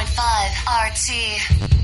101.5 RT.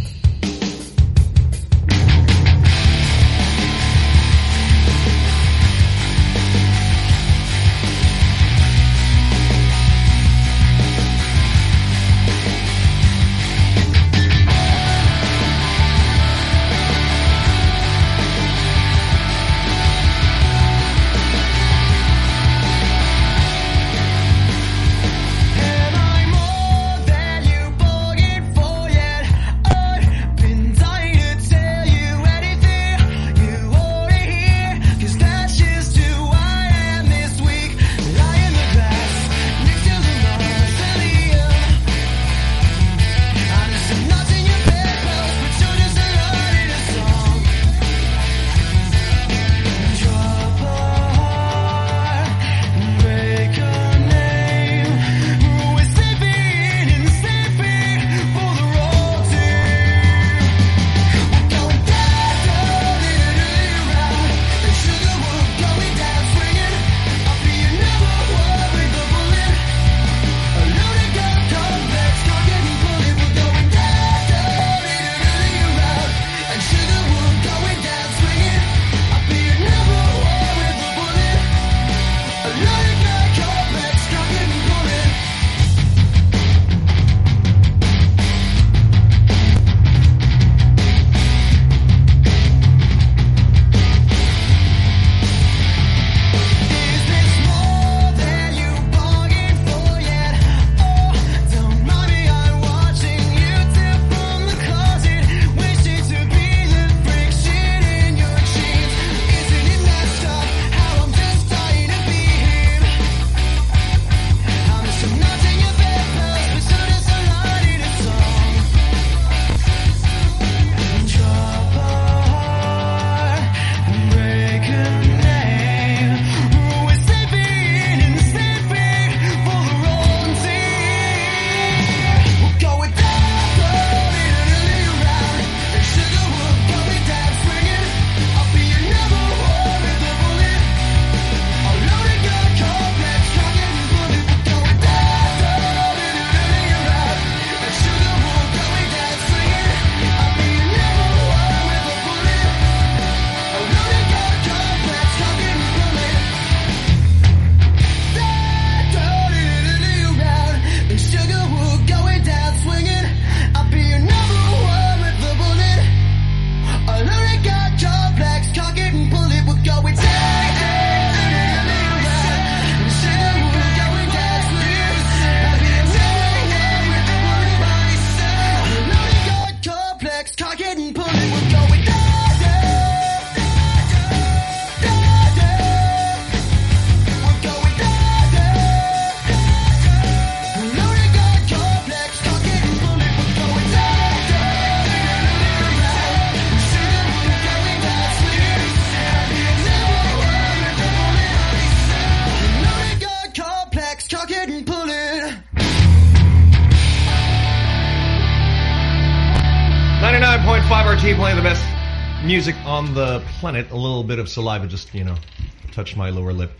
on the planet. A little bit of saliva just, you know, touched my lower lip.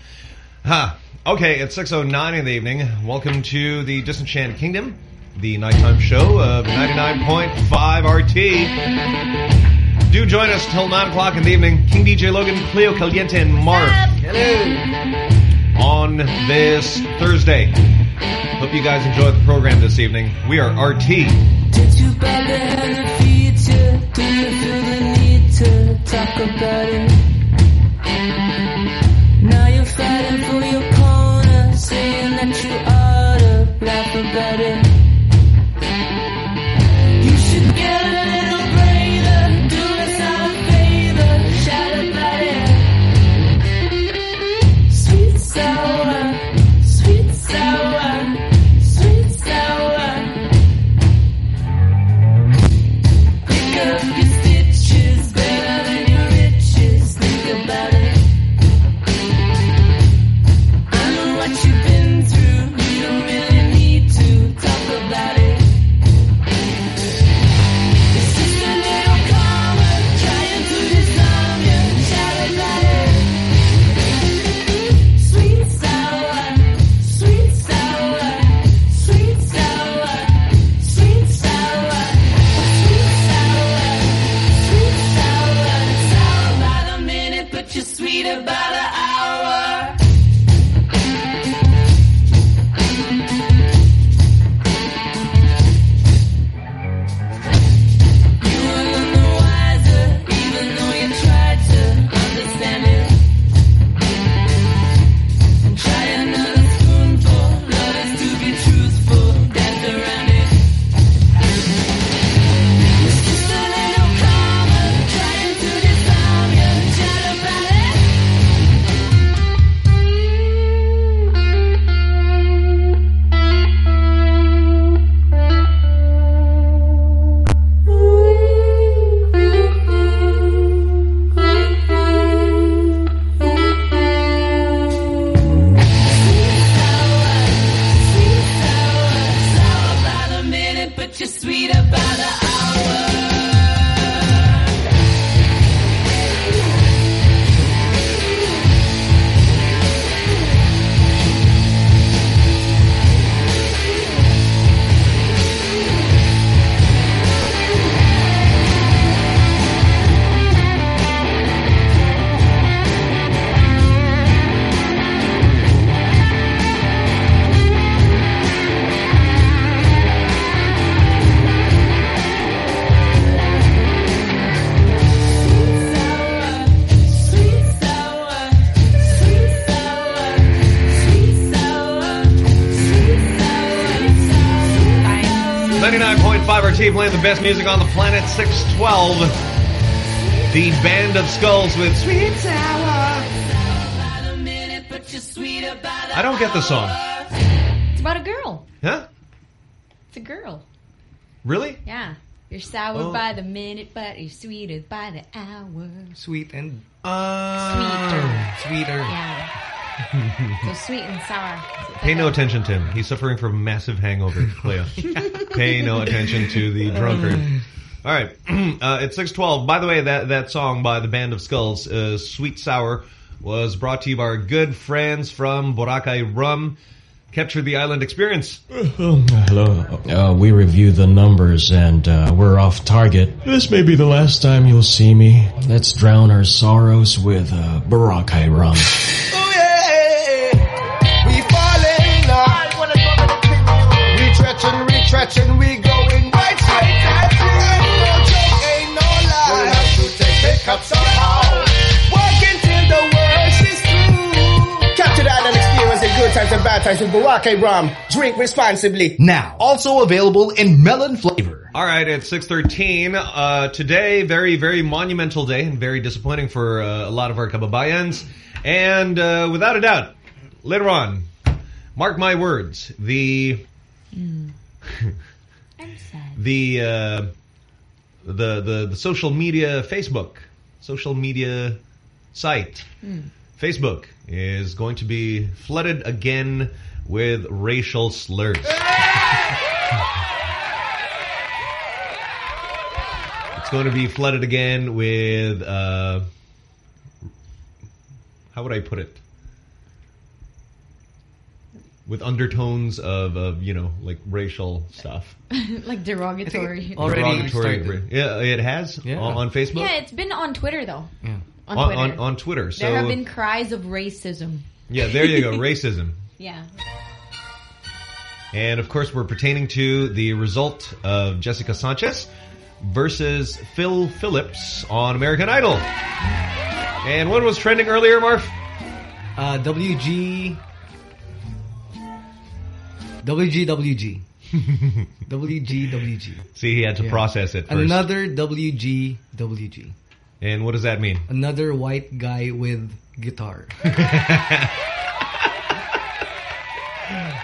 Ha. Huh. Okay, it's 6.09 in the evening. Welcome to the Disenchant Kingdom, the nighttime show of 99.5 RT. Do join us till 9 o'clock in the evening. King DJ Logan, Cleo Caliente, and Mark. Hello. On this Thursday. Hope you guys enjoyed the program this evening. We are RT. sucker, buddy. 99.5 RT playing the best music on the planet. 612. The Band of Skulls with Sweet Sour. I don't get the song. It's about a girl. Huh? It's a girl. Really? Yeah. You're sour Oh. by the minute, but you're sweeter by the hour. Sweet and Uh, sweeter. sweeter. Yeah. So sweet and sour. Pay no attention to him. He's suffering from massive hangover, Cleo. Pay no attention to the drunkard. All right, uh, it's six twelve. By the way, that that song by the Band of Skulls, uh, "Sweet Sour," was brought to you by our good friends from Boracay Rum. Capture the island experience. Hello. Uh, we review the numbers and uh, we're off target. This may be the last time you'll see me. Let's drown our sorrows with uh, Boracay rum. stretching, we going right straight at you. Ain't no joke, ain't no lie. We'll have to take pickups somehow. Working till the worst is through. Capture the island experience in good times and bad times with Boracay rum. Drink responsibly. Now, also available in melon flavor. All right, it's 6.13. Uh, today, very, very monumental day and very disappointing for uh, a lot of our kababayans. And uh, without a doubt, later on, mark my words, the I'm sad. the uh, the the the social media Facebook social media site Facebook is going to be flooded again with racial slurs. it's going to be flooded again with uh, how would I put it? With undertones of, of you know like racial stuff. like derogatory. Already Derogatory- started. Yeah, it has Yeah. on, on Facebook. Yeah, it's been on Twitter though. Yeah. On, on, Twitter. on, on Twitter. So there have been cries of racism. yeah, there you go, racism. Yeah. And of course, we're pertaining to the result of Jessica Sanchez versus Phil Phillips on American Idol. And what was trending earlier, Marv? Uh, WG. WGWG. WGWG. See, he had to Yeah. process it first. Another WGWG. and what does that mean? Another white guy with guitar.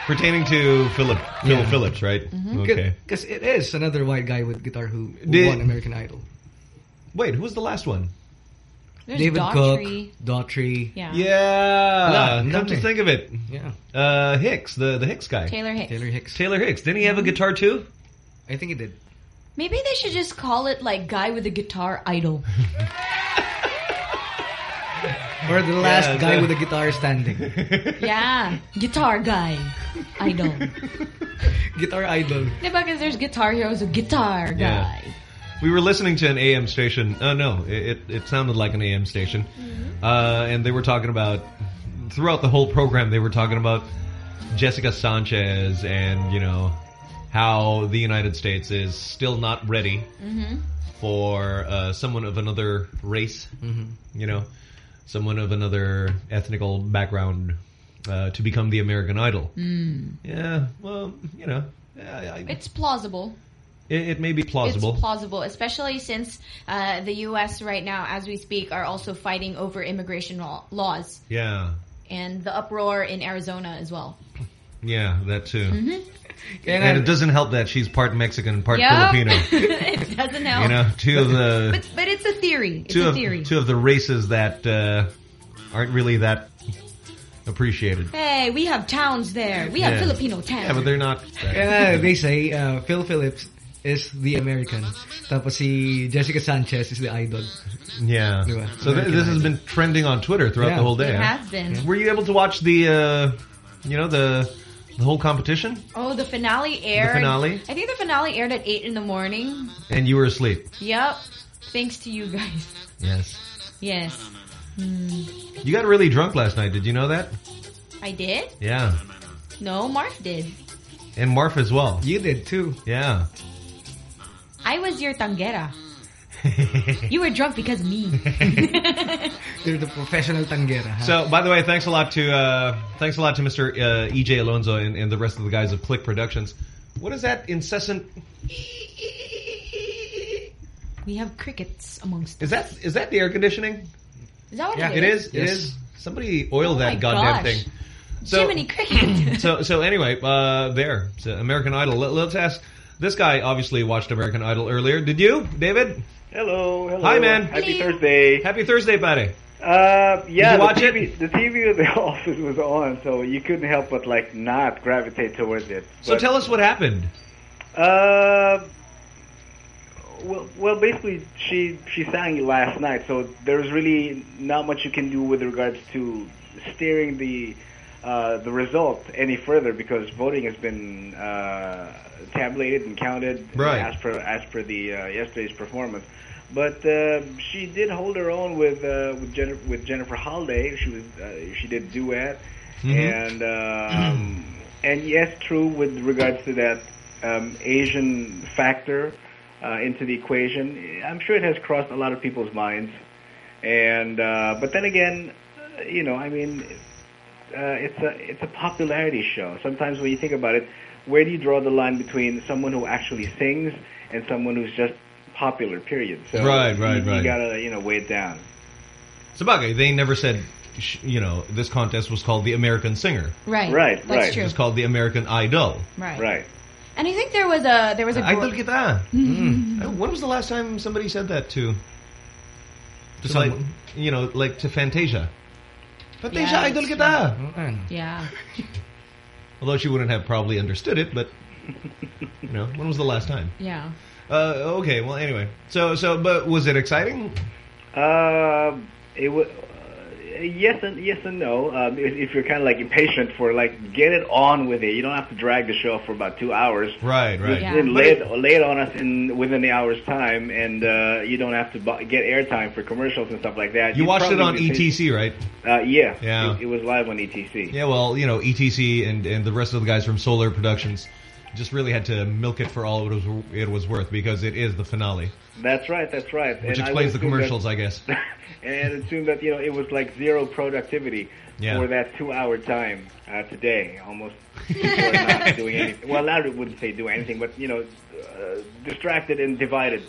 Pertaining to Philip, Phil Yeah. Phillips, right? Mm-hmm. Okay. Because it is another white guy with guitar who, who Did- won American Idol. Wait, who was the last one? There's David Daughtry. Cook, Daughtry. Yeah. Yeah, No, come to think of it, Yeah. uh, Hicks, the the Hicks guy, Taylor Hicks. Taylor Hicks. Taylor Hicks. Didn't he have a guitar too? I think he did. Maybe they should just call it like guy with a guitar idol. Or the last Yeah, guy the- with a guitar standing. yeah. Guitar guy. Idol. guitar idol. Diba? Because there's guitar heroes, a guitar Yeah. Guy. We were listening to an AM station. Oh no, it it, it sounded like an AM station, uh, and they were talking about throughout the whole program. They were talking about Jessica Sanchez and you know how the United States is still not ready for uh, someone of another race. You know, someone of another ethnical background uh, to become the American Idol. Yeah, well, you know, yeah, I, It's plausible. It, it may be plausible. It's plausible, especially since uh, the U.S. right now, as we speak, are also fighting over immigration law- laws yeah. and the uproar in Arizona as well. Yeah, that too. Kaya And nga, it doesn't help that she's part Mexican, and part Yeah. Filipino. it doesn't help. You know, two of the But, but it's a theory. It's two a of theory. two of the races that uh, aren't really that appreciated. Hey, we have towns there. We have Yeah. Filipino towns. Yeah, but they're not. kaya nga, they say uh, Phil Phillips is the American. Tapos si Jessica Sanchez is the idol. Yeah. Diba? So th American this has been trending on Twitter throughout Yeah. the whole day. it has been. Were you able to watch the, uh, you know, the the whole competition, Oh, the finale aired. The finale? I think the finale aired at 8 in the morning. and you were asleep? Yep. Thanks to you guys. Yes. Yes. You got really drunk last night. Did you know that? I did? Yeah. No, Marf did. And Marf as well. You did too. Yeah. I was your tangera. You were drunk because of me. You're the professional tanggera. Huh? So, by the way, thanks a lot to uh, thanks a lot to Mr. Uh, EJ Alonso and, and the rest of the guys of Click Productions. What is that incessant We have crickets amongst Is us. that is that the air conditioning? Is that what Yeah, it is? It is. Yes. is. Somebody oil Oh that goddamn gosh. thing. So, Jiminy Cricket. so so anyway, uh, there, so American Idol. Let, let's ask. This guy obviously watched American Idol earlier. Did you, David? Hello, hello. Hi, man. Happy Hello. Thursday. Happy Thursday, buddy. Uh, yeah, you the watch TV, it? The TV in the office was on, so you couldn't help but like not gravitate towards it. So But, tell us what happened. Uh, well, well, basically, she she sang last night, so there's really not much you can do with regards to steering the uh, the result any further because voting has been uh, tabulated and counted Right. as per as per the uh, yesterday's performance. But uh, she did hold her own with uh, with, Jennifer, with Jennifer Holliday. She was uh, she did duet, and um, and yes, true with regards to that um, Asian factor uh, into the equation. I'm sure it has crossed a lot of people's minds, and uh, but then again, you know, I mean, uh, it's a it's a popularity show. Sometimes when you think about it, where do you draw the line between someone who actually sings and someone who's just popular? Period. So Right, right, you, right. You gotta you know weigh it down. Sabagay, they never said, sh- you know, this contest was called the American Singer. right. Right, That's right. true. It was called the American Idol. Right. Right. And I think there was a there was a Idol gro- kita. Mm. When was the last time somebody said that to? Just like, someone? you know, like to Fantasia. Fantasia, Yeah, idol that's kita. Okay. yeah. Although she wouldn't have probably understood it, but you know, when was the last time? Yeah. Uh, okay, well, anyway. So, so, but was it exciting? Uh, it was. Yes and yes and no. Um, if, if you're kind of like impatient for like get it on with it, you don't have to drag the show for about two hours. Right, right. Yeah. Then lay it, lay it on us in within the hour's time, and uh, you don't have to bu- get airtime for commercials and stuff like that. You You'd watched it on probably be- ETC, right? Uh, yeah, Yeah. It, it was live on E ETC. Yeah, well, you know, ETC and, and the rest of the guys from Solar Productions just really had to milk it for all it was it was worth because it is the finale, That's right. That's right. which and explains the commercials, that- I guess. and assume that you know it was like zero productivity Yeah. for that two-hour time uh, today, almost not doing anything. Well, I wouldn't say do anything, but you know, uh, distracted and divided.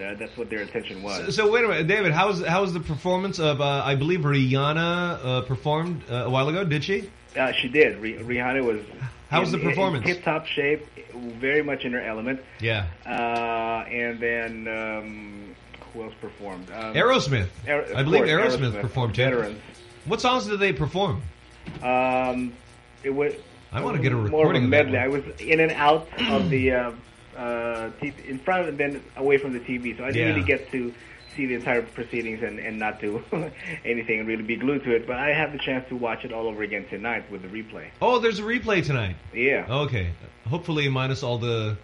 Uh, that's what their attention was. So, so wait a minute, David. How's how's the performance of uh, I believe Rihanna uh, performed uh, a while ago? Did she? Uh, she did. Rih- Rihanna was. How was the performance? In tip-top shape, very much in her element. Yeah. Uh, and then um, who else performed? Um, Aerosmith. Aer- I believe course, Aerosmith, performed too. Veterans. What songs did they perform? Um, it was. I wanna get a more of recording a of that. I was in and out of the uh, uh, in front of and then away from the TV, so I didn't Yeah. really get to see the entire proceedings and, and not do anything and really be glued to it. But I have the chance to watch it all over again tonight with the replay. Oh, there's a replay tonight. Yeah. Okay. Hopefully, minus all the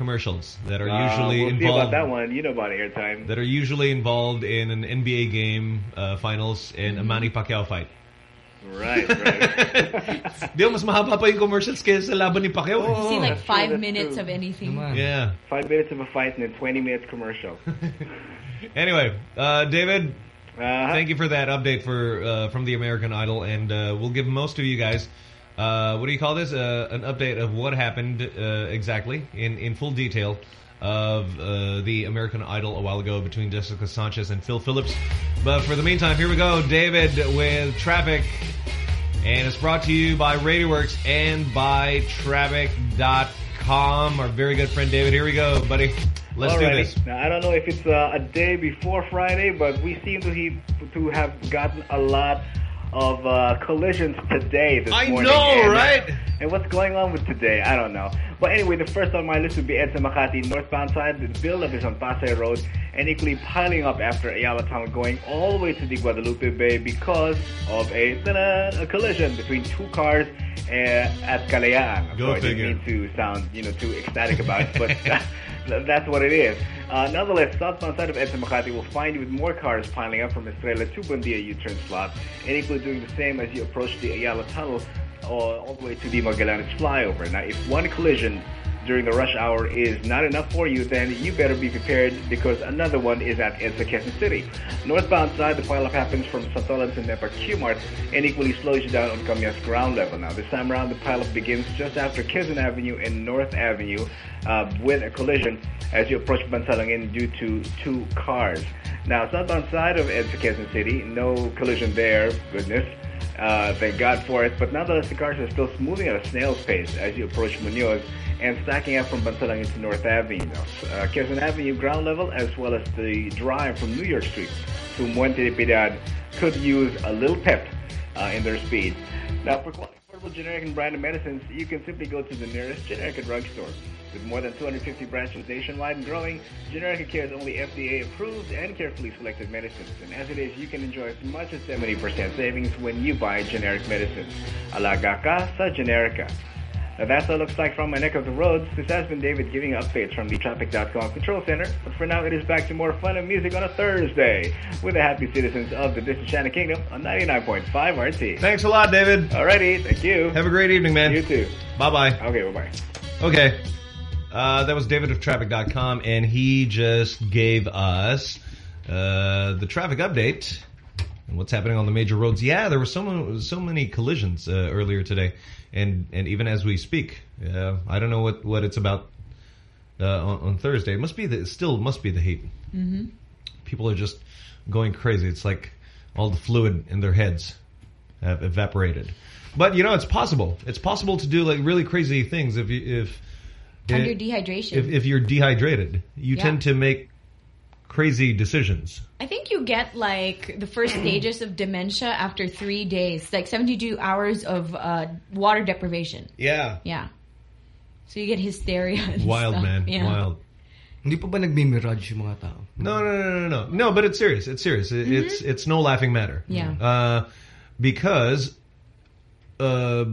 commercials that are Uh, usually we'll see involved. about that one. You know about airtime. That are usually involved in an NBA game uh, finals and a Manny Pacquiao fight. Right, right. Di ba, mas mahaba pa yung commercials kaysa sa laban ni Pacquiao. eh. You see like five true, minutes true. of anything. Yeah. Five minutes of a fight and then 20 minutes commercial. Anyway, uh, David, Uh, thank you for that update for uh, from the American Idol, and uh, we'll give most of you guys, uh, what do you call this? Uh, an update of what happened uh, exactly in in full detail of uh, the American Idol a while ago between Jessica Sanchez and Phil Phillips. But for the meantime, here we go, David with traffic, and it's brought to you by RadioWorks and by Traffic.com. Our very good friend David. Here we go, buddy. Let's do this. Now I don't know if it's uh, a day before Friday, but we seem to he, to have gotten a lot of uh, collisions today. This I morning. know, And, uh, right? And what's going on with today? I don't know. But anyway, the first on my list would be EDSA Makati northbound side. The buildup is on Pasay Road and equally piling up after Ayala Tunnel going all the way to the Guadalupe Bay because of a, a collision between two cars uh, at Kalayaan. Go sorry, I figure. didn't mean to sound you know too ecstatic about it, but that's what it is. Uh, nonetheless, southbound side of EDSA Makati will find you with more cars piling up from Estrella to Buendia U-turn slot and equally doing the same as you approach the Ayala Tunnel all, all the way to the Magallanes flyover. Now, if one collision during the rush hour is not enough for you, then you better be prepared because another one is at EDSA City. Northbound side, the pileup happens from Santolan to Nepa Q-Mart and equally slows you down on Camias ground level. Now, this time around, the pileup begins just after Quezon Avenue and North Avenue uh, with a collision as you approach Bansalangin due to two cars. Now, southbound side of EDSA City, no collision there, goodness. Uh, thank God for it. But nonetheless, the cars are still moving at a snail's pace as you approach Munoz and stacking up from Bansalangin to North Avenue. Uh, Quezon Avenue ground level as well as the drive from New York Street to Monte de Piedad could use a little pep uh, in their speed. Now, for quality affordable generic and branded medicines, you can simply go to the nearest generic drugstore. With more than 250 branches nationwide and growing, Generika carries only FDA approved and carefully selected medicines. And as it is, you can enjoy as much as 70% savings when you buy generic medicines. Alaga ka sa Generika. That's what it looks like from my neck of the roads. This has been David giving updates from the Traffic.com Control Center. But for now, it is back to more fun and music on a Thursday with the happy citizens of the Disenchanted Kingdom on 99.5 RT. Thanks a lot, David. Alrighty, thank you. Have a great evening, man. You too. Bye-bye. Okay, bye-bye. Okay. Uh, that was David of Traffic.com, and he just gave us uh, the traffic update and what's happening on the major roads. Yeah, there were so many, so many collisions uh, earlier today, and and even as we speak, uh, I don't know what what it's about uh, on, on Thursday. It must be the it still must be the heat. Mm-hmm. People are just going crazy. It's like all the fluid in their heads have evaporated. But you know, it's possible. It's possible to do like really crazy things if you if Under it- dehydration. if, if you're dehydrated, you Yeah. tend to make crazy decisions. I think you get like the first stages of dementia after three days, like 72 hours of uh, water deprivation. Yeah. Yeah. So you get hysteria. and Wild, stuff. man. Yeah. Wild. Hindi pa ba nagmi-mirage yung mga tao? No, no, no, no, no. No, but it's serious. It's serious. It, It's it's no laughing matter. Yeah. Uh, because, uh,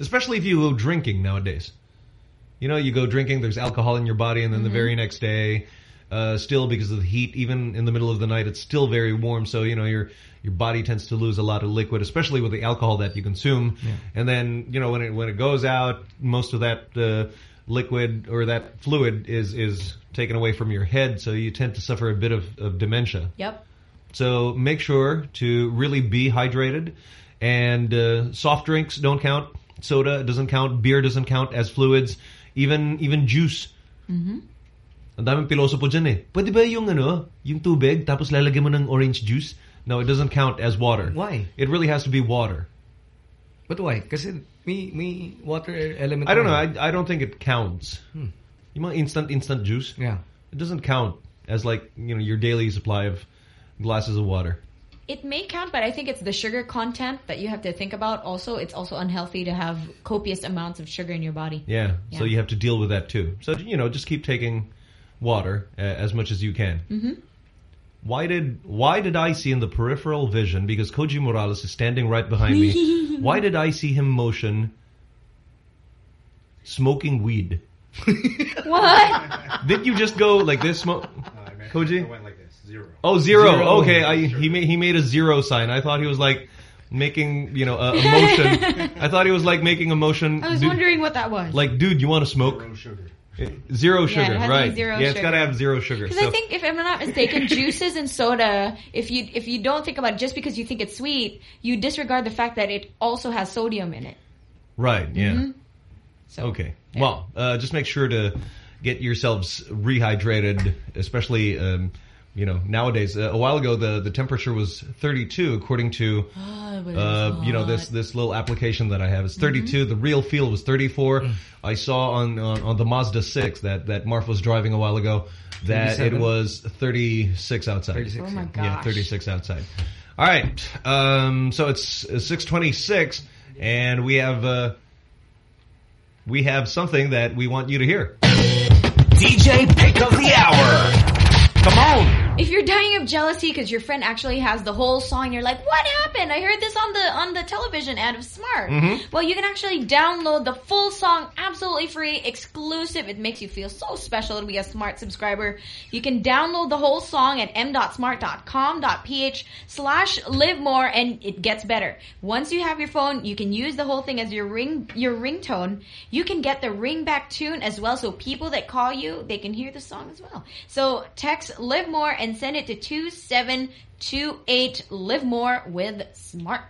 especially if you go drinking nowadays. You know, you go drinking, there's alcohol in your body, and then the very next day, uh, still because of the heat, even in the middle of the night, it's still very warm. So, you know, your your body tends to lose a lot of liquid, especially with the alcohol that you consume. And then, you know, when it when it goes out, most of that uh, liquid or that fluid is is taken away from your head, so you tend to suffer a bit of, of dementia. Yep. So make sure to really be hydrated. And uh, soft drinks don't count. Soda doesn't count. Beer doesn't count as fluids. Even even juice. Mm-hmm. Ang daming piloso po dyan eh. Pwede ba yung ano, yung tubig, tapos lalagyan mo ng orange juice? No, it doesn't count as water. Why? It really has to be water. But why? Kasi may, may water element. I don't know. I, I don't think it counts. Hmm. Yung mga instant, instant juice? Yeah. It doesn't count as like, you know, your daily supply of glasses of water. It may count, but I think it's the sugar content that you have to think about. Also, it's also unhealthy to have copious amounts of sugar in your body. Yeah, Yeah. so you have to deal with that too. So you know, just keep taking water uh, as much as you can. Mm-hmm. Why did why did I see in the peripheral vision because Koji Morales is standing right behind me? why did I see him motion smoking weed? What? Did you just go like this, smoke? Koji? I went like this. Zero. Oh, zero. Zero. Okay, I, he made he made a zero sign. I thought he was like making you know a, a motion. I thought he was like making a motion. I was Dude- wondering what that was. like, dude, you want to smoke? Zero sugar. Zero Yeah, sugar, it has to be right? zero yeah, it's got to have zero sugar. Because So I think, if I'm not mistaken, juices and soda, if you if you don't think about it, just because you think it's sweet, you disregard the fact that it also has sodium in it. right, yeah. Mhm. So Okay. Well, uh, just make sure to get yourselves rehydrated, especially um, you know nowadays. Uh, a while ago, the the temperature was 32, according to Oh, uh, you know this this little application that I have. It's 32. The real feel was 34. I saw on, on on the Mazda 6 that that Marf was driving a while ago that 37? it was 36 outside. 36. Oh my Yeah, 36 outside. All right. Um, so it's uh, 626 and we have uh, we have something that we want you to hear. DJ Pick of the Hour. Come on. If you're dying of jealousy because your friend actually has the whole song, you're like, "What happened? I heard this on the on the television ad of Smart." Mm-hmm. Well, you can actually download the full song absolutely free, exclusive. It makes you feel so special to be a Smart subscriber. You can download the whole song at m.smart.com.ph slash live more, and it gets better. Once you have your phone, you can use the whole thing as your ring your ringtone. You can get the ringback tune as well, so people that call you they can hear the song as well. So text live more and send it to two seven two eight live more with smart.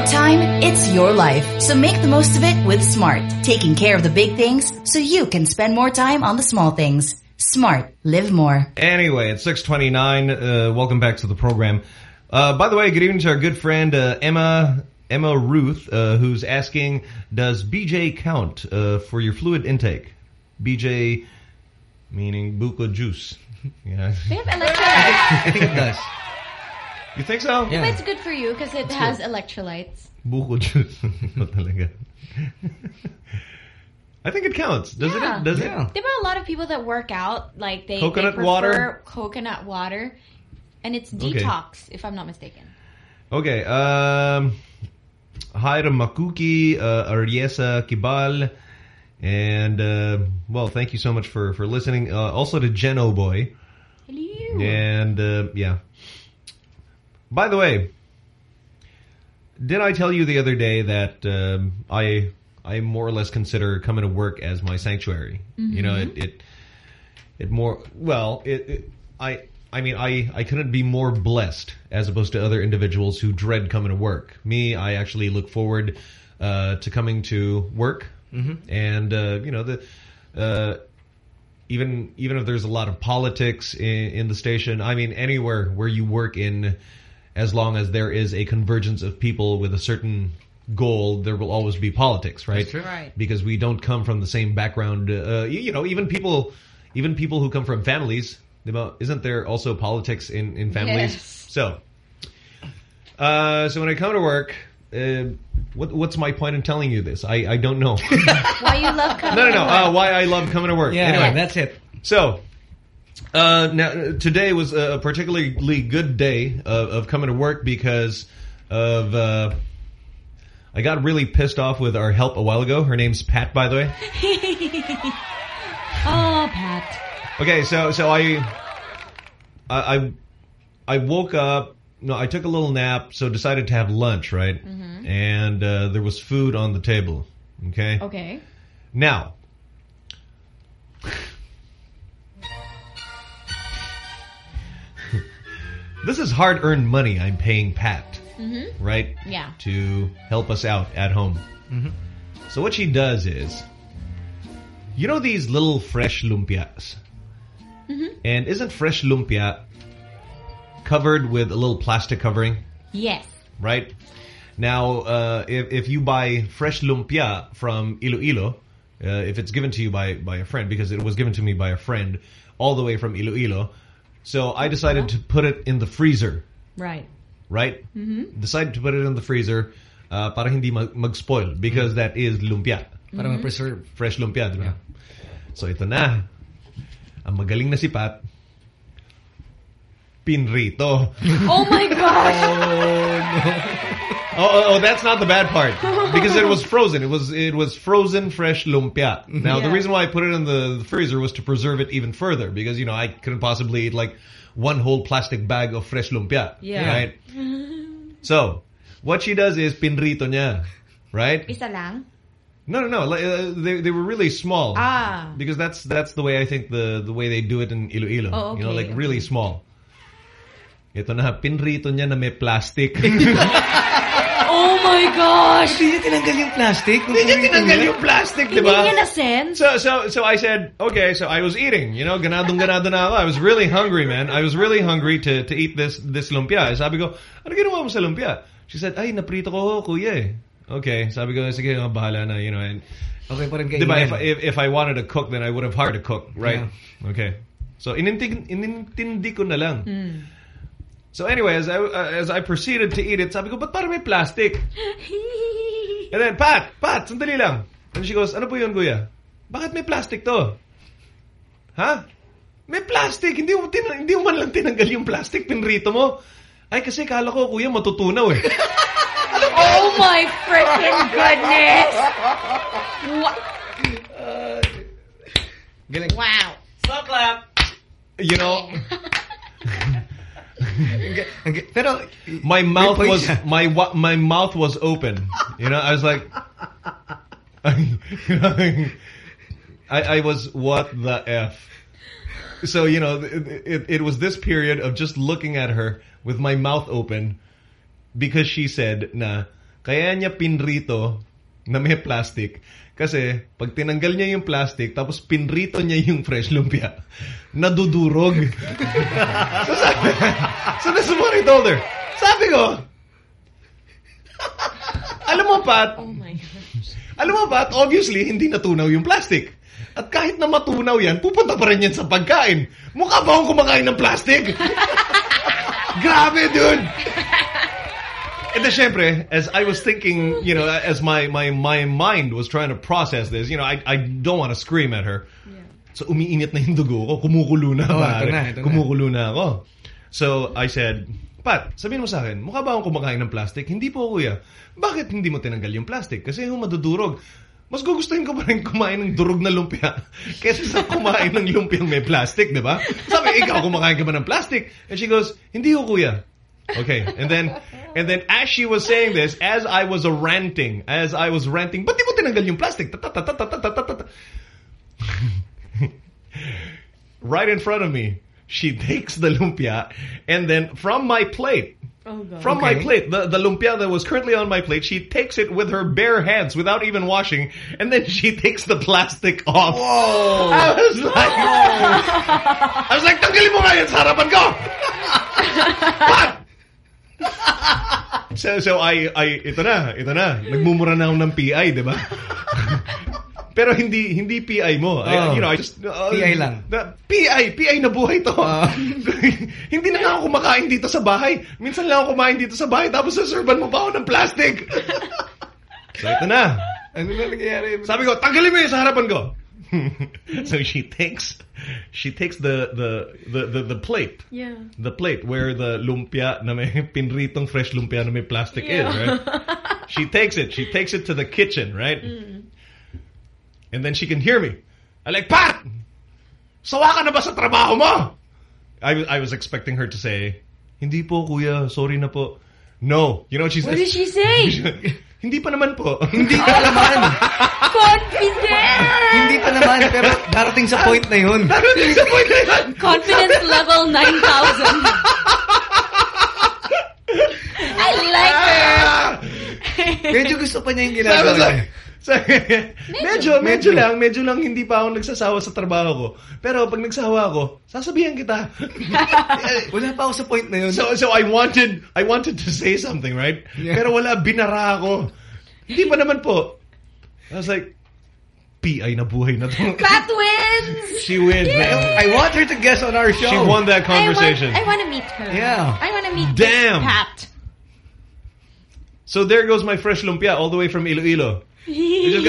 Your time, it's your life. So make the most of it with Smart. Taking care of the big things so you can spend more time on the small things. Smart. Live more. Anyway, it's 629. Uh, welcome back to the program. Uh, by the way, good evening to our good friend uh, Emma Emma Ruth, uh, who's asking, does BJ count uh, for your fluid intake? BJ meaning buko juice. yeah. They have electrolytes. I think it does. You think so? Yeah. But it's good for you because it has electrolytes. Buko juice. Ba talaga? I think it counts. Does Yeah. it? Does Yeah. it? There are a lot of people that work out, like they Coconut they prefer water? coconut water, and it's Okay. detox, if I'm not mistaken. Okay. Um, hi to Makuki, uh, Ariesa Kibal, and uh, well, thank you so much for for listening. Uh, also to Geno Boy, Hello. and uh, yeah. By the way, did I tell you the other day that um, I I more or less consider coming to work as my sanctuary? You know, it it it more well it, it I. I mean, I, I couldn't be more blessed as opposed to other individuals who dread coming to work. Me, I actually look forward uh, to coming to work, and uh, you know the uh, even even if there's a lot of politics in, in the station. I mean, anywhere where you work in, as long as there is a convergence of people with a certain goal, there will always be politics, right? true. Right. Because we don't come from the same background. Uh, you, you know, even people, even people who come from families Isn't there also politics in, in families? Yes. So, uh, so when I come to work, uh, what, what's my point in telling you this? I, I don't know. Why you love coming no, no, no. to Uh, work? why I love coming to work. Yeah, Anyway, that's it. so, uh, now today was a particularly good day of, of coming to work because of uh, I got really pissed off with our help a while ago. Her name's Pat, by the way. oh, Pat. Okay, so so I I I, I woke up. No, I took a little nap, so decided to have lunch, right? And uh, there was food on the table. Okay. Okay. Now, this is hard-earned money I'm paying Pat, right? Yeah. To help us out at home. So what she does is, you know these little fresh lumpias? And isn't fresh lumpia covered with a little plastic covering? Yes. right? Now, uh, if if you buy fresh lumpia from Iloilo, uh, if it's given to you by by a friend, because it was given to me by a friend all the way from Iloilo, so I decided to put it in the freezer, Right. right? Mm-hmm. Decided to put it in the freezer uh, para hindi mag, mag-spoil because mm. that is lumpia, Para mm-hmm. ma-preserve. fresh lumpia, di ba? So ito na, ang magaling na si Pat, pinrito. Oh my gosh. Oh, oh, oh, that's not the bad part because it was frozen. It was it was frozen fresh lumpia. Now the reason why I put it in the, the freezer was to preserve it even further because you know I couldn't possibly eat like one whole plastic bag of fresh lumpia. Yeah. Right. So what she does is pinrito niya, right? Isa lang? No, no, no. like, Uh, they they were really small. Ah. Because that's that's the way I think the the way they do it in Iloilo. Oh, You know, okay, like really small. Ito na, pinrito niya na may plastic. Oh my gosh. Hindi niya tinanggal yung plastic. Hindi niya tinanggal yung plastic, di Hindi ba? niya na-sense. So, so, so I said, okay, so I was eating, you know, ganadong ganado na ako. I was really hungry, man. I was really hungry to to eat this this lumpia. Sabi ko, ano ginawa mo sa lumpia? She said, ay, naprito ko, kuya eh. Okay, sabi ko, sige, nga, bahala na, you know, and, Okay, parang di ba, if, if, if I wanted to cook, then I would have hired a cook, right? Okay. So, inintindi, inintindi ko na lang. So anyway, as I, uh, as I proceeded to eat it, sabi ko, ba't parang may plastic? And then, Pat, Pat, sandali lang. And she goes, ano po yun, kuya? Bakit may plastic to? Ha? May plastic. Hindi mo, tin hindi mo man lang tinanggal yung plastic, pinrito mo. Ay, kasi kala ko, kuya, matutunaw eh. Oh my freaking goodness. Wa- Galing. Wow. You know, Pero, my eh, mouth was, siya. my my mouth was open. You know, I was like, I, I was, what the F? So, you know, it, it, it was this period of just looking at her with my mouth open because she said na kaya niya pinrito na may plastic kasi pag tinanggal niya yung plastic tapos pinrito niya yung fresh lumpia, nadudurog. so, sabi, so this is what I told her. Sabi ko, alam mo, Pat, Oh my gosh. alam mo ba, obviously, hindi natunaw yung plastic. At kahit na matunaw yan, pupunta pa rin yan sa pagkain. Mukha ba akong kumakain ng plastic? Grabe, dude! And then, syempre, as I was thinking, you know, as my, my, my mind was trying to process this, you know, I, I don't want to scream at her. So, umiinit na yung dugo ko. Kumukulo na. Oh, pare. ito na, ito na. Kumukulo na ako. So, I said, Pat, sabihin mo sa akin, mukha ba akong kumakain ng plastic? Hindi po, kuya. Bakit hindi mo tinanggal yung plastic? Kasi yung madudurog. Mas gugustuhin ko pa rin kumain ng durog na lumpia kaysa sa kumain ng lumpiang may plastic, di ba? Sabi, ikaw kumakain ka ba ng plastic? And she goes, hindi ko, kuya. Okay, and then, and then as she was saying this, as I was a ranting, as I was ranting, ba't di mo tinanggal yung plastic? Right in front of me, she takes the lumpia, and then from my plate, Oh god. from my plate, the, the lumpia that was currently on my plate, she takes it with her bare hands without even washing, and then she takes the plastic off. Whoa! I was like, I was like, tanggalin mo nga yan sa harapan ko! What? So, so I, I, ito na, ito na. Nagmumura na ako ng PI, di ba? Pero hindi hindi PI mo. I- Oh. you know, I just uh, PI lang. Na, PI, PI na buhay to. Ah. hindi na nga ako kumakain dito sa bahay. Minsan lang ako kumain dito sa bahay tapos saserban mo pa ako ng plastic. so ito na. Ano na nangyayari? Sabi ko, tanggalin mo yun sa harapan ko. so she takes she takes the the the the, the plate. Yeah. The plate where the lumpia na may pinritong fresh lumpia na may plastic is, right? she takes it. She takes it to the kitchen, right? Mm. And then she can hear me. I like, Pat! Sawa ka na ba sa trabaho mo? I, was- I was expecting her to say, Hindi po, kuya. Sorry na po. No. You know what she What did she say? Hindi pa naman po. Hindi pa naman. Confident! Hindi pa naman. Pero darating sa point na yun. Darating sa point na yan. Confidence level 9,000. I like her. Medyo gusto pa niya yung ginagawa sa- niya. medyo, medyo lang, medyo lang hindi pa ako nagsasawa sa trabaho ko. Pero pag nagsawa ako, sasabihan kita. Wala pa ako sa point na yun. so, so I wanted, I wanted to say something, right? Yeah. Pero wala, binara ako. Hindi pa naman po. I was like, PI na buhay na to. Pat wins! She wins, man. I want her to guest on our show. She won that conversation. I want, I want to meet her. Yeah. I want to meet Damn. Pat. So there goes my fresh lumpia all the way from Iloilo. You just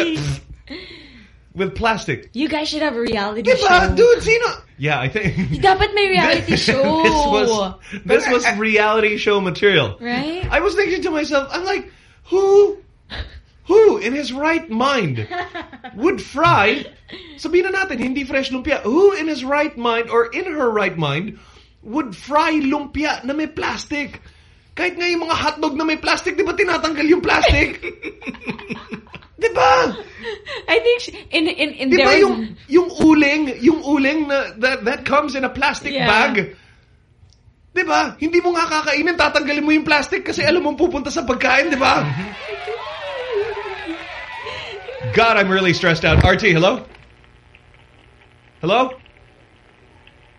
got with plastic. You guys should have a reality Diba, show. dude, sino? Yeah, I think Dapat may reality show. this was this was reality show material. Right? I was thinking to myself, I'm like, who, who in his right mind would fry? Sabihin na natin, hindi fresh lumpia. Who in his right mind or in her right mind would fry lumpia na may plastic? Kahit nga yung mga hotdog na may plastic, di ba tinatanggal yung plastic? di ba? I think she, in in in Di ba yung, yung uling, yung uling na, that, that comes in a plastic Yeah. bag? Di ba? Hindi mo nga kakainin, tatanggalin mo yung plastic kasi alam mong pupunta sa pagkain, di ba? God, I'm really stressed out. RT, hello? Hello?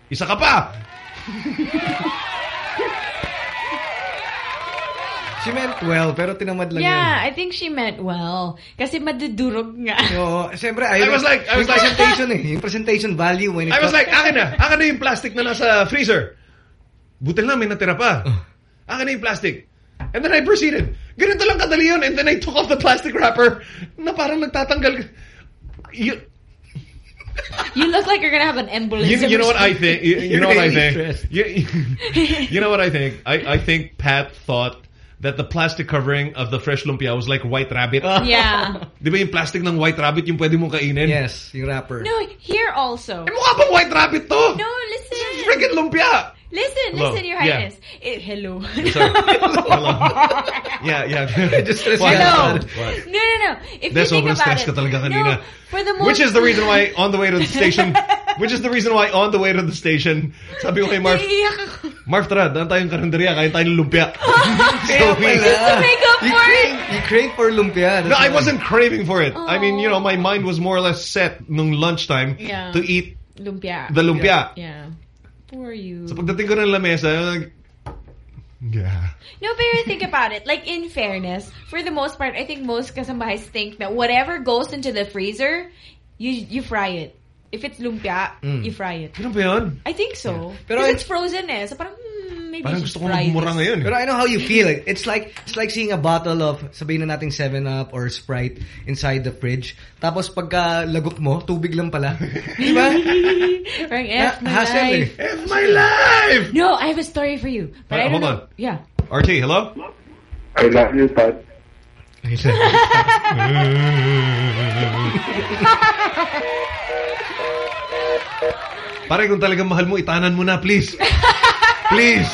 Isa ka pa! She meant well, pero tinamad lang Yeah, yan. I think she meant well. Kasi madudurog nga. So, siyempre, I was like- I was like- presentation eh. Yung presentation value when it I was like, akin na. Akin na yung plastic na nasa freezer. Butil na, may natira pa. Akin na yung plastic. And then I proceeded. Ganito lang kadali yun. And then I took off the plastic wrapper na parang nagtatanggal. You, You look like you're gonna have an embolism. you, you know what I think? You, you know what I think? You, you know what I think? I, I think Pat thought that the plastic covering of the fresh lumpia was like white rabbit. Yeah. Di ba yung plastic ng white rabbit yung pwede mong kainin? Yes, yung wrapper. No, here also. Eh, mukha bang white rabbit to? No, listen. Freaking lumpia! Listen, Hello. listen, Your Yeah. Highness. Eh, hello. Hello. Yeah, yeah. Just stress Hello. No, no, no. If That's you think about it. ka talaga kanina. No, for the most Which is the reason why on the way to the station, which is the reason why on the way to the station, sabi ko kay Marv, Naiiyak ako. Marv tara, daan tayong karinderya, kain tayo ng lumpia. Kaya so we, pala. Just to make up You for crave, it. you crave for lumpia. no, I wasn't craving for it. I mean, you know, my mind was more or less set nung lunchtime Yeah. to eat Lumpia. the lumpia. Yeah. Poor you. So pagdating ko ng lamesa, I'm like, yeah. No, but think about it. Like, in fairness, for the most part, I think most kasambahays think that whatever goes into the freezer, you you fry it. If it's lumpia, Mm. you fry it. Ganun ba yun? I think so. Because I- it's frozen eh. So parang, maybe Parang gusto should ko magmura ngayon. Pero I know how you feel. it. It's like it's like seeing a bottle of sabihin na nating 7-Up or Sprite inside the fridge. Tapos pagka lagok mo, tubig lang pala. Di ba? Parang, F my Hassle eh. life. F my life! No, I have a story for you. But Hold I don't on. know. Yeah. RT, hello? I love you, Pat. Pare, kung talagang mahal mo, itanan mo na, please. please.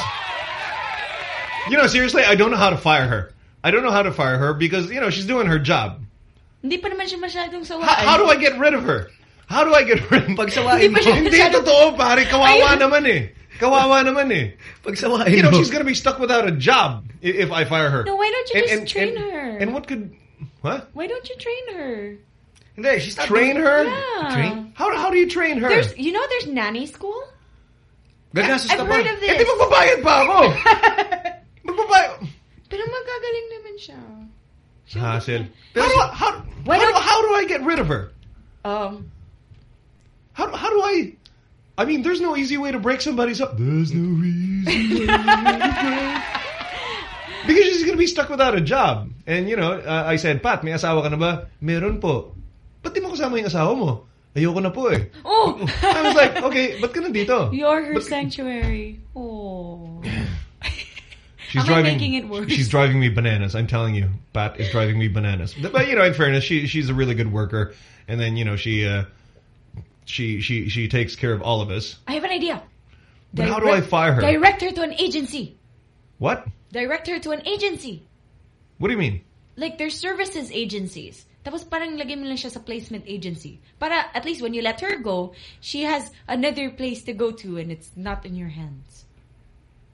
You know, seriously, I don't know how to fire her. I don't know how to fire her because, you know, she's doing her job. Hindi pa naman siya masyadong sawaan. How, how do I get rid of her? How do I get rid of Pagsawain Hindi pa mo. siya- Hindi totoo, pare. Kawawa naman eh. Kawawa naman eh. Pagsawain You know, she's gonna be stuck without a job i- if I fire her. No, why don't you And- just and- train and- her? And what could... What? Why don't you train her? Hindi, she's not Train doing- her? Yeah. Train? How, how do you train her? There's, you know, there's nanny school. Gagastos I've ka pa. heard of Eh, this. di magbabayad pa ako. magbabayad. Pero magagaling naman siya. Hassle. Pero- How, do- how, Why how, do, don't- how do I get rid of her? Um, How how do I? I mean, there's no easy way to break somebody's up. There's no easy way to break. Because she's gonna be stuck without a job. And you know, uh, I said, Pat, may asawa ka na ba? Meron po. Ba't di mo kasama yung asawa mo? Ayoko na po eh. oh, I was like, okay, ba't ka nandito? you're her But- sanctuary. Oh. She's Am I driving. making it worse? She's driving me bananas. I'm telling you, Pat is driving me bananas. But you know, in fairness, she she's a really good worker, and then you know she uh, she she she takes care of all of us. I have an idea. But how do I fire her? Direct her to an agency. What? Direct her to an agency. What do you mean? Like, there's services agencies. Tapos parang lagay mo lang siya sa placement agency. Para at least when you let her go, she has another place to go to and it's not in your hands.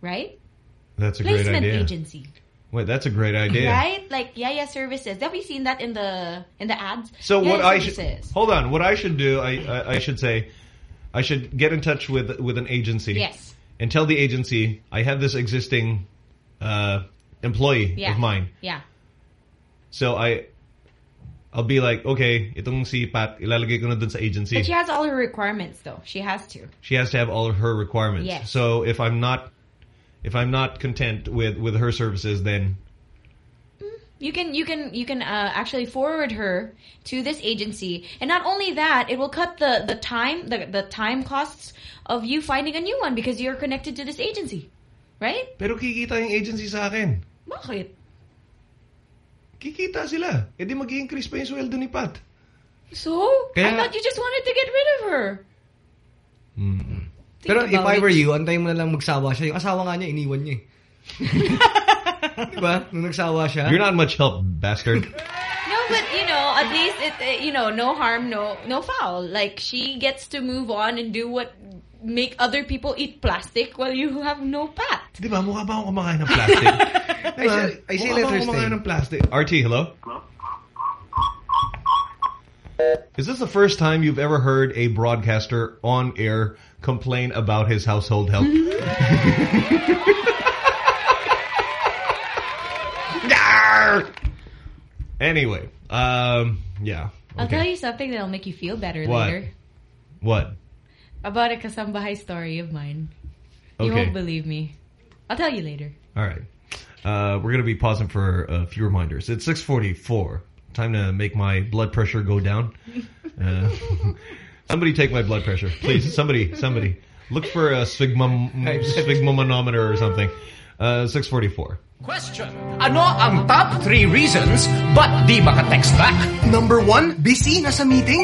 Right? That's a great Placement idea. agency. Wait, that's a great idea. Right? Like Yaya Services. Have we seen that in the in the ads? So what I should hold on. What I should do, I, I I should say, I should get in touch with with an agency. Yes. And tell the agency I have this existing uh, employee Yeah. of mine. Yeah. So I, I'll be like, okay, itong si Pat, ilalagay ko na dun sa agency. But she has all her requirements though. She has to. She has to have all of her requirements. Yes. So if I'm not, if I'm not content with with her services, then You can you can you can uh, actually forward her to this agency, and not only that, it will cut the the time the the time costs of you finding a new one because you're connected to this agency, right? pero kikita yung agency sa akin. Bakit? Kikita sila. E di mag-increase pa yung sweldo ni Pat. So I thought you just wanted to get rid of her. Think Pero if about I it. were you, antayin mo na lang magsawa siya. Yung asawa nga niya, iniwan niya eh. diba? Nung nagsawa siya. You're not much help, bastard. No, but you know, at least it, uh, you know, no harm, no no foul. Like she gets to move on and do what make other people eat plastic while you have no pat. Di ba? Mukha ba akong kumakain ng plastic? I say, I say Mukha ba let her akong kumakain ng plastic? RT, hello? Is this the first time you've ever heard a broadcaster on air complain about his household help? Anyway, um, yeah. I'll tell you something that'll make you feel better What? later. What? About a kasambahay story of mine. You Okay. won't believe me. I'll tell you later. All right. Uh, we're going to be pausing for a few reminders. It's 644. Time to make my blood pressure go down. Uh, somebody take my blood pressure. Please, somebody, somebody. Look for a sphygmom sphygmomanometer or something. Uh, 644. Question. Ano ang top 3 reasons ba't di maka-text back? Number one, busy, nasa meeting.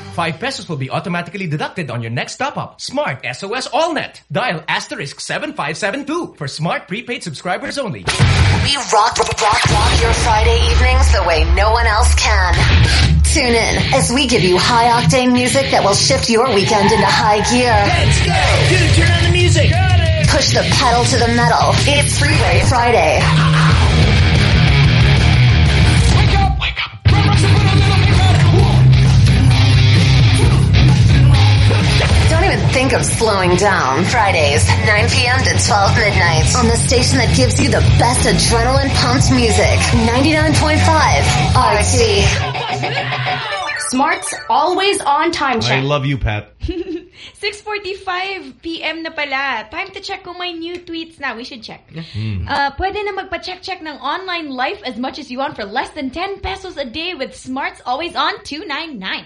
5 pesos will be automatically deducted on your next top-up. Smart SOS AllNet. Dial asterisk 7572 for smart prepaid subscribers only. We rock, rock, rock, rock your Friday evenings the way no one else can. Tune in as we give you high octane music that will shift your weekend into high gear. Let's go! Dude, turn on the music! Push the pedal to the metal. It's Freeway Friday. Think of slowing down. Fridays, 9 p.m. to 12 midnight. On the station that gives you the best adrenaline pumped music. 99.5 RT. Smart's always on time check. I love you, Pat. 6.45 p.m. na pala. Time to check kung my new tweets na. We should check. Uh, pwede na magpa-check-check ng online life as much as you want for less than 10 pesos a day with Smart's Always On 299.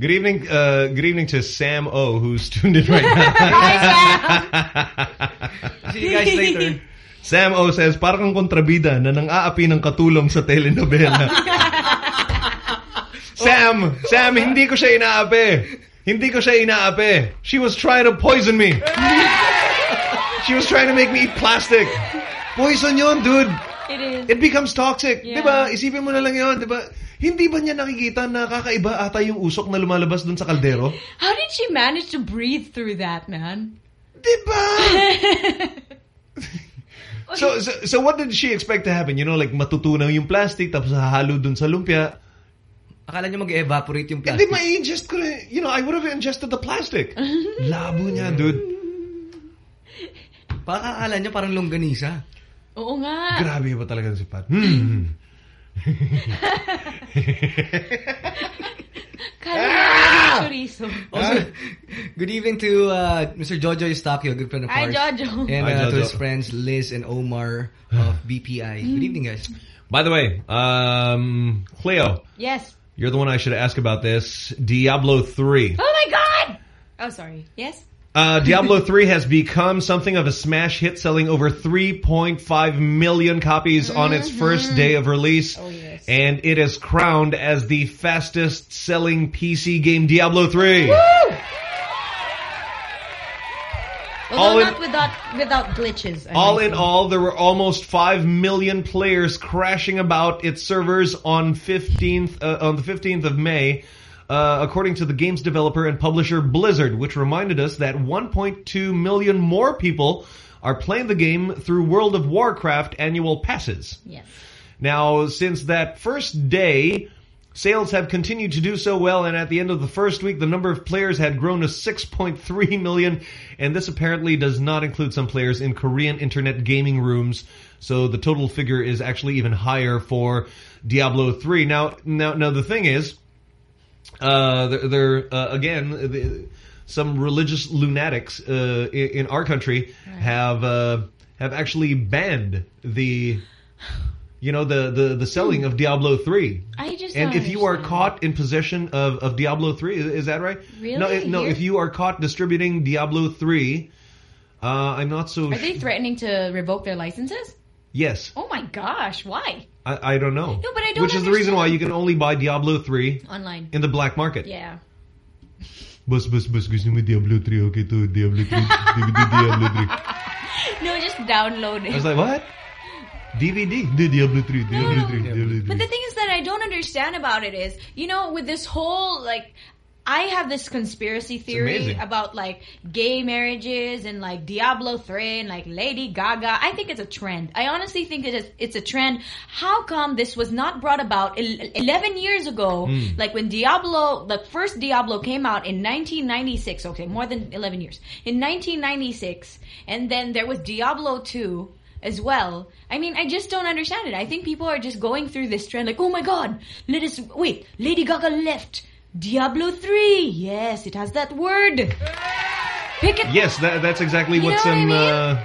Good evening, uh, good evening to Sam O, who's tuned in right now. Hi, Sam. See you guys later. Sam O says, parang kang kontrabida na nang aapi ng katulong sa telenovela. Sam, Sam, hindi ko siya inaapi. Hindi ko siya inaapi. She was trying to poison me. She was trying to make me eat plastic. Poison yun, dude. It is. It becomes toxic. Yeah. Di ba? Isipin mo na lang yun, di ba? Hindi ba niya nakikita na kakaiba ata yung usok na lumalabas dun sa kaldero? How did she manage to breathe through that, man? Diba? So, so, so what did she expect to happen? You know, like matutunaw yung plastic tapos hahalo dun sa lumpia. Akala niya mag-evaporate yung Hindi plastic. ma-ingest ko na, you know, I would have ingested the plastic. Labo niya, dude. Baka akala niya parang longganisa. Oo nga. Grabe ba talaga si Pat? Hmm. Kala chorizo. Also, good evening to uh, Mr. Jojo Eustaquio, good friend of Hi, ours. Jojo. And Hi, uh, to his friends Liz and Omar of BPI. Good evening, guys. By the way, um, Cleo, Yes. you're the one I should ask about this. Diablo 3. Oh my god! Oh, sorry. Yes? Uh, Diablo 3 has become something of a smash hit, selling over 3.5 million copies on its first day of release. Oh, yes. And it is crowned as the fastest selling PC game Diablo 3. Although All in- not without without glitches. I All in all, there were almost 5 million players crashing about its servers on 15th uh, on the 15th of May. Uh, according to the game's developer and publisher Blizzard, which reminded us that 1.2 million more people are playing the game through World of Warcraft annual passes. Yes. Now, since that first day, sales have continued to do so well, and at the end of the first week, the number of players had grown to 6.3 million, and this apparently does not include some players in Korean internet gaming rooms, so the total figure is actually even higher for Diablo 3. Now, now, now the thing is, uh, there, there uh, again, the, some religious lunatics uh, in, in our country have uh, have actually banned the, you know, the the, the selling of Diablo three. I just And if you are caught in possession of, of Diablo 3, is, is that right? Really? No, it- no. Here? If you are caught distributing Diablo 3, uh, I'm not so. Are they threatening to revoke their licenses? Yes, Oh my gosh, why? I, I don't know. No, but I don't Which is the reason why you can only buy Diablo 3 Online. in the black market. Yeah. Bus, bus, bus, gusto mo Diablo 3, okay to Diablo 3, DVD Diablo 3. No, just download it. I was like, what? DVD? Di Diablo 3, Diablo 3, Diablo 3. But the thing is that I don't understand about it is, you know, with this whole like I have this conspiracy theory about like gay marriages and like Diablo 3 and like Lady Gaga. I think it's a trend. I honestly think it is it's a trend. How come this was not brought about 11 years ago Hmm. like when Diablo the first Diablo came out in 1996, okay, more than 11 years. In 1996 and then there was Diablo 2 as well. I mean, I just don't understand it. I think people are just going through this trend like, oh my god, let us, wait, Lady Gaga left. Diablo 3. Yes, it has that word. Pick it. Yes, that, that's exactly You what know what some I uh,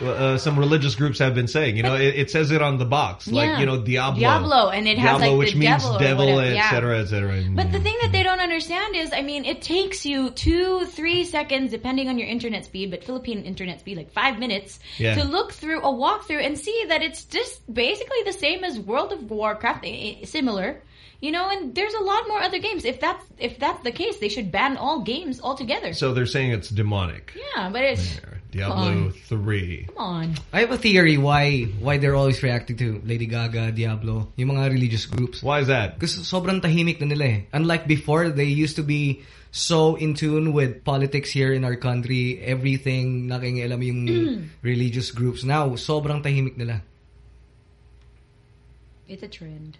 uh, some religious groups have been saying. You know, it, it says it on the box, like you know, Diablo, Diablo, and it has, Diablo, like, which the means devil devil, yeah. etc., etc. But the thing that they don't understand is, I mean, it takes you two, three seconds, depending on your internet speed, but Philippine internet speed, like five minutes, Yeah. to look through a walkthrough and see that it's just basically the same as World of Warcraft, i- i- similar. You know, and there's a lot more other games. If that's if that's the case, they should ban all games altogether. So they're saying it's demonic. yeah, but it's Diablo three. come on. I have a theory why why they're always reacting to Lady Gaga, Diablo, yung mga religious groups. Why is that? Because sobrang tahimik na nila eh. Unlike before, they used to be so in tune with politics here in our country, everything nakingialam yung Mm. religious groups. Now, sobrang tahimik nila. It's a trend.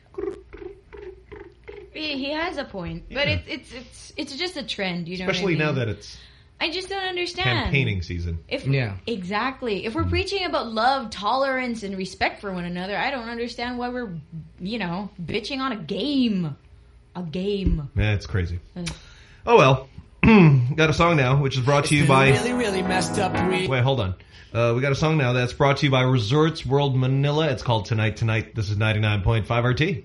He he has a point, but Yeah. it's it's it's it's just a trend, you know. Especially what I now that it's I just don't understand. campaigning season. If Yeah. exactly, if we're preaching about love, tolerance, and respect for one another, I don't understand why we're, you know, bitching on a game, a game. Yeah, it's crazy. Mm. Oh well. got a song now, which is brought to you by. Really, really messed up week. Wait, hold on. Uh, we got a song now that's brought to you by Resorts World Manila. It's called Tonight Tonight. This is 99.5 RT.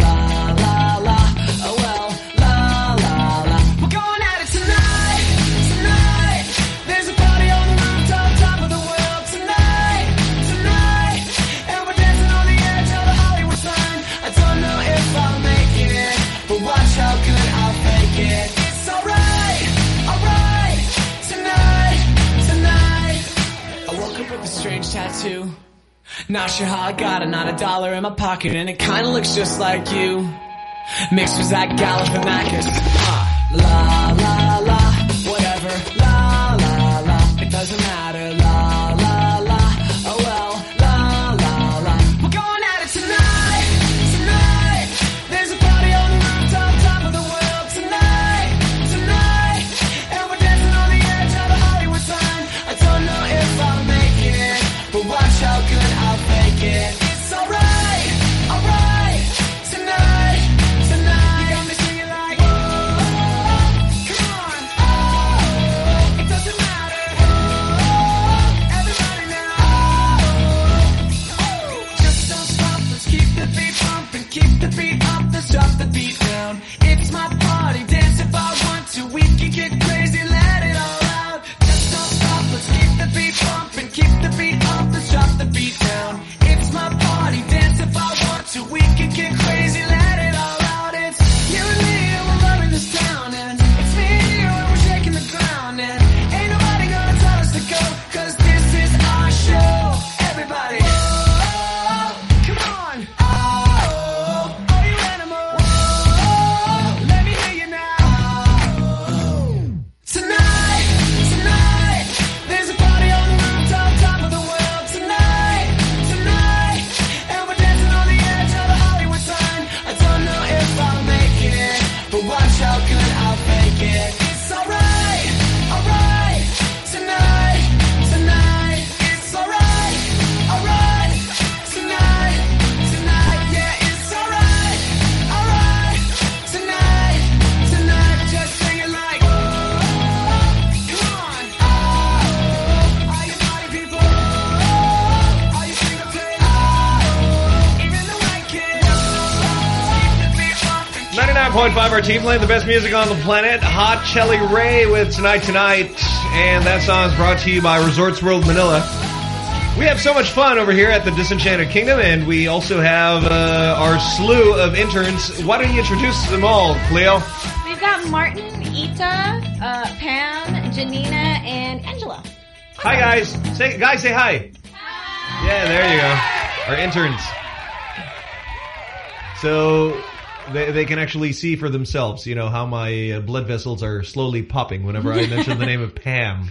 Tattoo. Not sure how I got it, not a dollar in my pocket, and it kinda looks just like you. Mixed with Zach Galifianakis. Ah, la la la, 101.5 our team playing the best music on the planet. Hot Chelle Rae with Tonight Tonight. And that song is brought to you by Resorts World Manila. We have so much fun over here at the Disenchanted Kingdom, and we also have uh, our slew of interns. Why don't you introduce them all, Cleo? We've got Martin, Ita, uh, Pam, Janina, and Angela. Hi, guys. Say, guys, say hi. hi. Yeah, there you go. Our interns. So they, they can actually see for themselves, you know, how my uh, blood vessels are slowly popping whenever I mention the name of Pam.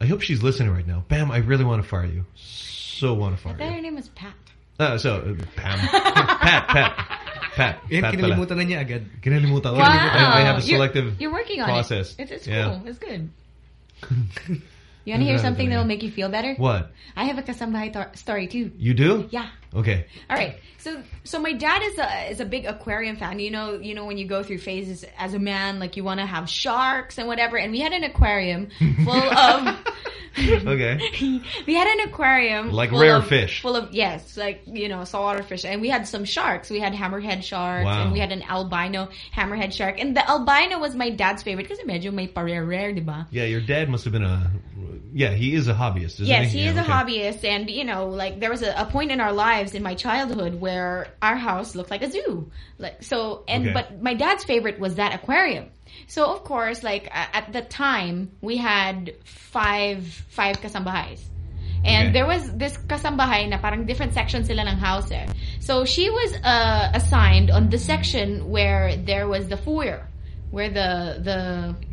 I hope she's listening right now. Pam, I really want to fire you. So want to I fire thought you. her name was Pat. Uh, so, uh, Pam. Pat, Pat. Pat. Yan, Pat kinalimutan na niya agad. Kinalimutan. Wow. I, I have a You're- You're, working on process. it. It's, it's Yeah. cool. It's good. You want to hear something that will make you feel better? What? I have a kasambahay tor- story too. You do? Yeah. Okay. All right. So so my dad is a is a big aquarium fan. You know, you know when you go through phases as a man like you want to have sharks and whatever and we had an aquarium full of Okay. we had an aquarium Like rare of- fish. full of yes, like you know saltwater fish, and we had some sharks. We had hammerhead sharks, Wow. and we had an albino hammerhead shark. And the albino was my dad's favorite because medyo may pare-rare, di ba? Yeah, your dad must have been a... Yeah, he is a hobbyist, isn't Yes, he? he Yeah, is a okay. hobbyist, and you know, like there was a, a point in our lives in my childhood where our house looked like a zoo. Like so, and Okay. but my dad's favorite was that aquarium. So of course, like at the time, we had five five kasambahays. And Okay. there was this kasambahay na parang different sections sila ng house eh. So she was uh, assigned on the section where there was the foyer, where the the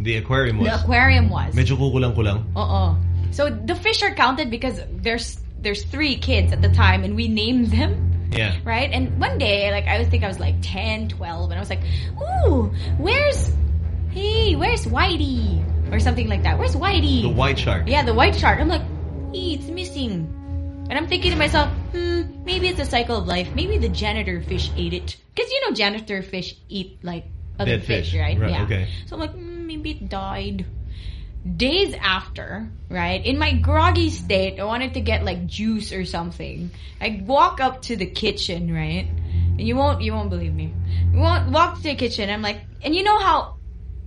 The aquarium was. the aquarium was. Medyo kukulang-kulang. Uh-uh. So the fish are counted because there's there's three kids at the time and we named them, Yeah. right? And one day, like I was think I was like 10, 12 and I was like, "Ooh, where's Hey, where's Whitey?" or something like that. Where's Whitey? The white shark. Yeah, the white shark. I'm like, "Hey, it's missing." And I'm thinking to myself, "Hmm, maybe it's a cycle of life. Maybe the janitor fish ate it." Cuz you know janitor fish eat like other Dead fish, fish. right? Right, yeah. okay. So I'm like, mm, maybe it died. Days after, right, in my groggy state, I wanted to get like juice or something. I walk up to the kitchen, right, and you won't, you won't believe me. You won't walk to the kitchen. I'm like, and you know how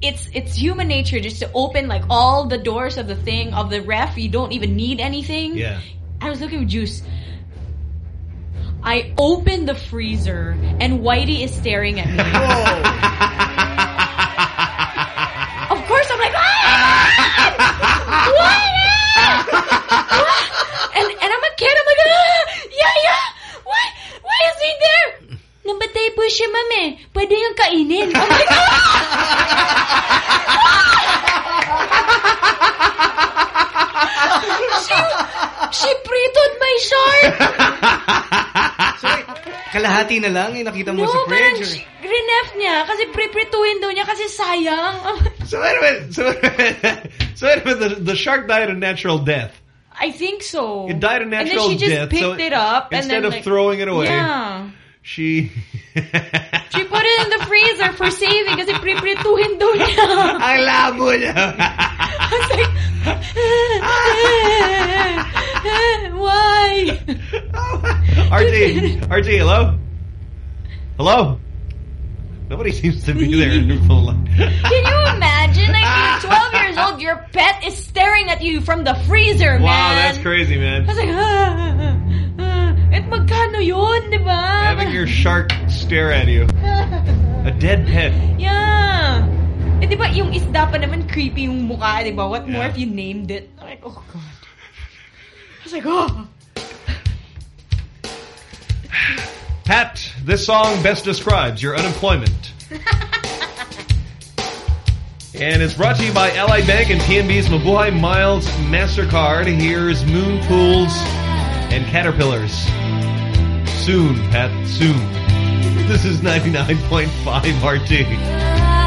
it's it's human nature just to open like all the doors of the thing of the ref. You don't even need anything. Yeah. I was looking for juice. I open the freezer and Whitey is staring at me. of course, I'm like, ah! What? and and I'm a kid. I'm like, ah! yeah, yeah. Why? Why is he there? Nabatay po siya, mami. Pwede yung kainin. I'm like, she, she pritoed my shark. Kalahati na lang yung nakita mo No, sa parang fridge. she- rinef niya kasi priprituhin daw niya kasi sayang. So wait a minute. So, so wait a minute. The, the shark died a natural death. I think so. It died a And natural then she just death. picked so it up and instead then of like, throwing it away, Yeah. She She put it in the freezer for saving kasi priprituhin daw niya. Ang labo niya. I was like, why? RT, RT, hello, hello. Nobody seems to be there in your phone line. Can you imagine? Like you're 12 years old, your pet is staring at you from the freezer, Wow, man. Wow, that's crazy, man. I was like, ah, ah, et magkano yun, di ba? Having your shark stare at you. A dead pet. Yeah. Eh, di ba, yung isda pa naman creepy yung mukha, di ba? What more if you named it? I'm like, oh, God. I was like, oh. Pat, this song best describes your unemployment. and it's brought to you by Allied Bank and PNB's Mabuhay Miles MasterCard. Here's Moonpools and Caterpillars. Soon, Pat, soon. This is 99.5 RT.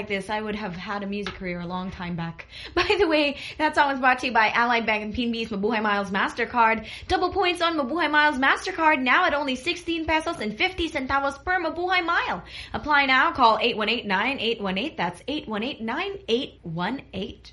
Like this, I would have had a music career a long time back. By the way, that song was brought to you by Allied Bank and PNB's Mabuhay Miles MasterCard. Double points on Mabuhay Miles MasterCard now at only 16 pesos and 50 centavos per Mabuhay Mile. Apply now. Call 818-9818. That's 818-9818.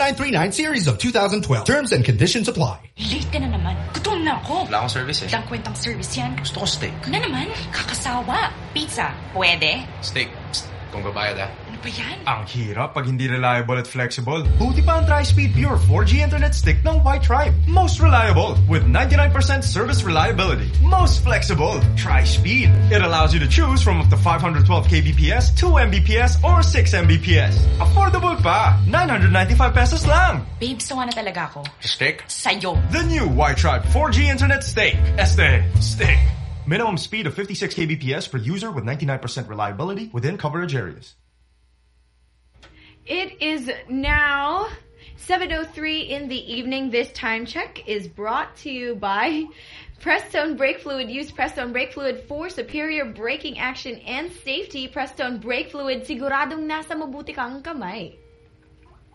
1939 series of 2012. Terms and conditions apply. Late ka na naman. Gutom na ako. Wala akong service eh. Walang kwentang service yan. Gusto ko steak. Na naman? Kakasawa. Pizza. Pwede? Steak. Psst, kung babayad ah. Ano ba yan? Ang hirap pag hindi reliable at flexible. Buti pa ang Tri-Speed Pure 4G Internet Stick ng Wi-Tribe. Most reliable with 99% service reliability. Most flexible. Tri-Speed. It allows you to choose from up to 512 kbps, 2 mbps, or 6 mbps. Affordable pa. 995 pesos lang. Babe, sawa na talaga ako. Steak? Sa'yo. The new Wi-Tribe 4G Internet Stick. Este. Stick. Minimum speed of 56 kbps per user with 99% reliability within coverage areas. It is now 7.03 in the evening. This time check is brought to you by Prestone Brake Fluid. Use Prestone Brake Fluid for superior braking action and safety. Prestone Brake Fluid, siguradong nasa mabuti kang kamay.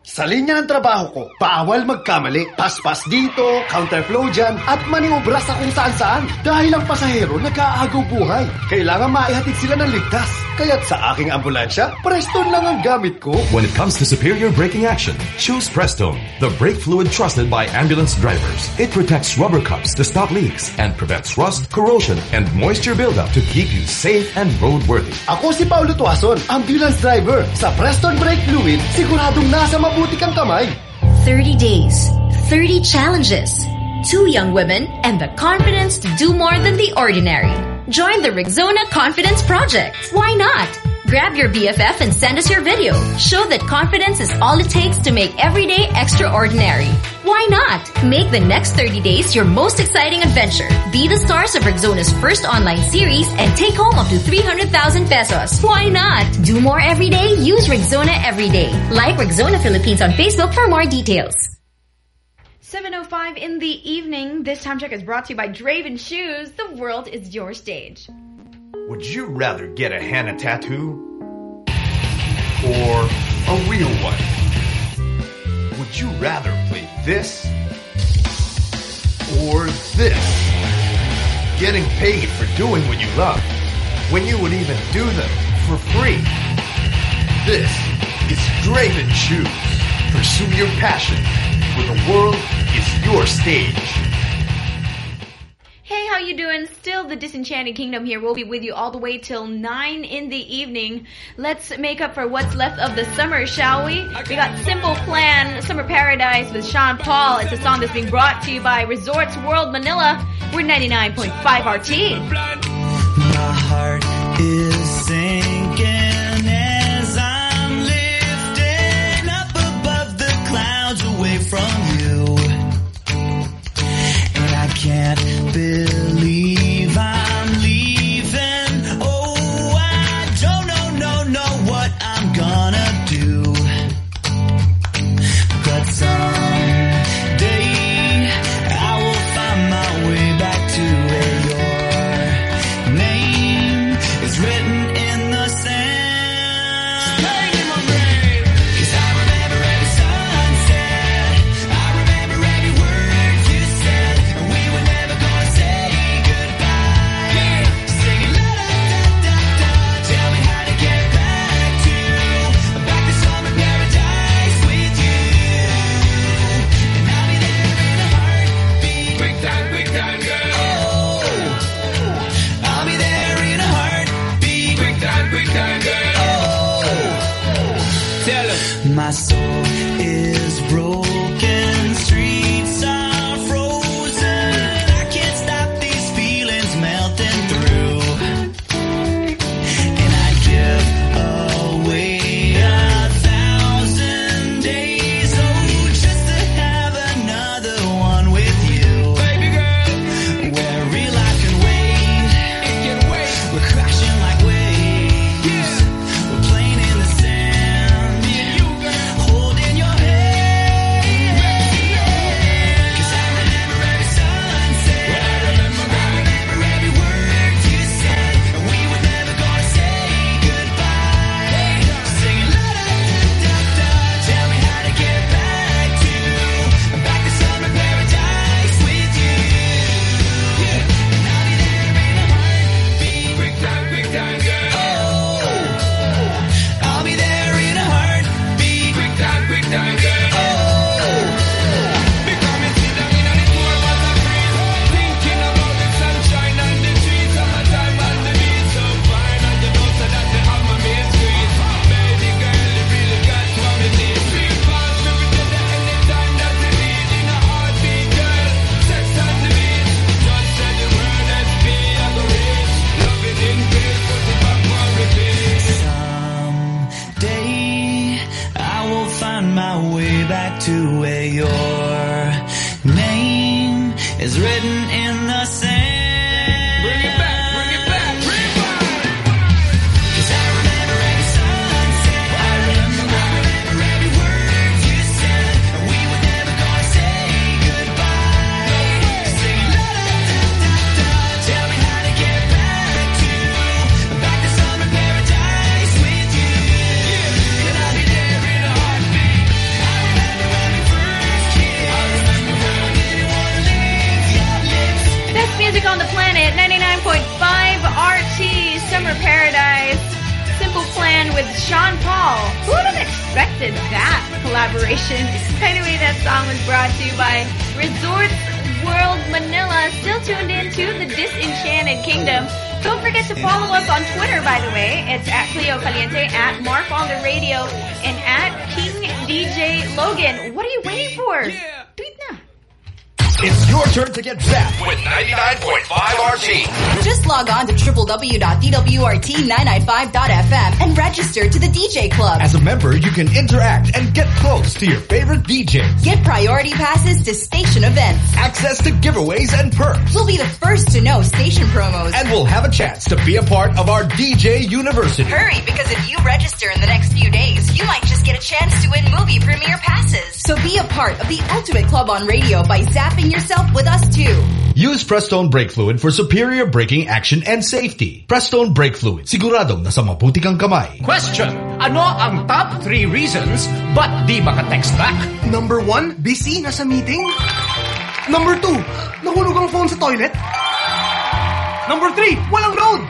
Sa linya ng trabaho ko, bawal magkamali. Paspas dito, counterflow dyan, at maniobra sa kung saan saan. Dahil ang pasahero nag-aagaw buhay. Kailangan maihatid sila ng ligtas. Kaya't sa aking ambulansya, Preston lang ang gamit ko. When it comes to superior braking action, choose Prestone, the brake fluid trusted by ambulance drivers. It protects rubber cups to stop leaks and prevents rust, corrosion, and moisture buildup to keep you safe and roadworthy. Ako si Paulo Tuason, ambulance driver. Sa Preston Brake Fluid, siguradong nasa mabuti kang kamay. 30 days, 30 challenges, two young women, and the confidence to do more than the ordinary. Join the Rexona Confidence Project. Why not? Grab your BFF and send us your video. Show that confidence is all it takes to make every day extraordinary. Why not? Make the next 30 days your most exciting adventure. Be the stars of Rexona's first online series and take home up to 300,000 pesos. Why not? Do more every day. Use Rexona every day. Like Rexona Philippines on Facebook for more details. 7.05 in the evening. This time check is brought to you by Draven Shoes. The world is your stage. Would you rather get a henna tattoo or a real one? Would you rather play this or this? Getting paid for doing what you love when you would even do them for free. This is Draven Shoes. Pursue your passion where the world is your stage. Hey, how you doing? Still the Disenchanted Kingdom here. We'll be with you all the way till 9 in the evening. Let's make up for what's left of the summer, shall we? We got Simple Plan, Summer Paradise with Sean Paul. It's a song that's being brought to you by Resorts World Manila. We're 99.5 RT. My heart can interact and get close to your favorite DJs. Get priority passes to station events. Access to giveaways and perks. We'll be the first to know station promos. And we'll have a chance to be a part of our DJ University. Hurry, because if you register in the next few days, you might just get a chance to win movie premiere passes. So be a part of the ultimate club on radio by zapping yourself with us too. Use Prestone Brake Fluid for superior braking action and safety. Prestone Brake Fluid, siguradong nasa mabuti kang kamay. Question, ano ang top 3 reasons ba't di maka-text back? Number one, busy, nasa meeting. Number two, nahulog ang phone sa toilet. Number three, walang load.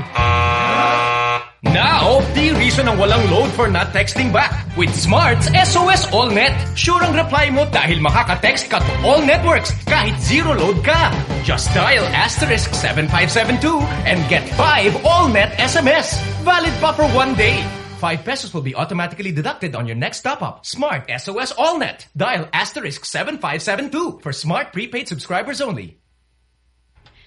Now, the reason ang walang load for not texting back. With Smart's SOS AllNet. Sure ang reply mo dahil makaka-text ka to all networks kahit zero load ka. Just dial asterisk 7572 and get 5 AllNet SMS. Valid pa for one day. 5 pesos will be automatically deducted on your next top-up. Smart SOS AllNet. Dial asterisk 7572 for smart prepaid subscribers only.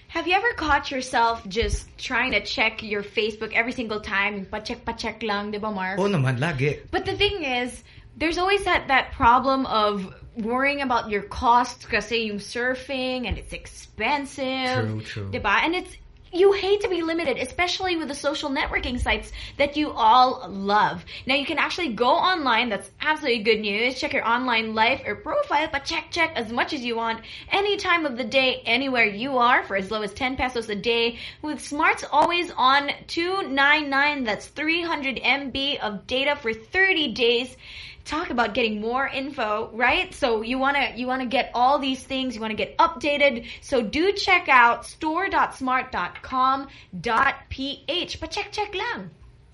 Have you ever caught yourself just trying to check your Facebook every single time? Pa-check, pa-check lang, di ba, Mark? Oo naman, lagi. But the thing is, there's always that, that problem of worrying about your costs kasi yung surfing and it's expensive. True, true. Diba? And it's, you hate to be limited, especially with the social networking sites that you all love. Now you can actually go online, that's absolutely good news. Check your online life or profile, but check, check as much as you want, any time of the day, anywhere you are, for as low as 10 pesos a day. With Smart's always on 299, that's 300 MB of data for 30 days talk about getting more info, right? So you want to you want to get all these things, you want to get updated. So do check out store.smart.com.ph. But check check lang.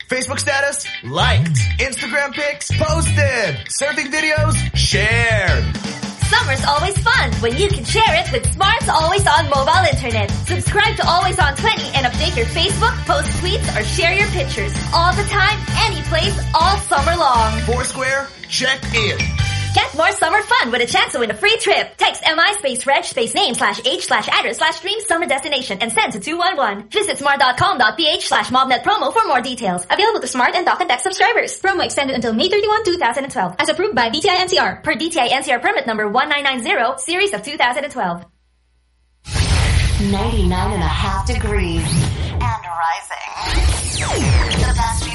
Facebook status, liked. Instagram pics, posted. Surfing videos, shared. Summer's always fun when you can share it with Smart's Always On mobile internet. Subscribe to Always On 20 and update your Facebook, post tweets, or share your pictures all the time, any place, all summer long. Foursquare, check in. Get more summer fun with a chance to win a free trip. Text MI space reg space name slash age slash address slash dream summer destination and send to 211. Visit smart.com.ph slash mobnet promo for more details. Available to smart and talk and text subscribers. Promo extended until May 31, 2012. As approved by DTI NCR. Per DTI NCR permit number 1990, series of 2012. 99 and a half degrees and rising. The best music, the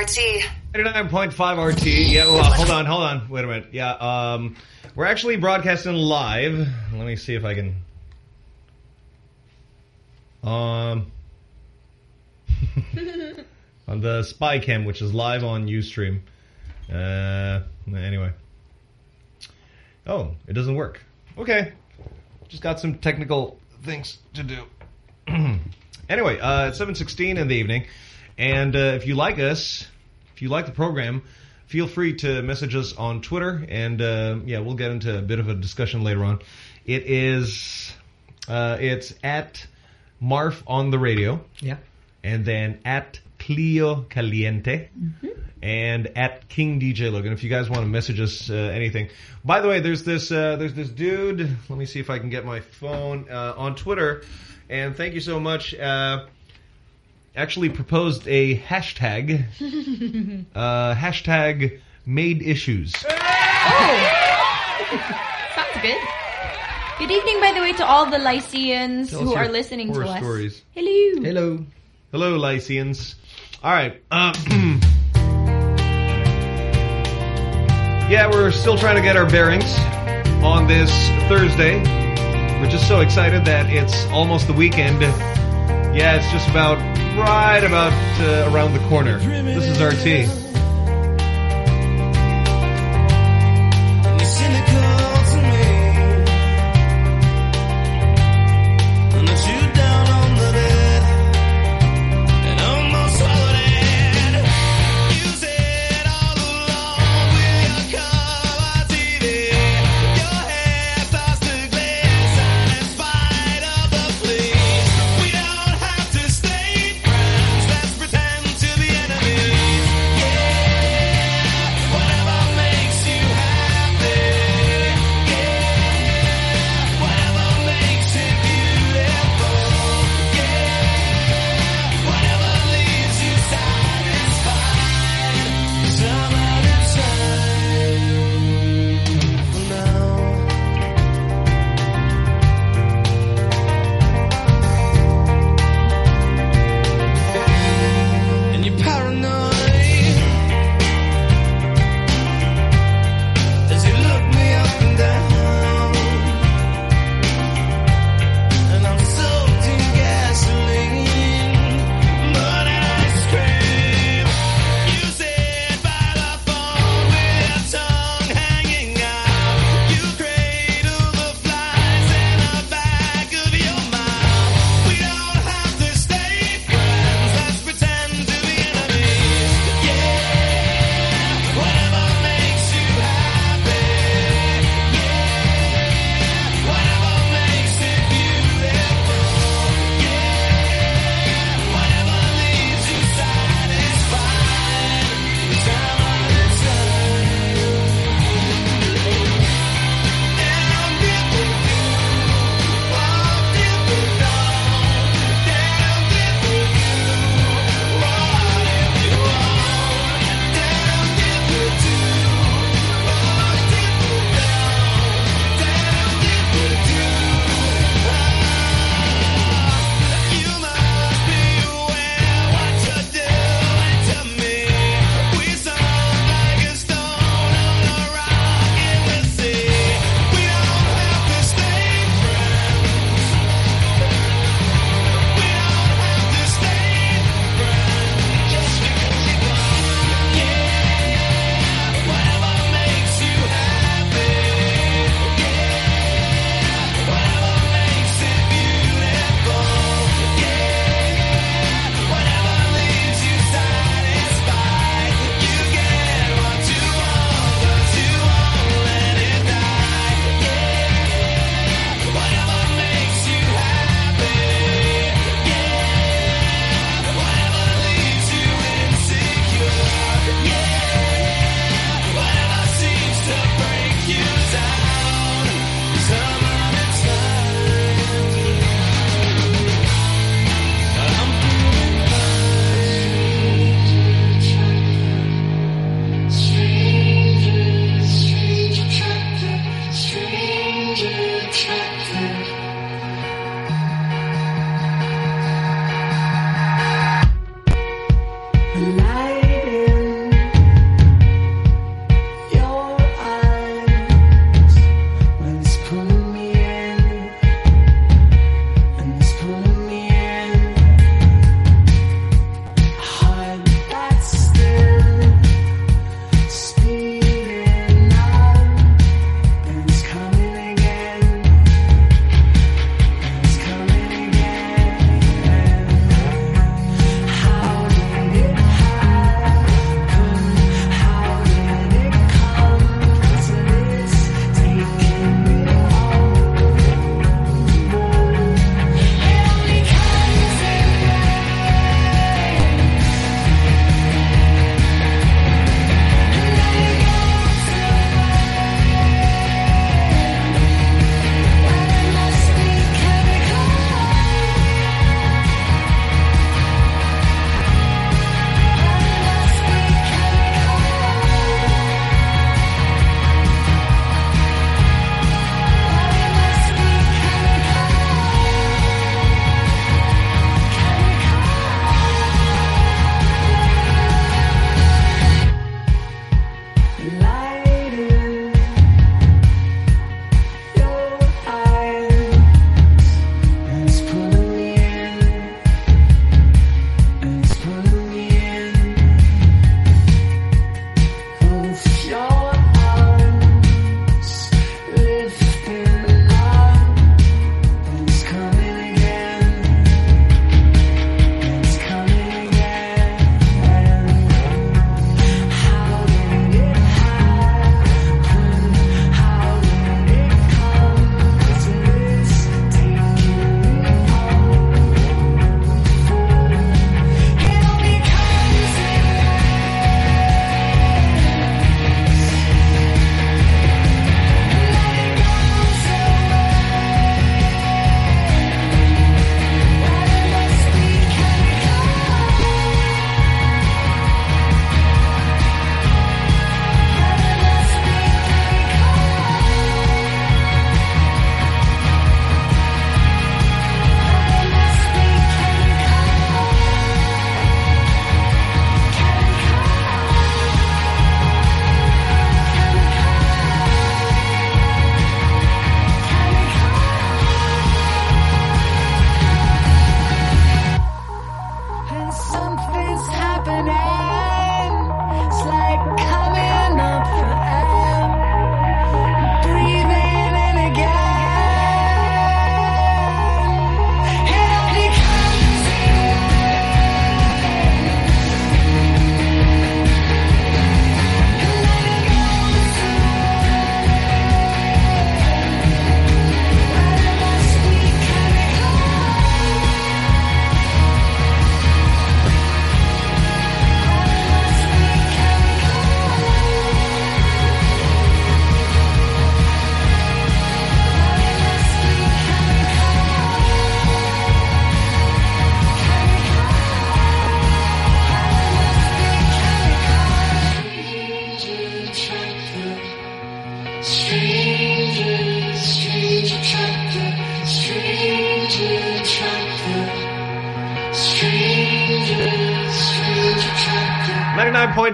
RT. 99.5 RT. Yeah, well, hold on, hold on. Wait a minute. Yeah, um, we're actually broadcasting live. Let me see if I can... Um, on the Spy Cam, which is live on Ustream. Uh, anyway. Oh, it doesn't work. Okay. Just got some technical things to do. anyway, uh, it's 7.16 in the evening. And uh, if you like us, if you like the program, feel free to message us on Twitter. And, uh, yeah, we'll get into a bit of a discussion later on. It is... Uh, it's at Marf on the radio. Yeah. And then at Clio Caliente. And at King DJ Logan, if you guys want to message us uh, anything. By the way, there's this uh, there's this dude. Let me see if I can get my phone uh, on Twitter. And thank you so much. Actually proposed a hashtag. uh, hashtag made issues. Sounds good. Good evening, by the way, to all the Lyceans who are listening to us. stories. Hello. Hello. Hello, Lyceans. All right. Uh, yeah, we're still trying to get our bearings on this Thursday. We're just so excited that it's almost the weekend. Yeah, it's just about right about uh, around the corner. This is RT.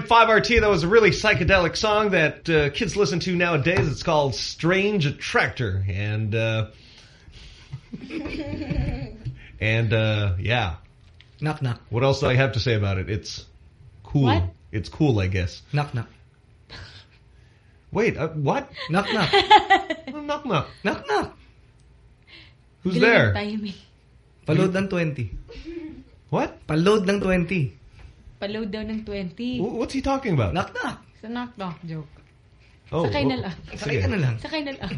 99.5 RT, that was a really psychedelic song that uh, kids listen to nowadays. It's called Strange Attractor. And, uh, and, uh, yeah. Knock knock. What else do I have to say about it? It's cool. What? It's cool, I guess. Knock knock. Wait, uh, what? Knock knock. knock knock. Knock knock. Who's Galing there? ng timing. Paload ng 20. What? Paload ng 20. Paload daw ng 20. What's he talking about? Knock knock. Sa knock-knock joke. Oh, Sakay oh, na lang. Sakay ka na lang. Sakay na lang.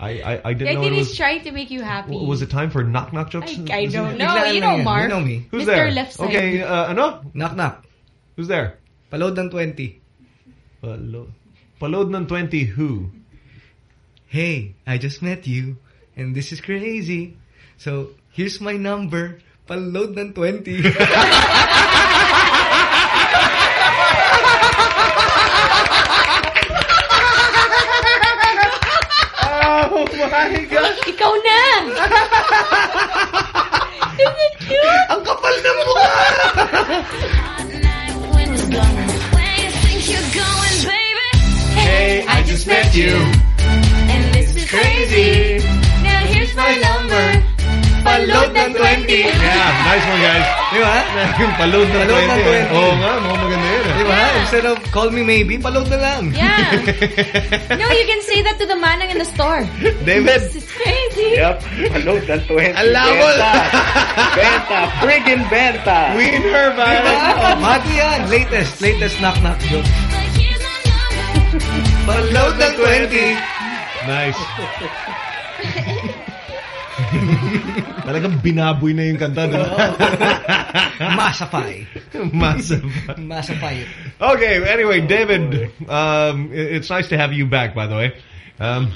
I, I, I I didn't know think it he's was... trying to make you happy. w- Was it time for knock-knock jokes? I, I don't it- know. You know Mark. Who's Mr. there? Left Side. Okay, uh, ano? Knock knock. Who's there? Paload ng 20. Paload. Paload ng 20 who? Hey, I just met you and this is crazy. So, here's my number. Paload ng 20. Oh my gosh! Ikaw na! Isn't it cute? Ang kapal na mukha! Hey, I just met you. And this is crazy. Now here's my number. Paload 20. Yeah, nice one guys. Di ba? Yung paload ng 20. Paload ng 20. Oo nga, mukhang maganda yun. eh. Di ba? Instead of call me maybe, paload na lang. Yeah. No, you can say that to the manang in the store. David. This is crazy. Yep. Paload ng 20. Alabol. Benta. Benta. Friggin' benta. Winner, man. Diba? Mati yan. Latest, latest knock knock joke. Paload ng 20. Nice. Talagang binaboy na yung kanta. Diba? Masafy. Masafy. Masafy. Okay, anyway, David, um, it's nice to have you back, by the way. Um,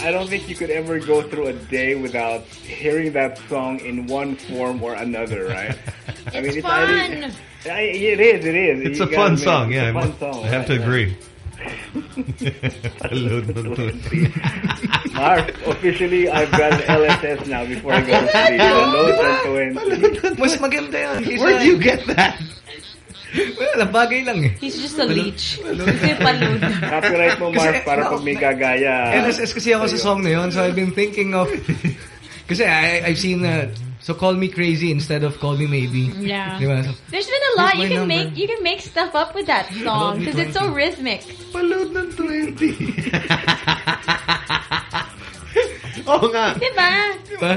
I don't think you could ever go through a day without hearing that song in one form or another, right? I It's it's fun. either- I, it is, it is. it's You a fun admit, song, it's yeah. a fun song. I have to agree. Paload ng 20. Mark, officially, I've got LSS now before I go to sleep. Paload ng 20. Mas maganda yan. Kaysa- Where'd you get that? Well, bagay lang eh. He's just a leech. Kasi paload. Copyright mo, Mark, para no, pag may gagaya. LSS kasi ako sa song na yun, so I've been thinking of... Kasi I, I've seen uh, So call me crazy instead of call me maybe. Yeah. Di? So, There's been a lot you can number. make. You can make stuff up with that song because it's so rhythmic. Paload ng 20. Oo nga. Diba? Diba?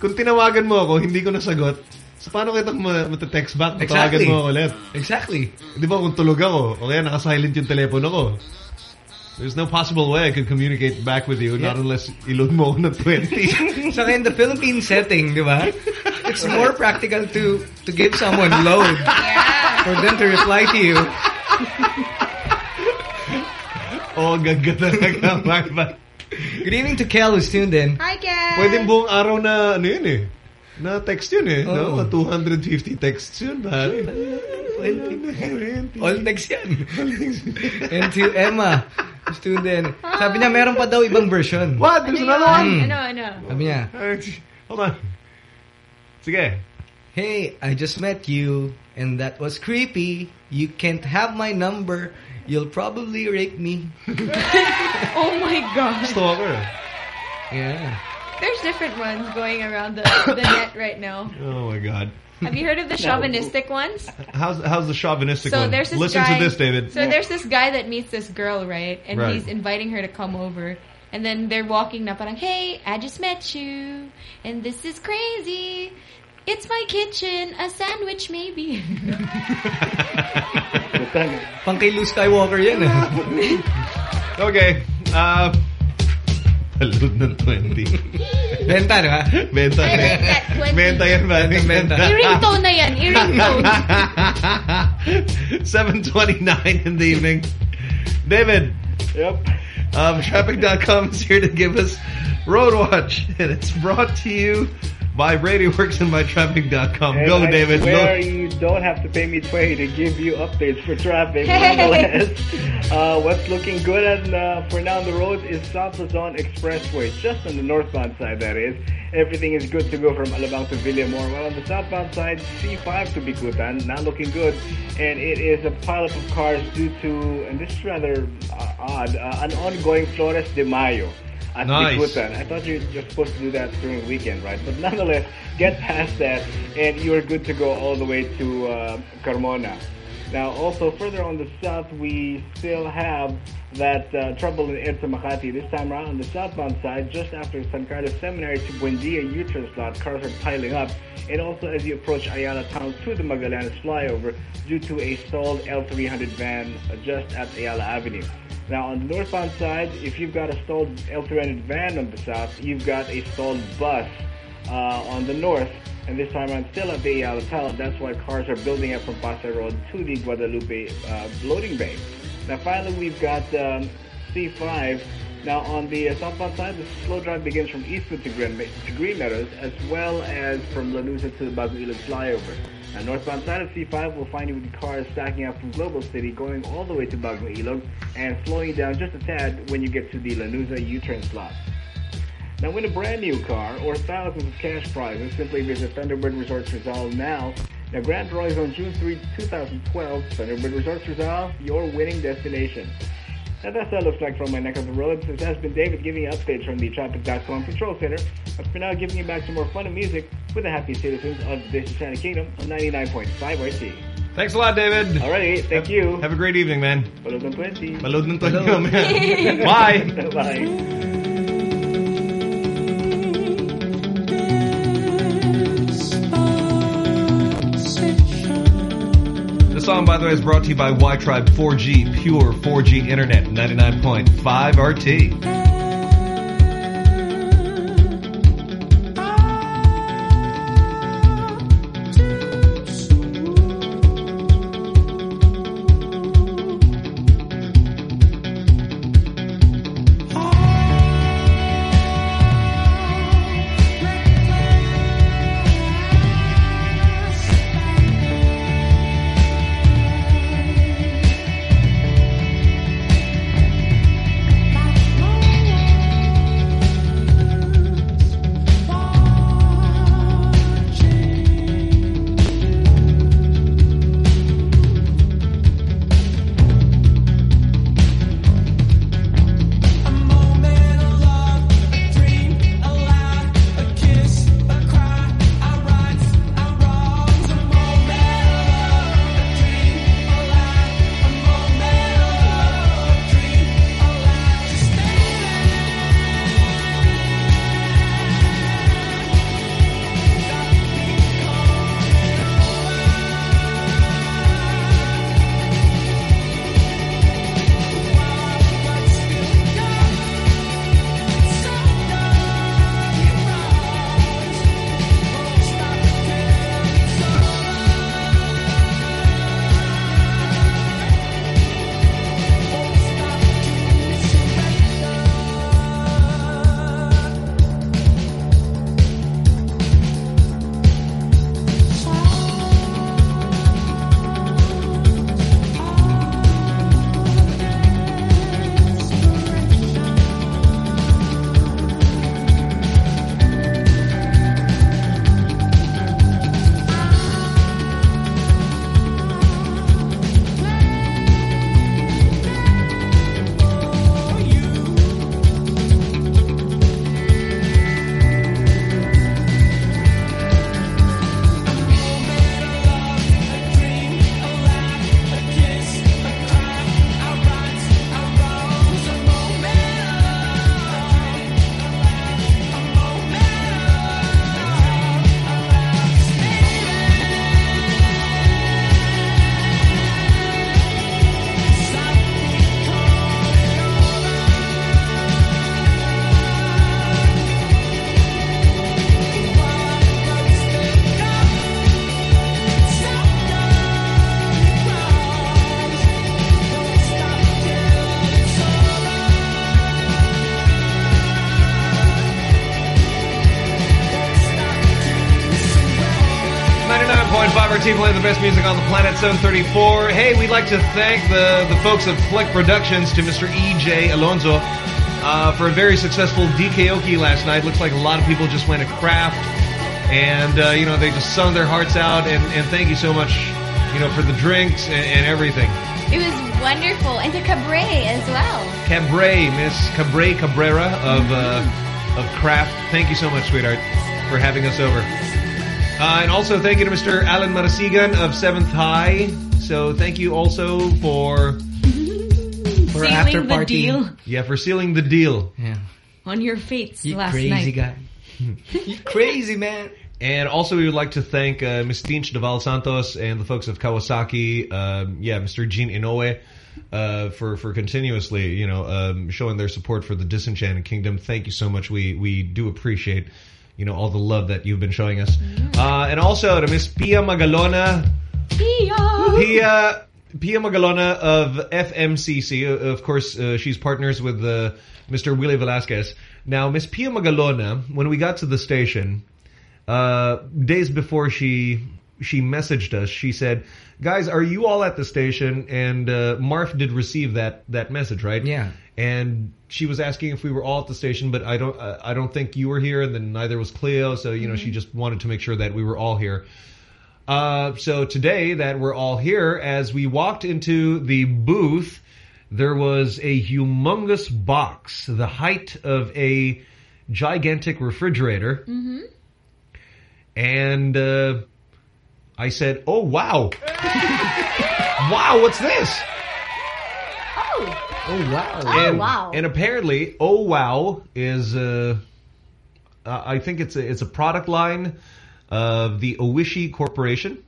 Kung tinawagan mo ako, hindi ko nasagot, so paano kita ma- matatext back? Matawagan Exactly. mo ako ulit. Exactly. Di ba kung tulog ako, o kaya naka-silent yung telepono ko, there's no possible way I could communicate back with you, not unless iload mo ako ng 20. so in the Philippine setting, di ba? It's more practical to to give someone load for them to reply to you. Oh, gaga talaga, Marva. Good evening to Kel who's tuned in. Hi, Kel. Pwedeng buong araw na, ano yun eh, na text yun eh. Oo. No? 250 texts yun, pare. All text yan. And to Emma who's tuned in. Sabi niya, meron pa daw ibang version. What? There's another one? Ano, ano? Sabi niya, Hold on. Sige. Hey, I just met you, and that was creepy. You can't have my number. You'll probably rape me. Oh my God. Stalker. Yeah. There's different ones going around the, the net right now. Oh my God. Have you heard of the chauvinistic ones? How's how's the chauvinistic So one? there's this Listen guy, to this, David. So there's this guy that meets this girl, right? And Right. he's inviting her to come over. And then they're walking na parang, hey, I just met you. And this is crazy. It's my kitchen. A sandwich, maybe. Pang kay Luke Skywalker yan eh. Okay. Uh, Palud ng 20. Benta, di ba? Benta. I like that 20. Benta yan, man. Benta. I-ringtone na yan. I-ringtone. 7.29 in the evening. David. Yep. Um, traffic.com is here to give us Road Watch. And it's brought to you by RadioWorks and MyTraffic.com. And Go, I David. swear Go. you don't have to pay me 20 to give you updates for traffic. Nonetheless, uh, what's looking good and, uh, for now on the roads is South Luzon Expressway, just on the northbound side, that is. Everything is good to go from Alabang to Villamor. While on the southbound side, C5 to Bicutan, not looking good. And it is a pileup of cars due to, and this is rather uh, odd, uh, an ongoing Flores de Mayo at Nice. I thought you you're supposed to do that during the weekend, right? But nonetheless, get past that, and you're good to go all the way to uh, Carmona. Now, also further on the south, we still have that uh, trouble in Edsa Makati. This time around on the southbound side, just after San Carlos Seminary to Buendia U-turn slot, cars are piling up. And also as you approach Ayala Tunnel to the Magallanes flyover due to a stalled L300 van just at Ayala Avenue. Now on the northbound side, if you've got a stalled L300 van on the south, you've got a stalled bus uh, on the north. And this time around, still at the Ayala That's why cars are building up from Pasay Road to the Guadalupe uh, loading bay. Now finally, we've got um, C5. Now on the uh, southbound side, the slow drive begins from Eastwood to Green, to Green Meadows, as well as from Lanuza to the Bago Ilog flyover. Now northbound side of C5 will find you with the cars stacking up from Global City, going all the way to Bago Ilog, and slowing down just a tad when you get to the Lanuza U-turn slot. Now win a brand new car or thousands of cash prizes. Simply visit Thunderbird Resorts Rizal now. Now grand drawings on June 3, 2012. Thunderbird Resorts Rizal, your winning destination. Now that's what it looks like from my neck of the road. This has been David giving you updates from the Traffic.com Control Center. But for now, giving you back some more fun and music with the happy citizens of Disenchanted Kingdom on 99.5 RT. Thanks a lot, David. Alrighty, thank you. Have a great evening, man. Balod ng 20. Balod ng 20, man. Bye. Bye. Song, by the way, is brought to you by Wi-Tribe 4G, pure 4G internet, 99.5 RT. The best music on the planet, 734. Hey, we'd like to thank the, the folks at Fleck Productions to Mr. E.J. Alonso uh, for a very successful DKOki last night. Looks like a lot of people just went to craft and, uh, you know, they just sung their hearts out. And, and thank you so much, you know, for the drinks and, and everything. It was wonderful. And to Cabre as well. Cabray, Miss Cabray Cabrera of uh, of Craft. Thank you so much, sweetheart, for having us over. Uh, and also thank you to Mr. Alan Marasigan of 7th High. So thank you also for... For Sealing after the party. deal. Yeah, for sealing the deal. Yeah. On your fates You last crazy night. guy. you crazy, man. And also we would like to thank uh, Ms. Tinch Deval Santos and the folks of Kawasaki. Um, yeah, Mr. Gene Inoue. Uh, for for continuously, you know, um, showing their support for the Disenchanted Kingdom. Thank you so much. We we do appreciate, you know, all the love that you've been showing us. Uh, and also to Miss Pia Magalona, Pia Pia Pia Magalona of FMCC. Uh, Of course, uh, she's partners with uh, Mr. Willie Velasquez. Now, Miss Pia Magalona, when we got to the station, uh, days before she she messaged us, she said, "Guys, are you all at the station?" And uh, Marf did receive that that message, right? Yeah. And she was asking if we were all at the station, but I don't uh, I don't think you were here, and then neither was Cleo. So you know, she just wanted to make sure that we were all here. Uh, so today that we're all here, as we walked into the booth, there was a humongous box, the height of a gigantic refrigerator. Mm-hmm. And uh, I said, oh, wow. wow, what's this? Oh. Oh, wow. and, wow. And apparently, oh, wow is, uh, uh, I think it's a, it's a product line of the Oishi Corporation.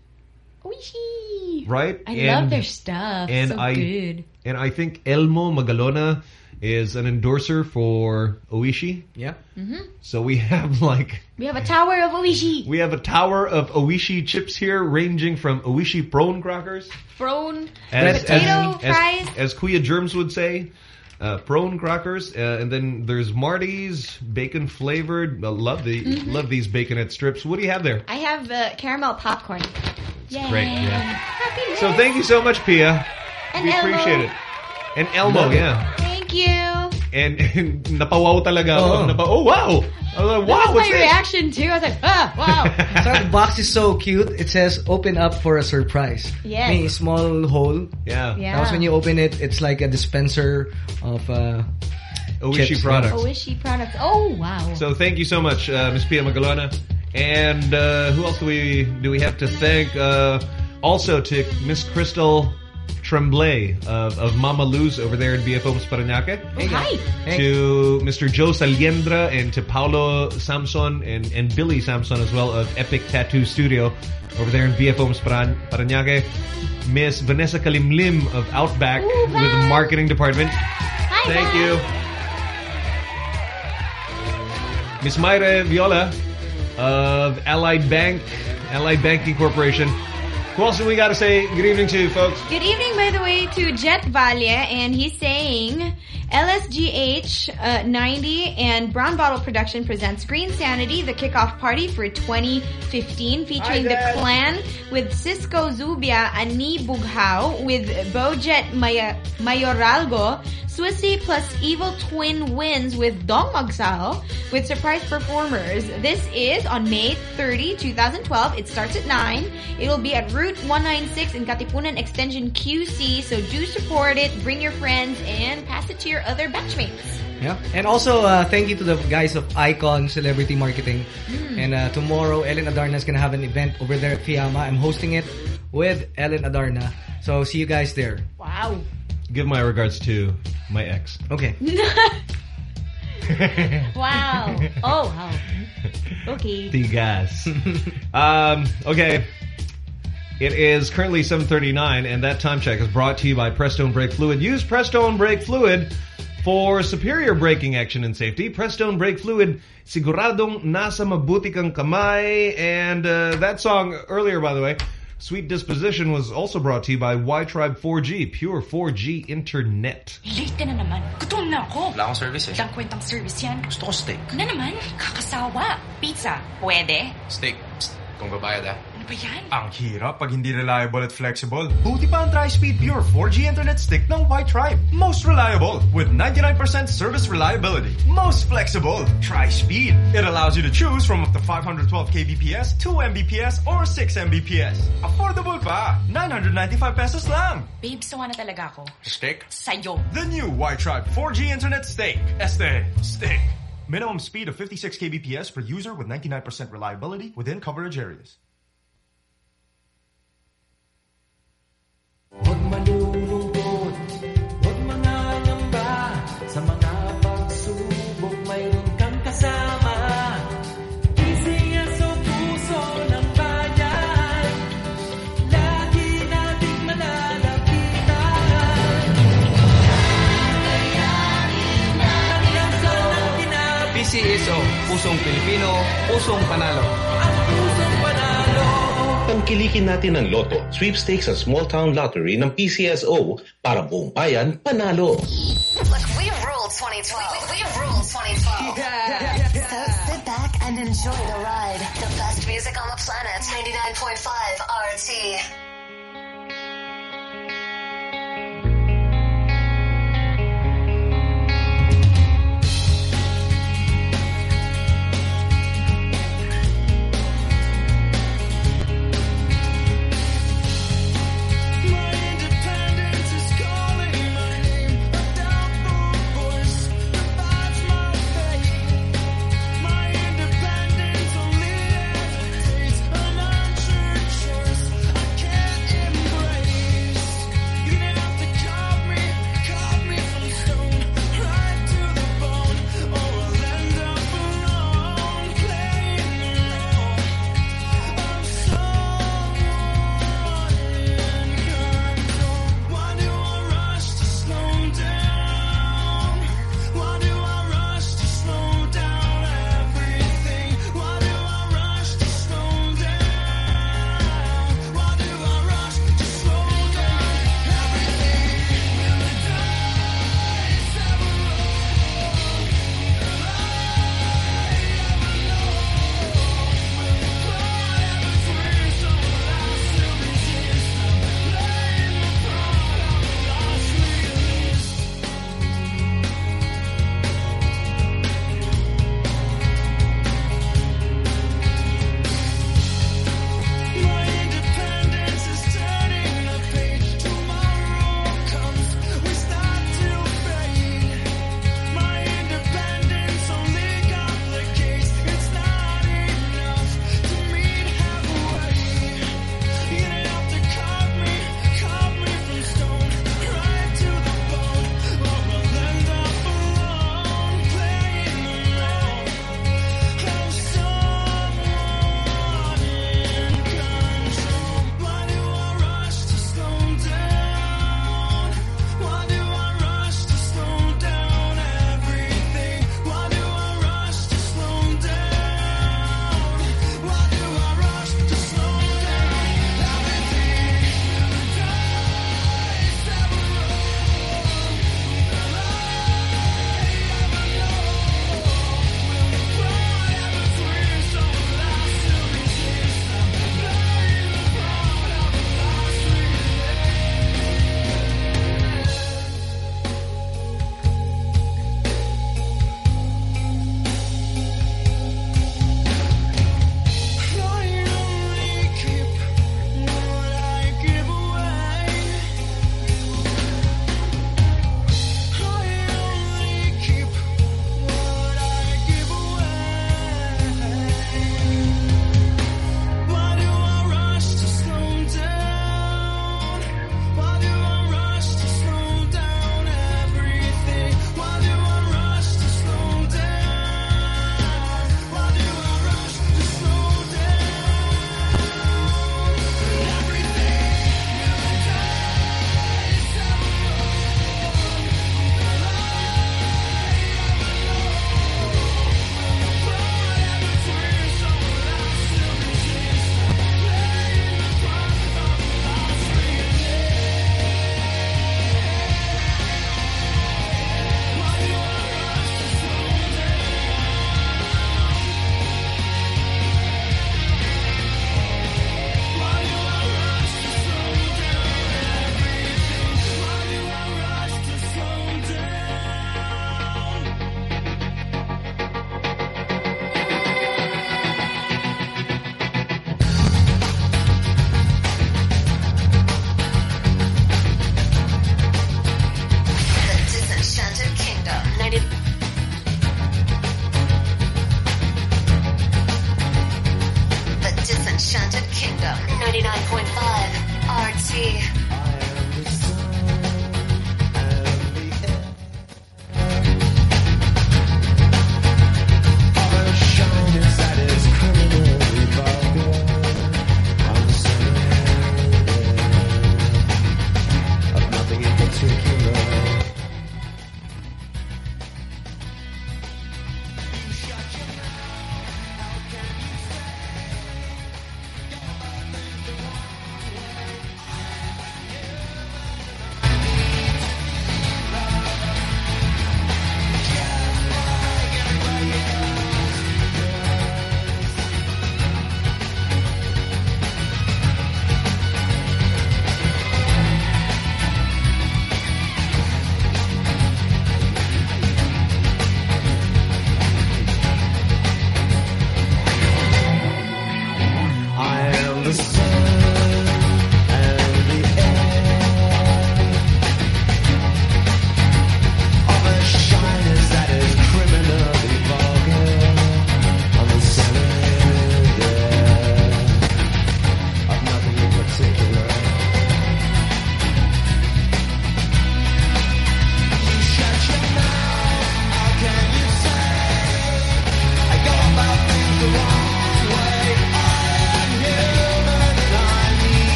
Oishi. Right? I And- love their stuff. and so I good. And I think Elmo Magalona is an endorser for Oishi. Yeah. hmm So we have like We have a tower of Oishi. we have a tower of Oishi chips here, ranging from Oishi prawn crackers, Thrown as potato as, fries. as, as Kuya Germs would say, uh, prawn crackers, uh, and then there's Marty's bacon flavored. I love the Mhm. love these baconette strips. What do you have there? I have uh, caramel popcorn. Yay. great, yeah. Happy So thank you so much, Pia. And we Elmo. appreciate it. And Elmo, Love yeah. Thank you. And, and napawaw talaga ako. Oo. Napa, oh, wow! I was like, wow, what's my this? reaction too. I was like, ah, wow. so the box is so cute. It says open up for a surprise. Yes. May small hole. Yeah. Yeah. Tapos when you open it, it's like a dispenser of uh, Oishi chips. products. Oishi products. Oh wow. So thank you so much, uh, Ms. Pia Magalona. And uh, who else do we do we have to thank? Uh, also to Miss Crystal Tremblay of, of Mama Luz over there in BF Homes Paranaque. Oh, hi. To Mr. Joe Saliendra and to Paulo Samson and, and Billy Samson as well of Epic Tattoo Studio over there in BF Homes Paran- Paranaque. Miss Vanessa Kalimlim of Outback Ooh, with the marketing department. Hi, Thank Van. you. Miss Mayra Viola of Allied Bank, Allied Banking Corporation. Who else do we got to say good evening to, you, folks? Good evening, by the way, to Jet Valle, and he's saying LSGH uh, 90 and Brown Bottle Production presents Green Sanity, the kickoff party for 2015, featuring the Clan with Cisco Zubia, Ani Bughao, with Bojet Maya, Mayoralgo, Swissy plus Evil Twin Wins with Dong Magsao, with surprise performers. This is on May 30, 2012. It starts at 9. It will be at Route 196 in Katipunan Extension QC, so do support it, bring your friends, and pass it to your other batchmates. Yeah. And also, uh, thank you to the guys of Icon Celebrity Marketing. Mm. And uh, tomorrow, Ellen Adarna is going to have an event over there at Fiamma. I'm hosting it with Ellen Adarna. So, see you guys there. Wow. Give my regards to my ex. Okay. wow. Oh, wow. Okay. The gas. um, okay. It is currently 7.39 and that time check is brought to you by Prestone Brake Fluid. Use Prestone Brake Fluid for superior braking action and safety. Prestone Brake Fluid, siguradong nasa mabuti kang kamay. And uh, that song earlier, by the way, Sweet Disposition was also brought to you by Wi-Tribe 4G, pure 4G internet. Late ka na naman. Gutom na ako. Wala akong service eh. Walang kwentang service yan. Gusto ko steak. Na naman? Kakasawa. Pizza. Pwede? Steak. Psst, kung babayad ah. Ano ba yan? Ang hirap pag hindi reliable at flexible. Buti pa ang Tri-Speed Pure 4G Internet Stick ng Wi-Tribe. Most reliable with 99% service reliability. Most flexible. Tri-Speed. It allows you to choose from up to 512 kbps, 2 mbps, or 6 mbps. Affordable pa. 995 pesos lang. Babe, sawa na talaga ako. Stick? Sa'yo. The new Wi-Tribe 4G Internet Stick. Este. Stick. Minimum speed of 56 kbps per user with 99% reliability within coverage areas. Huwag malulungkot, huwag mangangamba Sa mga pagsubok. Mayroon kang kasama. Isiya sa puso ng bayan. Lagi nating malalapitan Hanggang sa nang kinapit PCSO, Pusong Pilipino, Pusong Panalo. Pusong panalo Tangkilikin natin ang loto, sweepstakes at small town lottery ng PCSO para buong bayan panalo. Look, we ruled 2012. We ruled 2012. So sit back and enjoy the ride. The best music on the planet. 99.5 RT.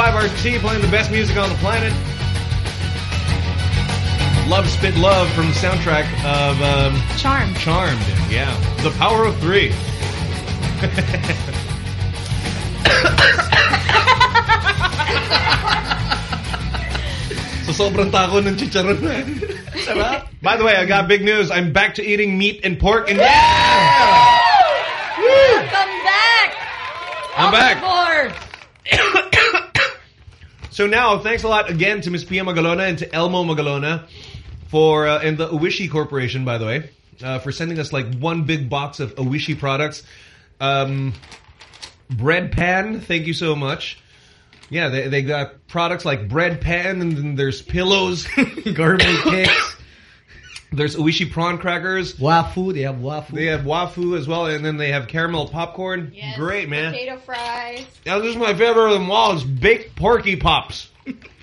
5RT playing the best music on the planet. Love Spit Love from the soundtrack of... Um, Charmed. Charmed, yeah. The Power of Three. By the way, I got big news. I'm back to eating meat and pork and... Yeah! Come back! I'm back. So now, thanks a lot again to Miss Pia Magalona and to Elmo Magalona for uh, and the Oishi Corporation, by the way, uh, for sending us like one big box of Oishi products. Um, bread pan, thank you so much. Yeah, they they got products like bread pan, and then there's pillows, gourmet cakes. There's Oishi prawn crackers. Wafu, they have wafu. They have wafu as well, and then they have caramel popcorn. Great, man. Potato fries. Now, this is my favorite of them all. Is baked porky pops.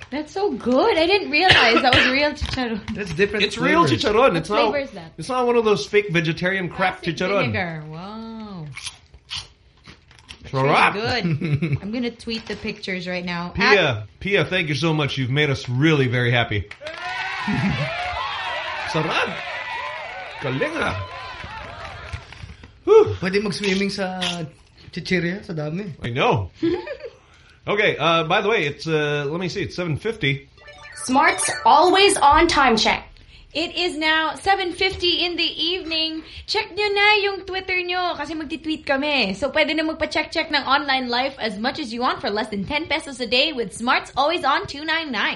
That's so good. I didn't realize that was real chicharron. That's different. It's real flavors. chicharron. What It's not. is that? It's not one of those fake vegetarian crap chicharron. Vinegar. Wow. Sarap. Pretty good. I'm gonna tweet the pictures right now. At- Pia, Pia, thank you so much. You've made us really very happy. Sarap. Galing ah. Pwede mag-swimming sa chichirya, sa dami. I know. Okay, uh, by the way, it's, uh, let me see, it's 7.50. Smart's always on time check. It is now 7.50 in the evening. Check nyo na yung Twitter nyo kasi magti-tweet kami. So pwede na magpa-check-check ng online life as much as you want for less than 10 pesos a day with Smart's Always On 299.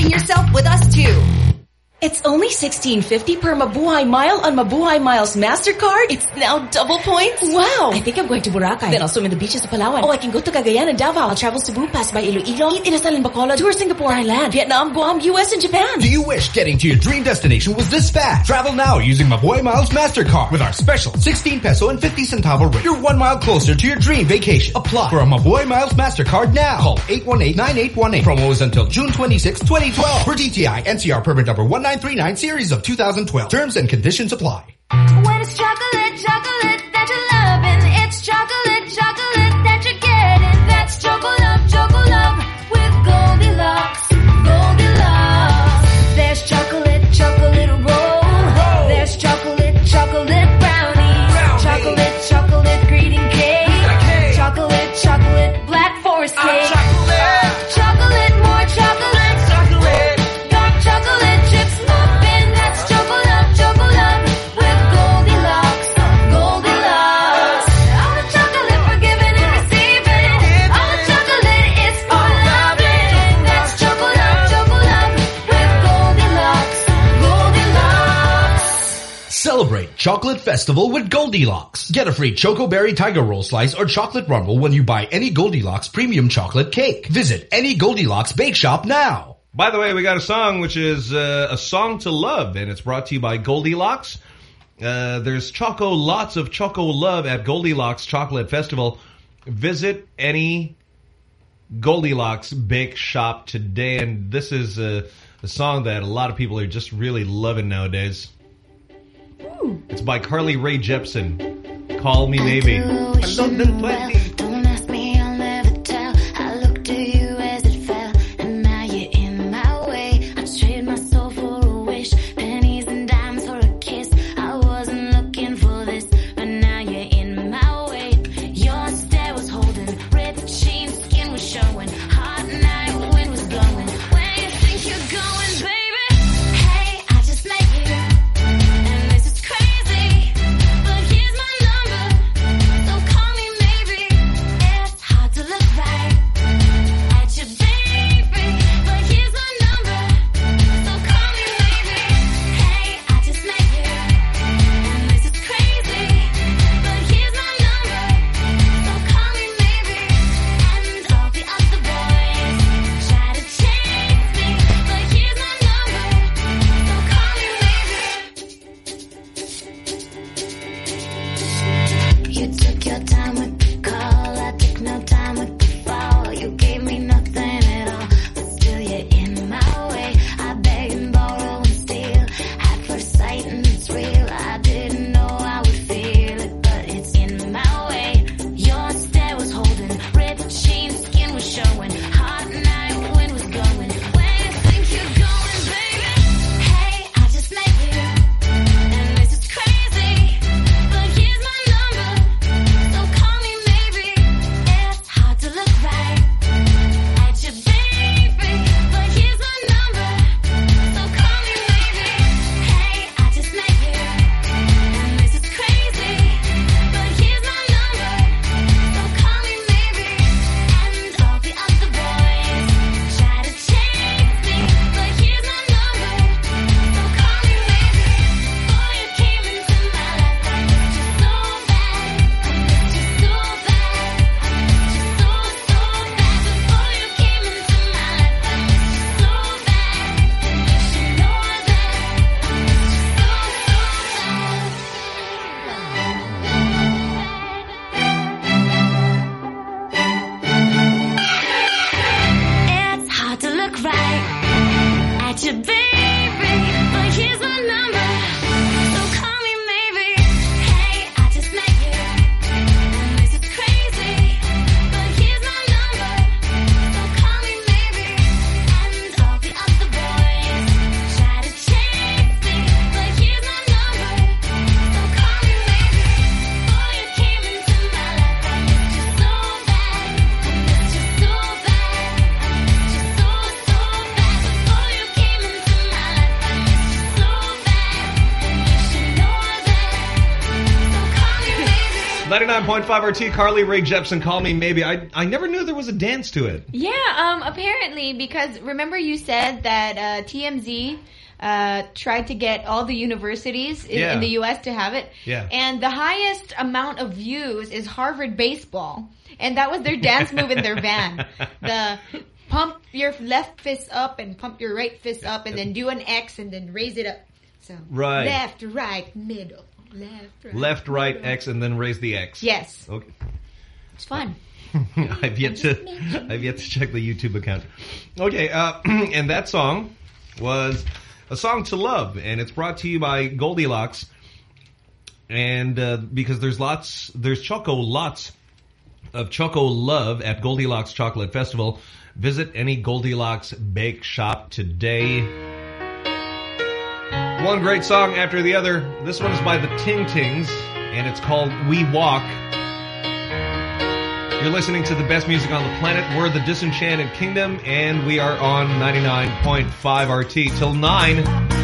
yourself with us too. It's only $16.50 per Mabuhay Mile on Mabuhay Miles MasterCard. It's now double points. Wow. I think I'm going to Boracay. Then I'll swim in the beaches of Palawan. Oh, I can go to Cagayan and Davao. I'll travel Cebu, pass by Iloilo, eat Inasal and Bacolod, tour Singapore, Thailand, Vietnam, Guam, US, and Japan. Do you wish getting to your dream destination was this fast? Travel now using Mabuhay Miles MasterCard with our special 16 peso and 50 centavo rate. You're one mile closer to your dream vacation. Apply for a Mabuhay Miles MasterCard now. Call 818-9818. Promo is until June 26, 2012. For DTI NCR permit number 1939 series of 2012. Terms and conditions apply. When it's chocolate, chocolate that you're loving, it's chocolate, chocolate that you're getting. That's Chocolove, Chocolove Chocolate Festival with Goldilocks. Get a free Choco Berry Tiger Roll slice or chocolate rumble when you buy any Goldilocks premium chocolate cake. Visit any Goldilocks bake shop now. By the way, we got a song which is uh, a song to love, and it's brought to you by Goldilocks. Uh, there's choco, lots of choco love at Goldilocks Chocolate Festival. Visit any Goldilocks bake shop today, and this is a, a song that a lot of people are just really loving nowadays. It's by Carly Rae Jepsen. Call Me Maybe. Five RT, Carly Rae Jepsen, Call Me Maybe. I, I never knew there was a dance to it. Yeah, um, apparently, because remember you said that uh, TMZ uh, tried to get all the universities in, yeah. in, the U.S. to have it. Yeah. And the highest amount of views is Harvard baseball. And that was their dance move in their van. The pump your left fist up and pump your right fist up and then do an X and then raise it up. So right. left, right, middle left, right. Left, right, X, and then raise the X. Yes, Okay. it's fun. I've yet to I've yet to check the YouTube account. Okay, uh, and that song was a song to love, and it's brought to you by Goldilocks. And uh, because there's lots, there's choco lots of choco love at Goldilocks Chocolate Festival. Visit any Goldilocks bake shop today. One great song after the other. This one is by the Ting Tings, and it's called We Walk. You're listening to the best music on the planet. We're the Disenchanted Kingdom, and we are on 99.5 RT till 9.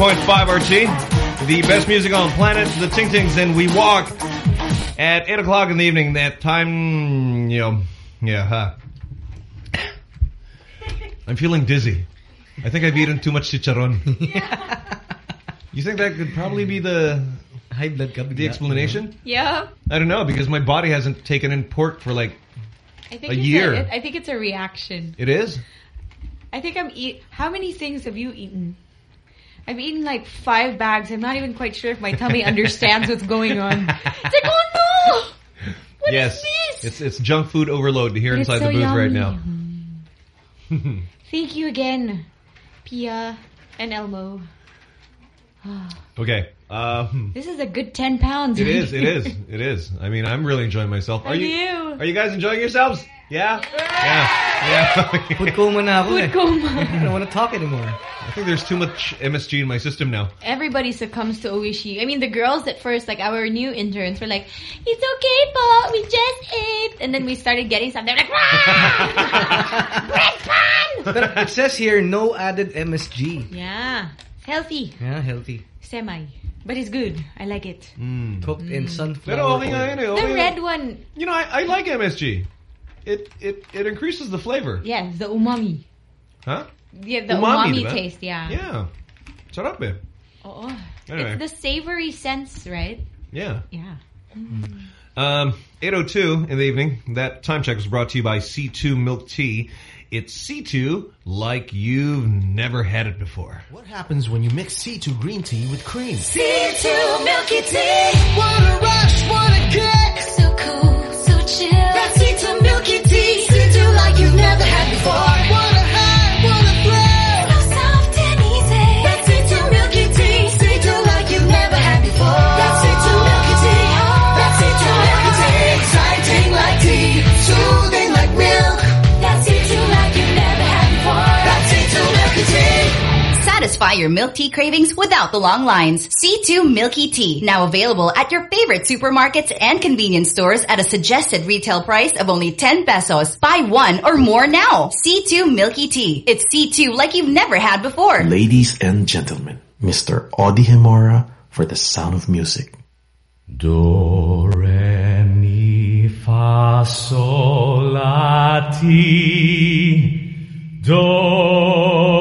99.5 RT. The best music on the planet, the Ting Tings, and we walk at 8 o'clock in the evening. That time, you know, yeah, huh. I'm feeling dizzy. I think I've eaten too much chicharon. You think that could probably be the high blood cup? The explanation? Yeah. I don't know because my body hasn't taken in pork for like I think a it's year. A, I think it's a reaction. it is. I think I'm eat. How many things have you eaten? I've eaten like five bags. I'm not even quite sure if my tummy understands what's going on. It's like, oh no! What is yes, this? it's it's junk food overload here But inside so the booth right now. Thank you again, Pia and Elmo. okay. Um, This is a good 10 pounds. it is. It is. It is. I mean, I'm really enjoying myself. Are I you? do. Are you guys enjoying yourselves? Yeah. Yeah. Yeah. Food coma na ako Food eh. coma. I don't want to talk anymore. I think there's too much MSG in my system now. Everybody succumbs to Oishi. I mean, the girls at first, like our new interns, were like, "It's okay, po, we just ate," and then we started getting some. They're like, But it says here, no added MSG. "Yeah, healthy, Yeah, healthy. semi, but it's good. I like it." Cooked in sunflower Pero okay nga oil. yun eh. The Okay. red one, You know, I, I like MSG. It it it increases the flavor. yeah, the umami. Huh? Yeah, the Umami, umami, taste. Yeah. Yeah. Sarap eh. Oo. Anyway. It's the savory sense, right? Yeah. Yeah. Um, 8.02 in the evening. That time check was brought to you by C2 Milk Tea. It's C2 like you've never had it before. What happens when you mix C2 green tea with cream? C2 Milky Tea. Wanna rush, wanna get. So cool, so chill. Satisfy your milk tea cravings without the long lines. C2 Milky Tea, now available at your favorite supermarkets and convenience stores at a suggested retail price of only 10 pesos. Buy one or more now. C2 Milky Tea. It's C2 like you've never had before. Ladies and gentlemen, Mr. Audie Gemora for the sound of music. Do, re, mi, fa, sol, la, ti. The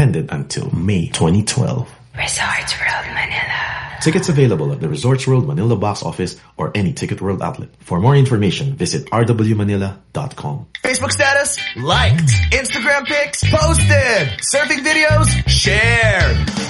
extended until May 2012. Resorts World Manila. Tickets available at the Resorts World Manila box office or any Ticket World outlet. For more information, visit rwmanila.com. Facebook status? Liked. Instagram pics? Posted. Surfing videos? Shared.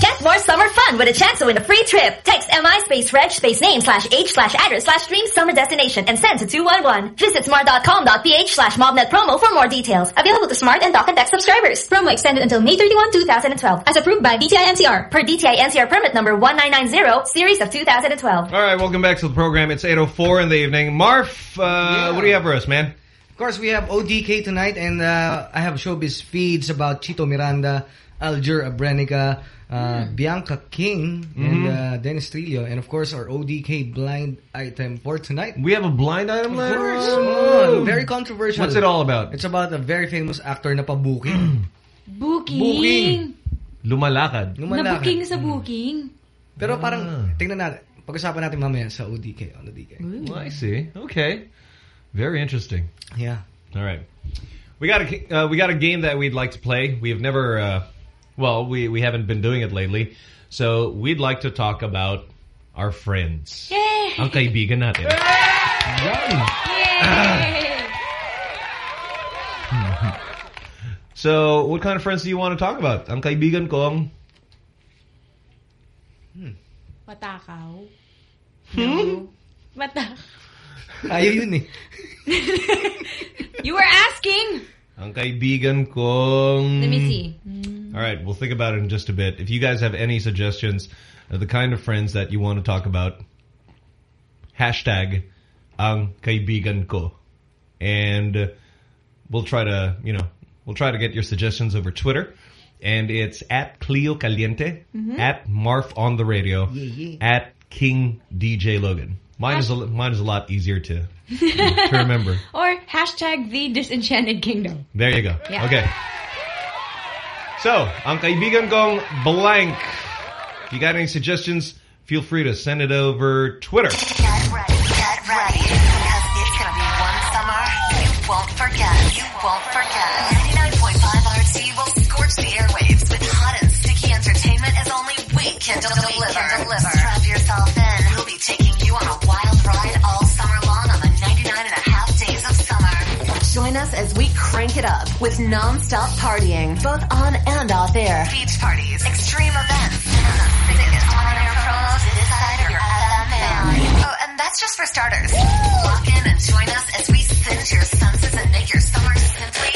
Get more summer fun with a chance to win a free trip. Text MI space reg space name slash age slash address slash dream summer destination and send to 211. Visit smart.com.ph slash mobnet promo for more details. Available to smart and Talk 'N Text subscribers. Promo extended until May 31, 2012. As approved by DTI NCR. Per DTI NCR permit number 1990, series of 2012. All right, welcome back to the program. It's 8.04 in the evening. Marf, uh, what do you have for us, man? Of course, we have ODK tonight, and uh, I have showbiz feeds about Chito Miranda, Aljur Abrenica, uh, Bianca King, and Mhm. uh, Dennis Trillo, and of course our ODK blind item for tonight. We have a blind item Of later course, on? very controversial. What's it all about? It's about a very famous actor na pa-booking. Booking. Booking. Lumalakad. Na-booking sa booking. Pero parang, tingnan natin, pag-usapan natin mamaya sa ODK, on ODK. Well, I see. Okay. Very interesting. Yeah. All right. We got a uh, we got a game that we'd like to play. We have never, uh, well, we we haven't been doing it lately. So we'd like to talk about our friends. Yay! Ang kaibigan natin. So, what kind of friends do you want to talk about? Ang kaibigan kong... Matakaw. Hmm? Mata. Ayaw yun eh. You were asking. Ang kaibigan kong... Let me see. All right, we'll think about it in just a bit. If you guys have any suggestions of the kind of friends that you want to talk about, hashtag ang kaibigan ko. And uh, we'll try to, you know, we'll try to get your suggestions over Twitter. And it's at Cleo Caliente, Mhm. at Marv on the radio, Yeah, at King DJ Logan. Mine is a, mine is a lot easier to to remember. Or hashtag the disenchanted kingdom. There you go. Yeah. Okay. So, ang kaibigan kong blank. If you got any suggestions, feel free to send it over Twitter. Get ready, because it's gonna be one summer you won't forget. You won't forget. 99.5 RT will scorch the airwaves with hot and sticky entertainment as only we can deliver. deliver. Strap yourself in. We'll be taking you on a wild ride all summer long on the 99 and a half days of summer. Join us as we crank it up with non-stop partying, both on and off air. Beach parties, extreme events, and the sickest on-air promos this side of your FM. Oh, and that's just for starters. Lock in and join us as we singe your senses and make your summer simply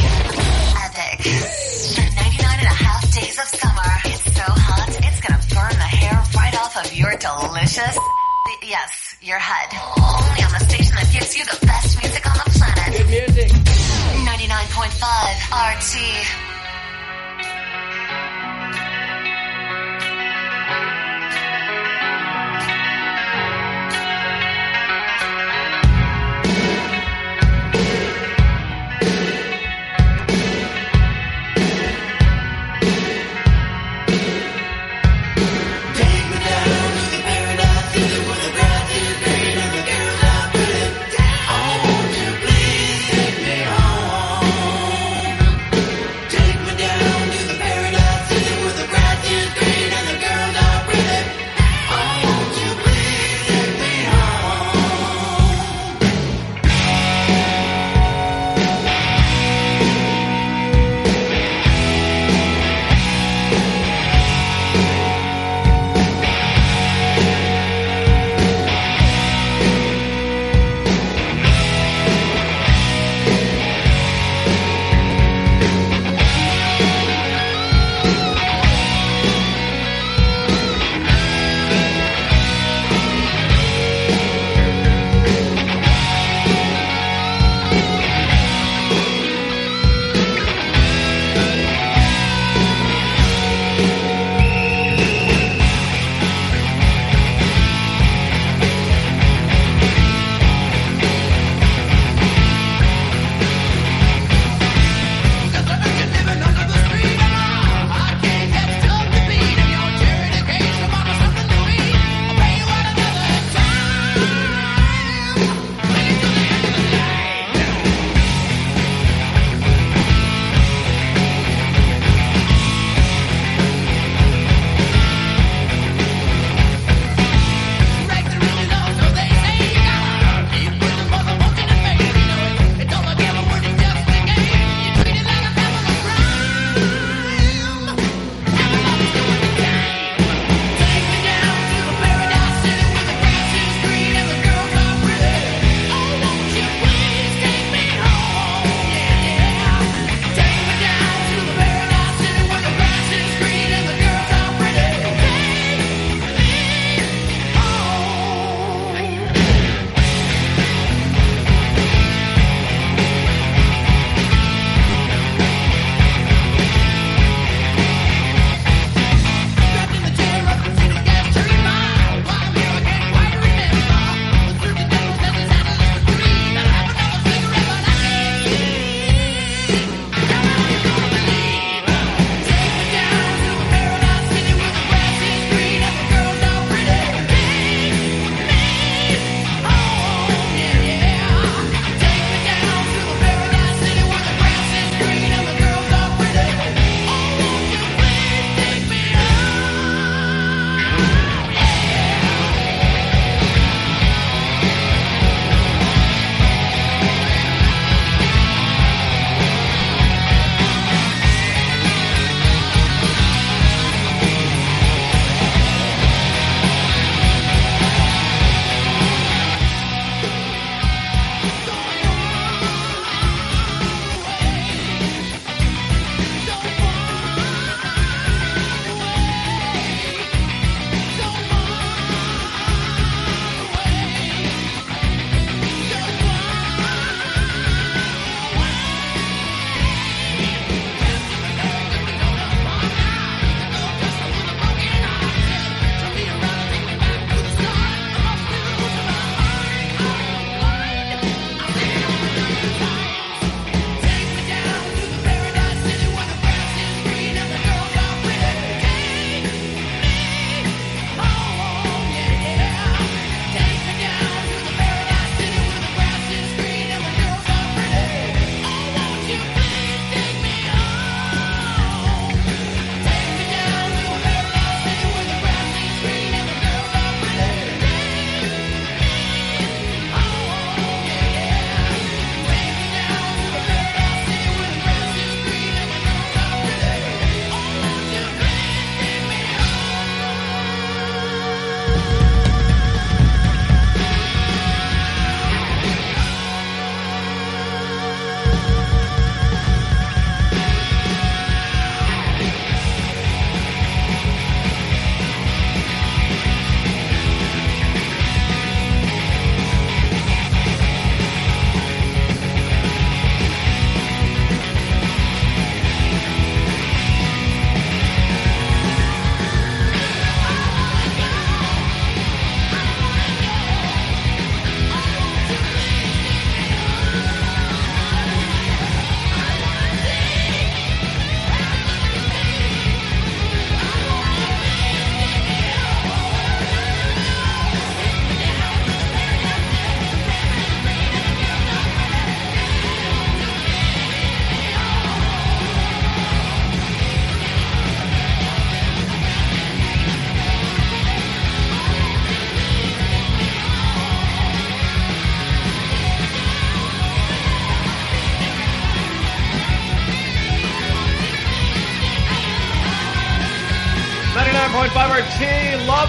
epic. For 99 and a half days of summer, yes, your head.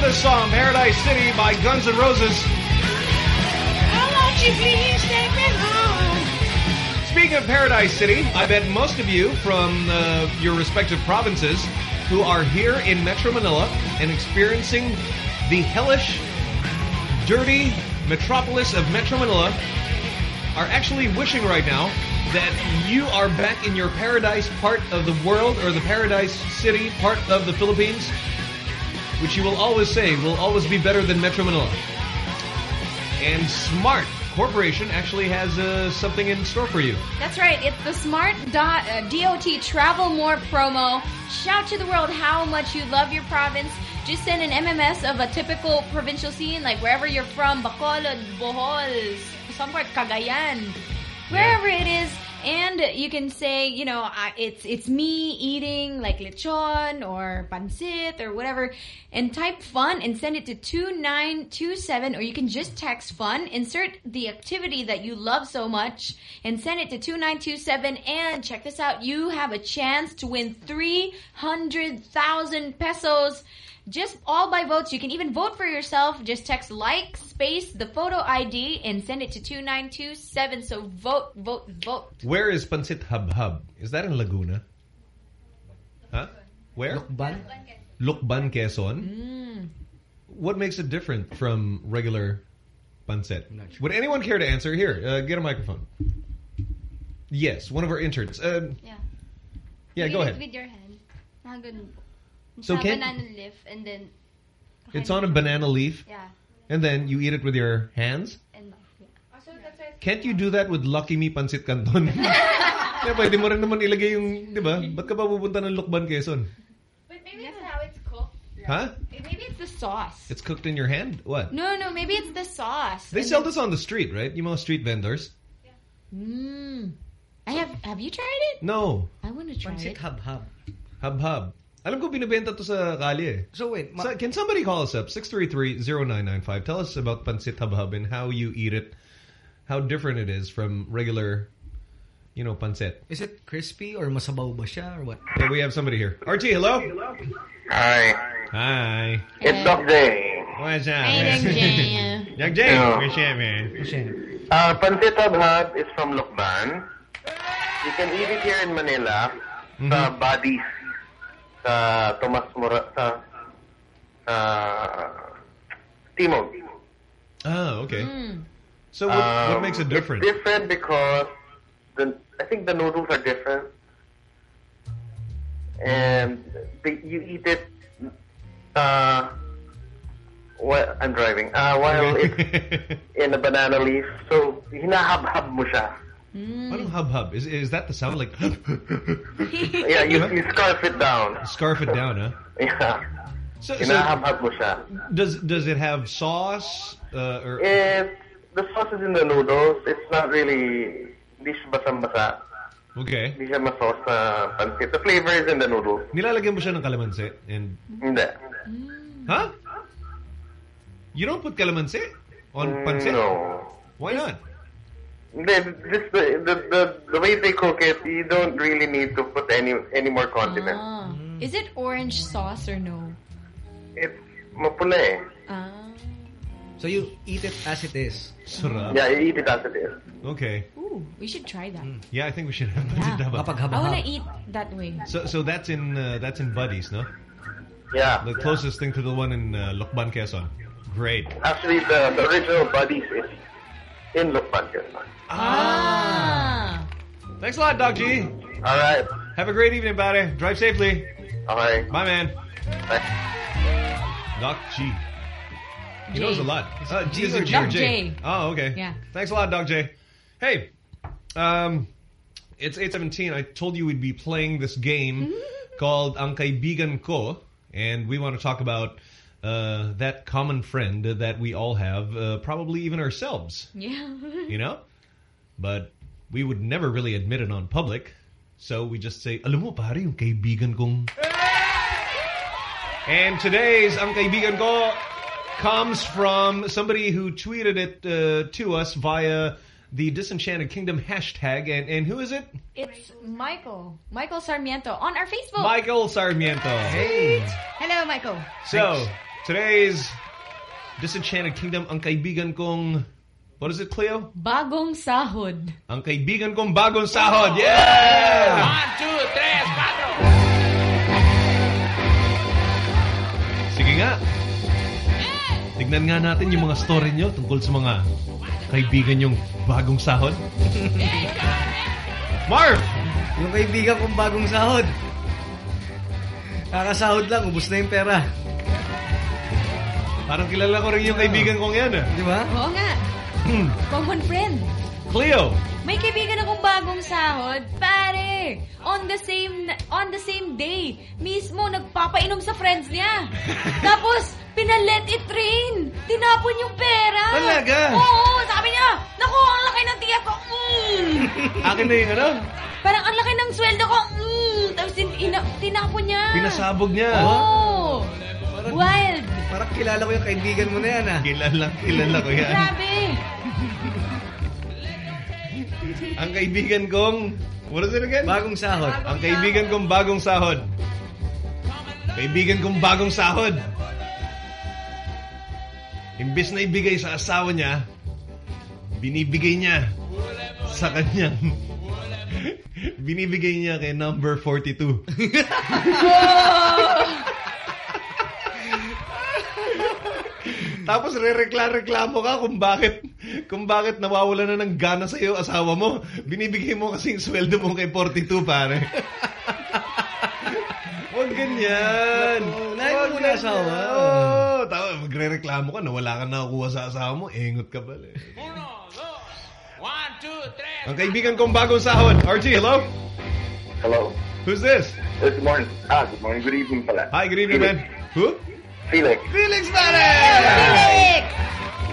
This song, Paradise City by Guns N' Roses. Speaking of Paradise City, I bet most of you from uh, your respective provinces who are here in Metro Manila and experiencing the hellish, dirty metropolis of Metro Manila are actually wishing right now that you are back in your paradise part of the world or the paradise city part of the Philippines, which you will always say will always be better than Metro Manila. And Smart Corporation actually has uh, something in store for you. That's right. It's the Smart dot, uh, DOT Travel More promo. Shout to the world how much you love your province. Just send an MMS of a typical provincial scene, like wherever you're from, Bacolod, Bohol, somewhere Cagayan, wherever it is. And you can say, you know, I, it's it's me eating like lechon or pancit or whatever, and type fun and send it to two nine two seven, or you can just text fun. Insert the activity that you love so much and send it to two nine two seven. And check this out, you have a chance to win three hundred thousand pesos. Just all by votes. You can even vote for yourself. Just text like, space, the photo ID, and send it to 2927. So vote, vote, vote. Where is Pancit Hub Hub? Is that in Laguna? Huh? Where? Lucban? Lucban, Quezon. Mm. What makes it different from regular pancit? Would anyone care to answer? Here, uh, get a microphone. Yes, one of our interns. Um, Yeah. yeah, You go ahead. with your hand. Ganun po. So Sa can- banana leaf and then It's on a banana leaf. Yeah. And then you eat it with your hands? and mouth. Yeah. Can't you do that with Lucky Me Pancit Canton? Kaya pwede mo rin naman ilagay yung, di ba? Ba't ka pa pupunta ng Lucban, Quezon? But maybe that's how it's cooked. Huh? Maybe it's the sauce. It's cooked in your hand? What? No, no, maybe it's the sauce. They And sell this on the street, right? You know, street vendors. Mm. I have. Have you tried it? No. I want to try Pancit it. hub-hub. Hub-hub. Alam ko binibenta to sa kali eh. So wait, So, can somebody call us up? 633-0995. Tell us about Pancit Hub-Hub and how you eat it. How different it is from regular, you know, pancit. Is it crispy or masabaw ba siya or what? Yeah, we have somebody here. RT, hello? Hi. Hi. It's Doc J. What's up, Hey, man? Doc J. Doc J, Yeah. what's up, man? Uh, Pancit Hub is from Lucban. You can eat it here in Manila sa Buddy's sa Tomas Mora sa sa Timog. Oh, okay. Hmm. So what, what Um, makes it different? It's different because the I think the noodles are different, and the, you eat it. Uh, while I'm driving. Uh, while it's in a banana leaf, so hinahab-hab mo siya. Parang hub-hub. Is, is that the sound? Like, Yeah, you, you scarf it down. Scarf it down, huh? Yeah. So, Hinahab-hab mo siya. Does does it have sauce? Uh, or If the sauce is in the noodles, it's not really, hindi siya basang-basa. Okay. Hindi siya masauce sa pancit. The flavor is in the noodles. Nilalagyan mo siya ng kalamansi and Hindi. Huh? You don't put calamansi on Mm, pancit? No. Why not? Hindi, this, the, the, the, the way they cook it, you don't really need to put any any more condiments. Ah. Is it orange sauce or no? It's mapula eh. Ah. So you eat it as it is. Sarap. Yeah, you eat it as it is. Okay. Ooh, we should try that. Yeah, I think we should have pancit Yeah. I want to eat that way. So so that's in uh, that's in Buddy's, no? Yeah. The closest thing to the one in uh, Lucban, Quezon. Great. Actually, the, the original Buddy's is in Lucban. Ah. Thanks a lot, Doc G. All right. Have a great evening, buddy. Drive safely. All right. Bye, man. Bye. Doc G. He J. knows a lot. Uh, G is it or G or Doc J? J. Oh, okay. Yeah. Thanks a lot, Doc J. Hey, um, it's 8.17. I told you we'd be playing this game called Ang Kaibigan Ko, and we want to talk about uh, that common friend that we all have, uh, probably even ourselves, Yeah. you know? But we would never really admit it on public, so we just say, alam mo pare, yung kaibigan kong... And today's Ang Kaibigan Ko comes from somebody who tweeted it uh, to us via the Disenchanted Kingdom hashtag. And, and who is it? It's Michael. Michael Sarmiento on our Facebook. Michael Sarmiento. Hey. Hello, Michael. So, today's Disenchanted Kingdom, ang kaibigan kong... What is it, Cleo? Bagong sahod. Ang kaibigan kong bagong sahod. Yeah! One, two, tres, cuatro. Sige nga. Tignan nga natin yung mga story nyo tungkol sa mga kaibigan yung bagong sahod. Marv! Yung kaibigan kong bagong sahod. Kakasahod lang, ubus na yung pera. Parang kilala ko rin yung kaibigan kong yan. ah. Di ba? Oo nga. Common friend. Cleo! May kaibigan akong bagong sahod. Pare, on the same on the same day, mismo nagpapainom sa friends niya. Tapos, pinalet it rain. Tinapon yung pera. Talaga? Oo, sabi niya, naku, ang laki ng tiyak ko. Mm. Akin na yung ano? Parang ang laki ng sweldo ko. Mm. Tapos tin ina- tinapon niya. Pinasabog niya. Oo. Wild. Parang kilala ko yung kaibigan mo na yan ah. Kilala, kilala ko yan. Grabe. Ang kaibigan kong... What is it again? Bagong sahod. Ang kaibigan kong bagong sahod. Kaibigan kong bagong sahod. Imbis na ibigay sa asawa niya, binibigay niya sa kanyang... binibigay niya kay number 42. Tapos re-reklamo ka kung bakit kung bakit nawawala na ng gana sa iyo asawa mo. Binibigay mo kasi yung sweldo mo kay 42 pare. Huwag ganyan. Unahin mo muna asawa. Oo. Tapos magre-reklamo ka na wala kang nakukuha sa asawa mo. Engot ka pala. eh. Ang kaibigan kong bagong sahod. RG, hello? Hello. Who's this? Good morning. Ah, good morning. Good evening pala. Hi, good evening, man. Who? Felix. Felix pare! Felix!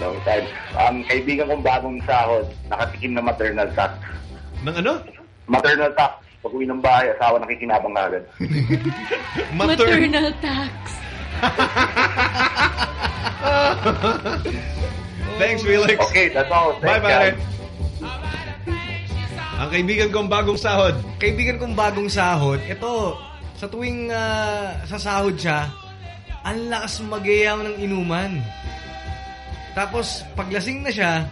Long time. Ang kaibigan kong bagong sahod, nakatikim na maternal tax. Ng ano? Maternal tax. Pag uwi ng bahay, asawa nakikinabang agad. Maternal tax. Thanks, Felix. Okay, that's all. Bye, Thanks, pare. guys. Ang kaibigan kong bagong sahod. Kaibigan kong bagong sahod, ito, sa tuwing ah, sasahod siya, ang lakas magayaw ng inuman. Tapos, paglasing na siya,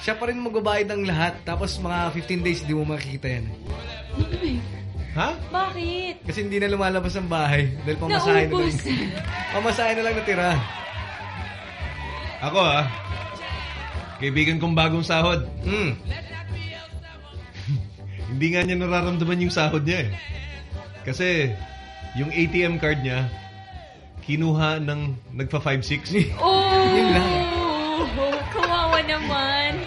siya pa rin magbabayad ng lahat. Tapos, mga 15 days, di mo makikita yan. Ha? Bakit? Kasi hindi na lumalabas ng bahay. Dahil pamasahe na lang. Naubos. pamasahe na lang natira. Ako ah. Kaibigan kong bagong sahod. Hmm. Hindi nga niya nararamdaman yung sahod niya eh. Kasi yung ATM card niya, kinuha ng nagpa 5-6. Oh! Yun lang. Kawawa naman.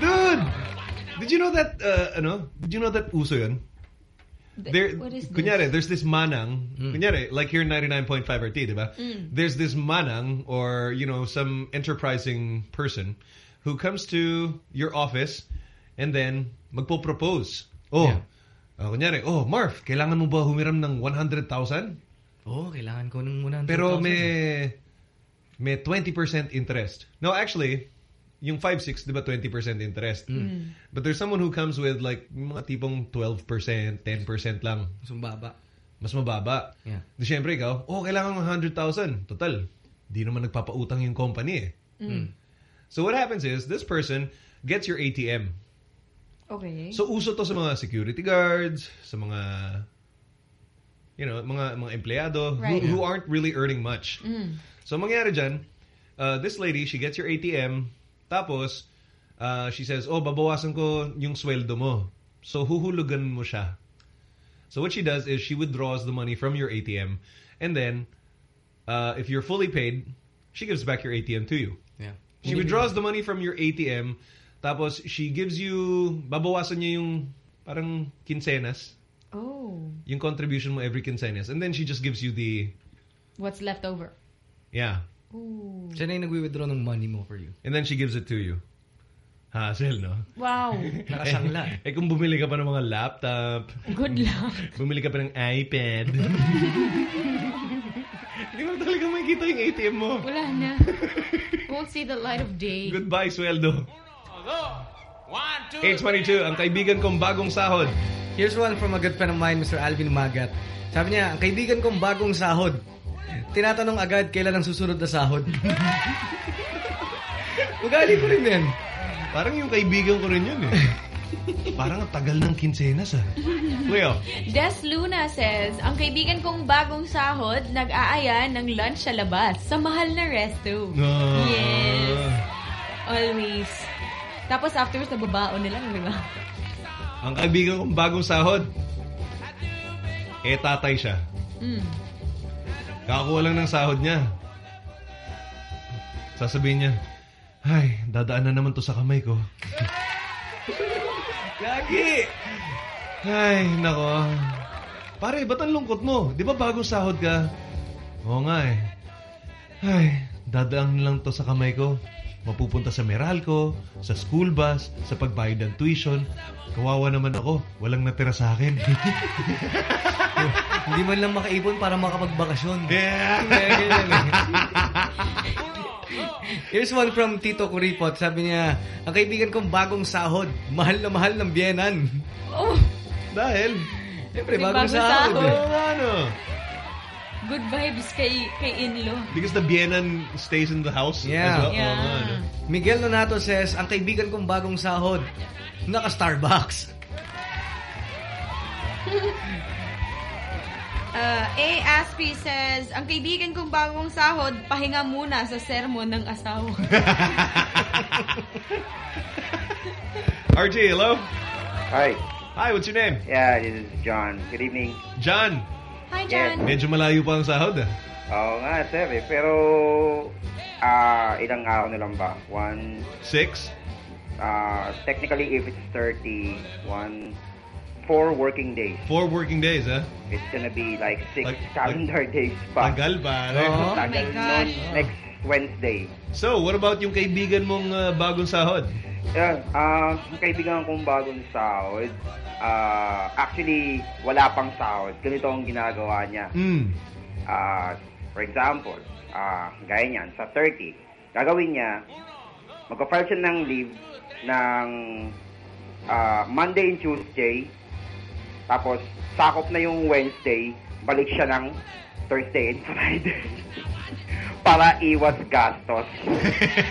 Dude! Did you know that, uh, ano? Did you know that uso yun? There, what is this? there's this manang, kunyari, like here 99.5 RT, di ba? Mm. There's this manang or, you know, some enterprising person who comes to your office and then magpo-propose. Oh, uh, kunyari, oh, Marv, kailangan mo ba humiram ng 100,000? Oo, oh, kailangan ko ng 100,000. Pero may, may 20% interest. No, actually, yung 5-6, di ba 20% interest? Mm. But there's someone who comes with like mga tipong 12%, 10% lang. Mas mababa. Mas mababa. Yeah. Di syempre ikaw, oh, kailangan ng 100,000. Total, di naman nagpapautang yung company eh. Mm. So what happens is, this person gets your ATM. Okay. So uso to sa mga security guards, sa mga you know, mga mga empleyado Right. who, who aren't really earning much. Mm. So mangyari dyan, uh, this lady, she gets your ATM, tapos uh, she says, oh, babawasan ko yung sweldo mo. So huhulugan mo siya. So what she does is she withdraws the money from your ATM, and then uh, if you're fully paid, she gives back your ATM to you. Yeah. She withdraws the money from your ATM, tapos she gives you, babawasan niya yung parang quincenas, Oh. yung contribution mo every quincenas, and then she just gives you the, What's left over? yeah, Ooh. Siya na yung nagwi-withdraw ng money mo for you. and then she gives it to you. Hassle, no? Wow. Nakasangla. Eh, eh kung bumili ka pa ng mga laptop, Good luck. bumili ka pa ng iPad, hindi mo talaga makikita yung ATM mo. Wala na. Won't see the light of day. Goodbye, sweldo. 822, ang kaibigan kong bagong sahod. Here's one from a good friend of mine, Mr. Alvin Magat. Sabi niya, ang kaibigan kong bagong sahod. Tinatanong agad kailan ang susunod na sahod. Ugali ko rin yan. Parang yung kaibigan ko rin yun eh. Parang ang tagal ng kinsenas ah. Leo. Des Luna says, ang kaibigan kong bagong sahod, nag-aaya ng lunch sa labas sa mahal na resto. Ah. Yes. Always. Tapos afterwards, nababaon nila, di ba? Ang kaibigan kong bagong sahod, eh tatay siya. Mm. Kakakuha lang ng sahod niya. Sasabihin niya, ay, dadaan na naman to sa kamay ko. Lagi! Ay, nako. Pare, ba't ang lungkot mo? Di ba bagong sahod ka? Oo nga eh. Ay, dadaan lang to sa kamay ko. Mapupunta sa Meralco, sa school bus, sa pagbayad ng tuition. Kawawa naman ako. Walang natira sa akin. Hindi man lang makaipon para makapagbakasyon. Yeah. Here's one from Tito Kuripot. Sabi niya, ang kaibigan kong bagong sahod, mahal na mahal ng biyenan. Oh, Dahil? Siyempre, bagong, bagong sahod. sahod. eh. Oo nga, no. Good vibes kay, kay Inlo. Because the Bienan stays in the house Yeah. as well. Yeah. Oo nga, no. Miguel Nonato says, ang kaibigan kong bagong sahod, naka-Starbucks. Uh, A. Aspie says, ang kaibigan kong bagong sahod, pahinga muna sa sermon ng asawa. RT, hello? Hi. Hi, what's your name? Yeah, this is John. Good evening. John. Hi, Yes. John. Medyo malayo pa ang sahod ah. Oo nga, sir eh. Pero, ah, ilang araw na lang ba? One, Six? ah, technically, if it's 30, one, four working days. Four working days, ah. It's gonna be like six Like- calendar days pa. Tagal pare. Oo, Oh my tagal gosh. nun, next Wednesday. So, what about yung kaibigan mong ah, bagong sahod? Yan, ah, yung kaibigan kong bagong sahod, ah, actually, wala pang sahod. Ganito ang ginagawa niya. Mm. Ah, for example, ah, gaya niyan, sa 30, gagawin niya, magpa-file siya ng leave ng ah, Monday and Tuesday, tapos sakop na yung Wednesday, balik siya ng Thursday and Friday. para iwas gastos.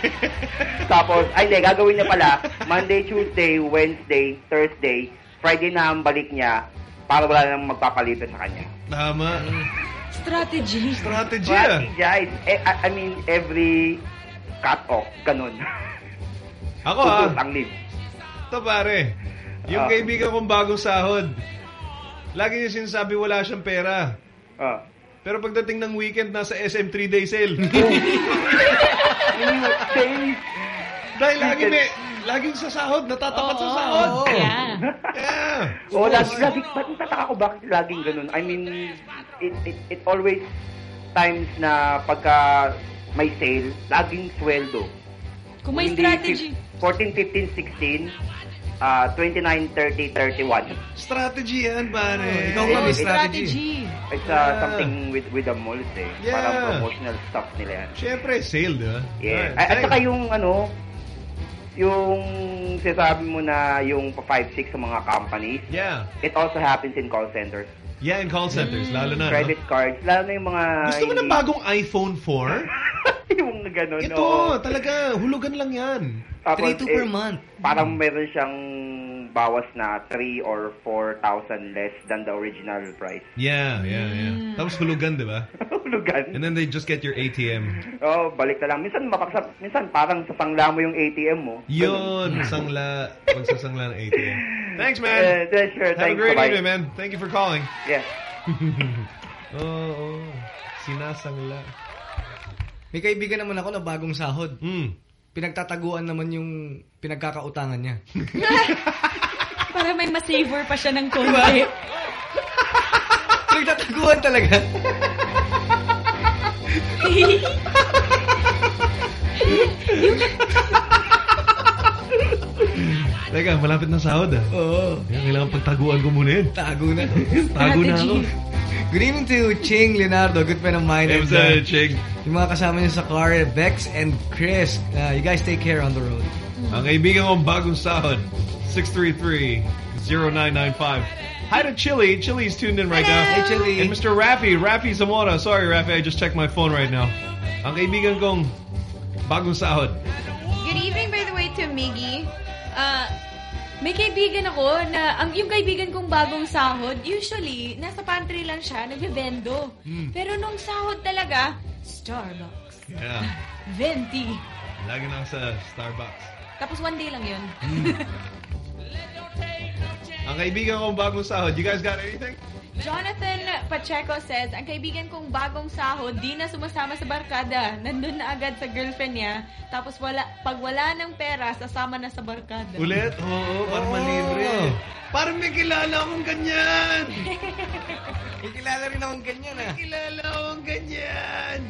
tapos, ay hindi, gagawin niya pala, Monday, Tuesday, Wednesday, Thursday, Friday na ang balik niya para wala nang magpapalito sa kanya. Tama. Strategy. Strategy ah. Strategize. Eh, I, I mean, every cut-off, ganun. Ako ah. Ubus ang leave. Ito pare. Yung Ah. kaibigan kong bagong sahod, lagi niya sinasabi wala siyang pera. Ah. Pero pagdating ng weekend, nasa SM 3-day sale. Dahil lagi may, laging sa sahod, natatapat sa sahod. Yeah. Yeah. Oo, lagi, lagi, ba't natataka ko bakit laging ganun? I mean, it, it, it always times na pagka may sale, laging sweldo. Kung may Hindi strategy. fif- 14, 15, 16, ah 29, 30, 31. Strategy yan, pare. Oh, ikaw nga may strategy. It's uh, Yeah. something with with the malls eh. Yeah. Parang promotional stuff nila yan. Siyempre, sale, di ba? Yeah. Right. At, at saka yung ano, yung sinasabi mo na yung pa 5-6 sa mga companies, Yeah. it also happens in call centers. Yeah, in call centers, lalo na. no? Credit cards, lalo na yung mga... Gusto mo ng bagong iPhone 4? yung gano'n, Ito, oo. talaga, hulugan lang yan. Tapos, 3,2 per eh, month. Parang meron siyang bawas na 3 or 4,000 less than the original price. Yeah, yeah, yeah. Tapos hulugan, di ba? Hulugan. And then they just get your ATM. Oh, balik na lang. Minsan mapaksa, minsan parang sasangla mo yung ATM mo. Yun, sangla, pagsasangla ng ATM. Thanks, man. Eh, yeah, sure. Have Thanks. a great Bye-bye. evening, man. Thank you for calling. Yeah. Oo, oh, sinasangla. May kaibigan naman ako na bagong sahod. Mm. Pinagtataguan naman yung pinagkakautangan niya. Para may masavor pa siya ng konti. Pinagtataguan talaga. Teka, malapit na sahod ah. Oo. Kaya kailangan pagtaguan ko muna yun. Tago na. Tago na ako. Good evening to Ching Leonardo, good friend of mine. Hey, And, what's up, uh, Ching? Yung mga kasama niyo sa car, Vex and Chris. Uh, you guys take care on the road. Ang kaibigan kong bagong sahod, 633-0995. Hi to Chili. Chili's tuned in right now. Hey, Chili. And Mr. Rafi, Rafi Zamora. Sorry, Rafi, I just checked my phone right now. Ang kaibigan kong bagong sahod. Good evening, by the way, to Miggy. Uh, may kaibigan ako na, ang yung kaibigan kong bagong sahod, usually, nasa pantry lang siya, nagbebendo. Hmm. Pero nung sahod talaga, Starbucks. Yeah. Venti. Lagi na sa Starbucks. Tapos one day lang yun. Ang kaibigan kong bagong sahod, you guys got anything? Jonathan Pacheco says, ang kaibigan kong bagong sahod, di na sumasama sa barkada. Nandun na agad sa girlfriend niya. Tapos wala, pag wala ng pera, sasama na sa barkada. Ulit? Oo, parang malibre. Parang may kilala akong ganyan. May kilala rin akong ganyan ah. May kilala akong ganyan.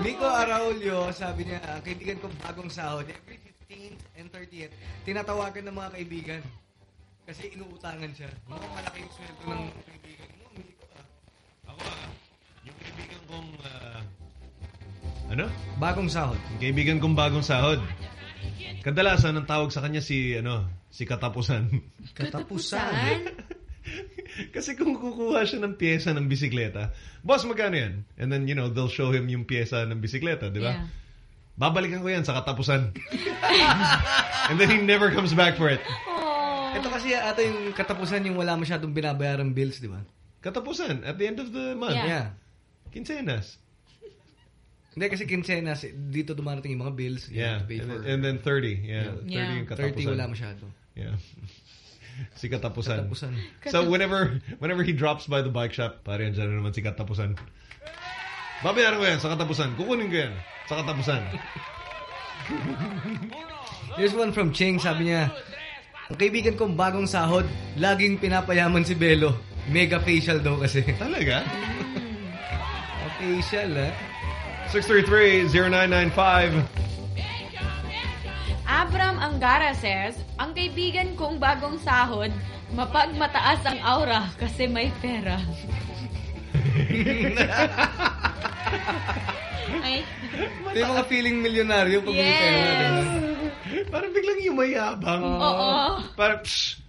Nico Araulio, sabi niya, ang kaibigan kong bagong sahod, every 15th and 30th, tinatawagan ng mga kaibigan. Kasi inuutangan siya. Mukhang malaki yung sweldo ng kaibigan mo. Hindi ko ah. Ako ah, yung kaibigan kong... ah, ano? Bagong sahod. Yung kaibigan kong bagong sahod. Kadalasan, ang tawag sa kanya si, ano, si Katapusan. Katapusan? Kasi kung kukuha siya ng pyesa ng bisikleta, boss, magkano yan? And then, you know, they'll show him yung pyesa ng bisikleta, di ba? Yeah. Babalikan ko yan sa katapusan. And then he never comes back for it. Ito kasi ata yung katapusan yung wala masyadong binabayarang bills, di ba? Katapusan, at the end of the month. Yeah. Quincenas. Hindi kasi quincenas, dito dumarating yung mga bills. you Yeah. have to pay And, for. and then 30. Yeah. 30 Yeah. yung katapusan. 30 wala masyado. Yeah. Si Katapusan. Katapusan. So whenever whenever he drops by the bike shop, pare yan dyan na naman si Katapusan. Babayaran ko yan sa Katapusan. Kukunin ko yan sa Katapusan. Here's one from Cheng, sabi niya, ang kaibigan kong bagong sahod, laging pinapayaman si Belo. Mega facial daw kasi. Talaga? Mm. facial, ah. ha? 633-0995. Abram Angara says, ang kaibigan kong bagong sahod, mapagmataas ang aura kasi may pera. Ay. Ito yung mga feeling milyonaryo pag may Yes. pera. ganun. Parang biglang yumayabang. Oo. Parang, psh,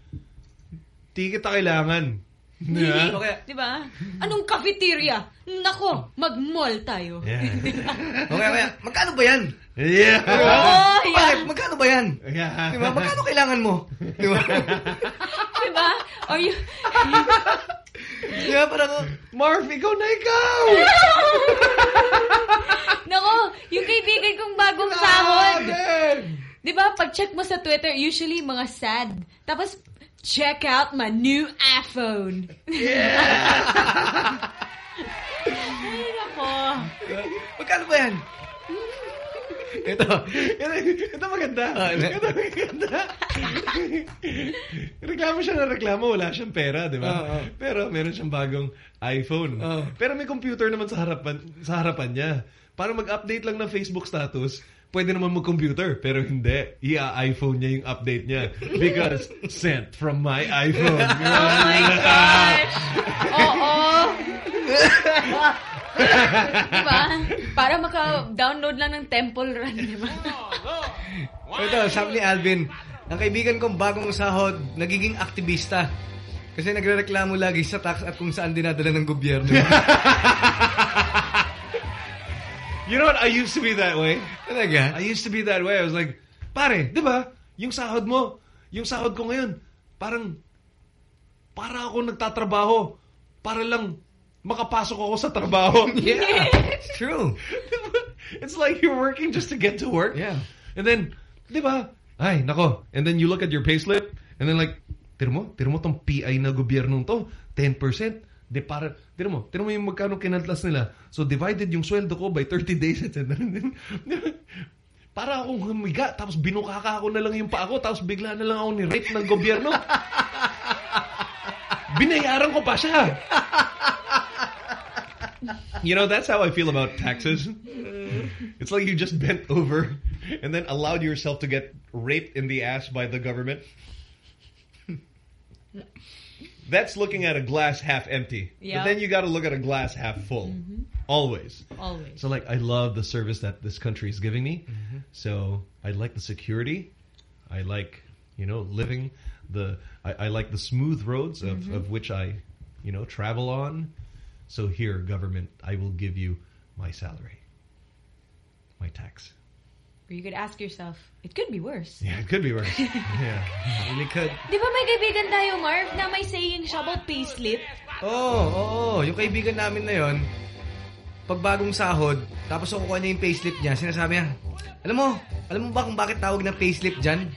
di kita kailangan. Yeah. Di ba? Anong cafeteria? Nako, mag-mall tayo. Yeah. Okay, kaya, magkano ba yan? Yeah. Oh, yeah. Bakit? Magkano ba yan? Yeah. Di ba? Magkano kailangan mo? Di ba? Di ba? Or you... Di ba? Parang, Marv, ikaw na ikaw! Nako, yung kaibigan kong bagong sahod. Di ba? Pag-check mo sa Twitter, usually mga sad. Tapos, check out my new iPhone. Yeah! Ay, nako. magkano ba yan? Ito. Ito maganda. Ah, ano? Ito maganda. reklamo siya na reklamo. Wala siyang pera, di ba? Oo. Pero meron siyang bagong iPhone. Pero may computer naman sa harapan, sa harapan niya. Para mag-update lang ng Facebook status, pwede naman mag-computer. Pero hindi. I-iPhone niya yung update niya. Because sent from my iPhone. Oh my gosh! Oo. diba? Para maka-download lang ng Temple Run, diba? Ito, sabi ni Alvin, ang kaibigan kong bagong sahod, nagiging aktivista. Kasi nagrereklamo lagi sa tax at kung saan dinadala ng gobyerno. You know what? I used to be that way. Talaga? I used to be that way. I was like, pare, di ba? Yung sahod mo, yung sahod ko ngayon, parang, para ako nagtatrabaho. Para lang makapasok ako sa trabaho. yeah, it's true. It's like you're working just to get to work. Yeah. And then, di ba? Ay, nako. And then you look at your payslip, and then like, tira mo, tira mo tong PI na gobyernong to, 10%. De para, tira mo, tira mo yung magkano kinadlas nila. So divided yung sweldo ko by 30 days. Para akong humiga, tapos binukaka ako na lang yung paa ko, tapos bigla na lang ako ni-rate ng gobyerno. Binayaran ko pa siya. You know, that's how I feel about taxes. It's like you just bent over and then allowed yourself to get raped in the ass by the government. That's looking at a glass half empty. Yeah. But then you got to look at a glass half full. Always. Always. So like I love the service that this country is giving me. Mm-hmm. So I like the security. I like, you know, living the I, I like the smooth roads of, Mhm. of which I, you know, travel on. So here, government, I will give you my salary. My tax. Or you could ask yourself, it could be worse. Yeah, it could be worse. yeah. Really could. Di ba may kaibigan tayo, Marv, na may saying siya about payslip? Oo, oo, oo. Yung kaibigan namin na yon, pag bagong sahod, tapos kukuha niya yung payslip niya, sinasabi niya, alam mo, alam mo ba kung bakit tawag na payslip dyan?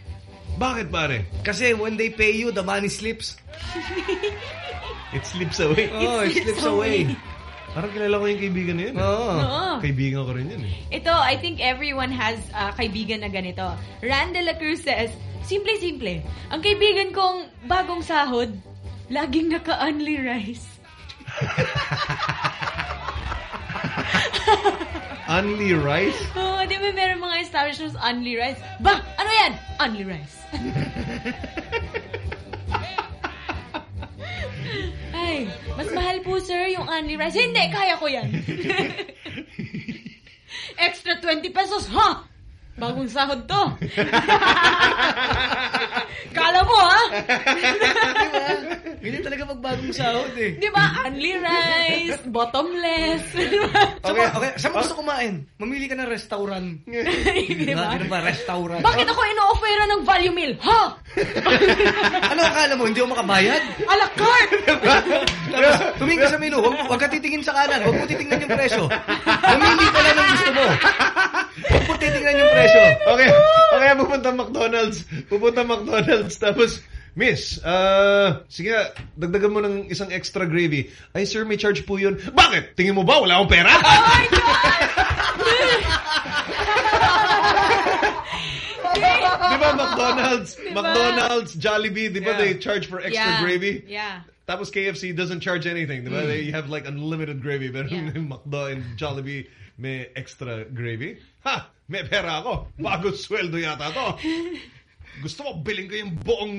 Bakit pare? Kasi when they pay you, the money slips. It slips away. Oh, it slips away. Parang kilala ko yung kaibigan na yun. eh. Oo. Oo. Kaibigan ko rin yun eh. Ito, I think everyone has uh, kaibigan na ganito. Rand la Cruz says, Simple-simple. Ang kaibigan kong bagong sahod, laging naka-only rice. Only rice? Oo, di ba meron mga establishments only rice? Ba, ano yan? Only rice. Ay, mas mahal po sir yung only rice. Hindi, kaya ko yan. Extra 20 pesos, ha? Bagong sahod to. Kala mo, ha? Ganyan talaga pag bagong sahod eh. Di ba? Only rice, bottomless. Okay, okay. Saan mo gusto kumain? Mamili ka ng restaurant. Di ba? Ganun ba? Restaurant. Bakit ako ino-offera ng value meal? Ha? ano akala mo? Hindi ako makabayad? A la carte! Tapos, tumingin ka sa menu. Huwag, huwag ka titingin sa kanan. Huwag mo titingnan yung presyo. Mamili ka lang ng gusto mo. Huwag mo titingnan yung presyo. Okay, okay, pupunta McDonald's. Pupunta McDonald's, tapos, Miss, uh, sige, dagdagan mo ng isang extra gravy. Ay, sir, may charge po yun. Bakit? Tingin mo ba? Wala akong pera? Oh my God! di ba McDonald's, McDonald's, Jollibee, di ba Yeah. they charge for extra Yeah. gravy? Yeah. Tapos KFC doesn't charge anything. Di ba? Mm. They have like unlimited gravy. Pero Yeah. yung McDo and Jollibee may extra gravy. Ha! May pera ako. Bagong sweldo yata to. Gusto mo, biling ko yung buong...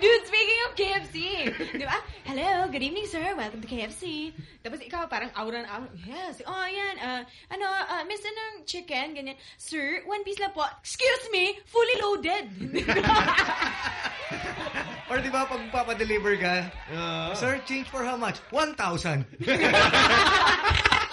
Dude, speaking of KFC, di ba? Hello, good evening, sir. Welcome to KFC. Tapos ikaw parang aura na aura. Yes. Oh, yan. Uh, ano, uh, miss na ng chicken, ganyan. Sir, one piece lang po. Excuse me, fully loaded. Or di ba pag papadeliver ka, Sir, change for how much? 1,000.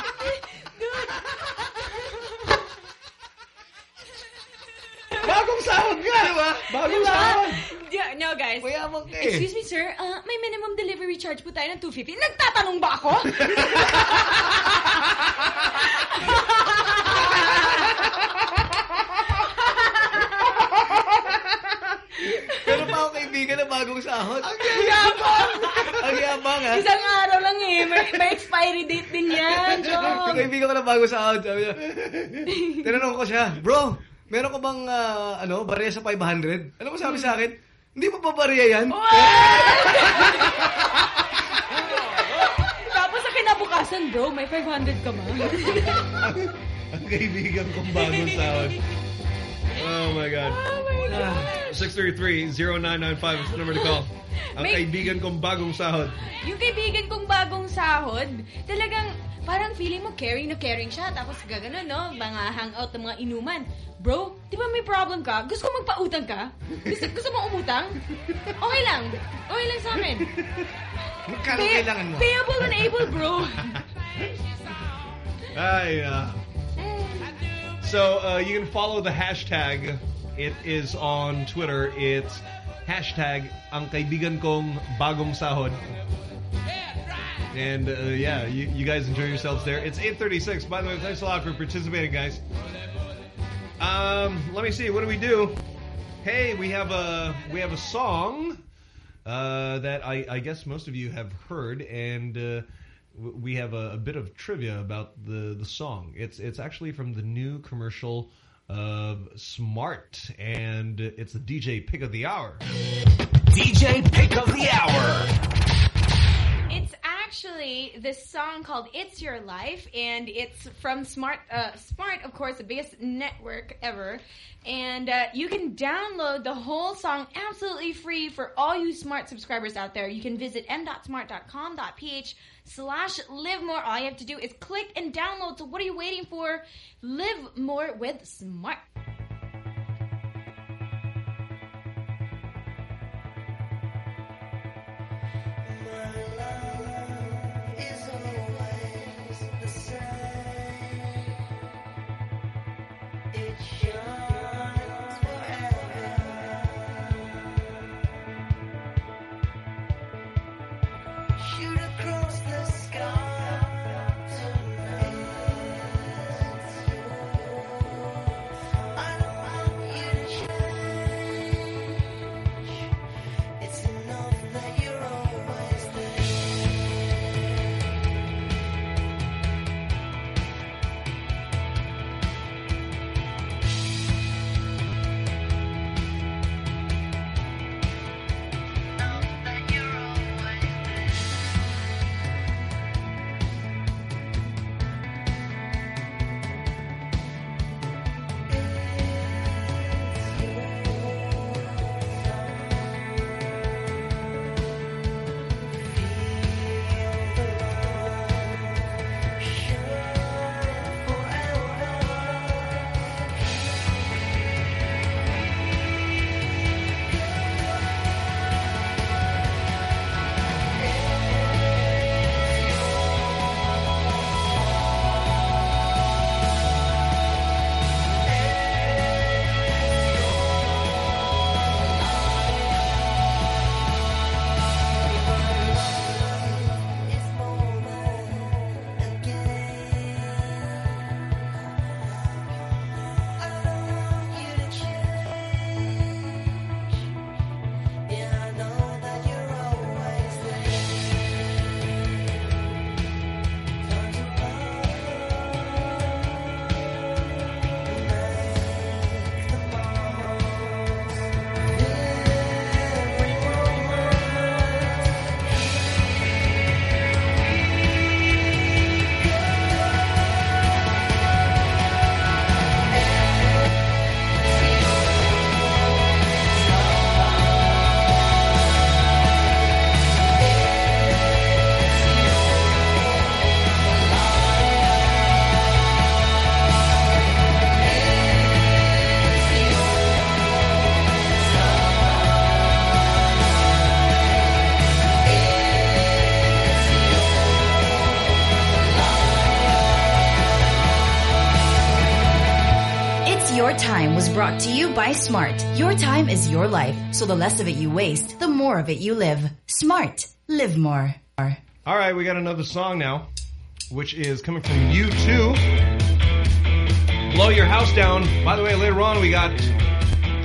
Bagong sahod nga! Di ba? Bagong Diba? sahod! Yeah, no, guys. Mayamang ka eh. Excuse me, sir. Uh, may minimum delivery charge po tayo ng 250. Nagtatanong ba ako? Ako kaibigan na bagong sahod. Ang yabang! Ang yabang ha. Isang araw lang eh. May, may expiry date din yan, Yung John. kaibigan ko na bagong sahod. Sabi niya, tinanong ko siya, bro, meron ka bang ah, ano, barya sa 500? Ano mo sabi sa akin? Hindi mo pa barya yan? Tapos sa kinabukasan, bro, may 500 ka ba? Ang kaibigan kong bagong sahod. Oh my God. Oh my God. 633-0995 is the number to call. Ang May- kaibigan kong bagong sahod. Yung kaibigan kong bagong sahod, talagang parang feeling mo caring na caring siya. Tapos gagano, no? Mga hangout ng mga inuman. Bro, di ba may problem ka? Gusto ko magpautang ka? Gusto, gusto mo umutang? Okay lang. Okay lang sa amin. Magkano kailangan mo? Payable and able, bro. Ay, uh, so uh, you can follow the hashtag. It is on Twitter. It's hashtag ang kaibigan kong bagong sahod. And uh, yeah, you, you guys enjoy yourselves there. It's 8:36. By the way, thanks a lot for participating, guys. Um, let me see. What do we do? Hey, we have a we have a song uh, that I, I guess most of you have heard, and uh, we have a, a bit of trivia about the the song. It's it's actually from the new commercial of Smart, and it's the DJ Pick of the Hour. DJ Pick of the Hour. Actually this song called "It's Your Life," and it's from Smart. Uh, Smart, of course, the biggest network ever, and uh, you can download the whole song absolutely free for all you Smart subscribers out there. You can visit m.smart.com.ph slash live more. All you have to do is click and download. So what are you waiting for? Live more with Smart. Brought to you by Smart. Your time is your life, so the less of it you waste, the more of it you live. Smart. Live more. All right, we got another song now, which is coming from U2. Blow Your House Down. By the way, later on we got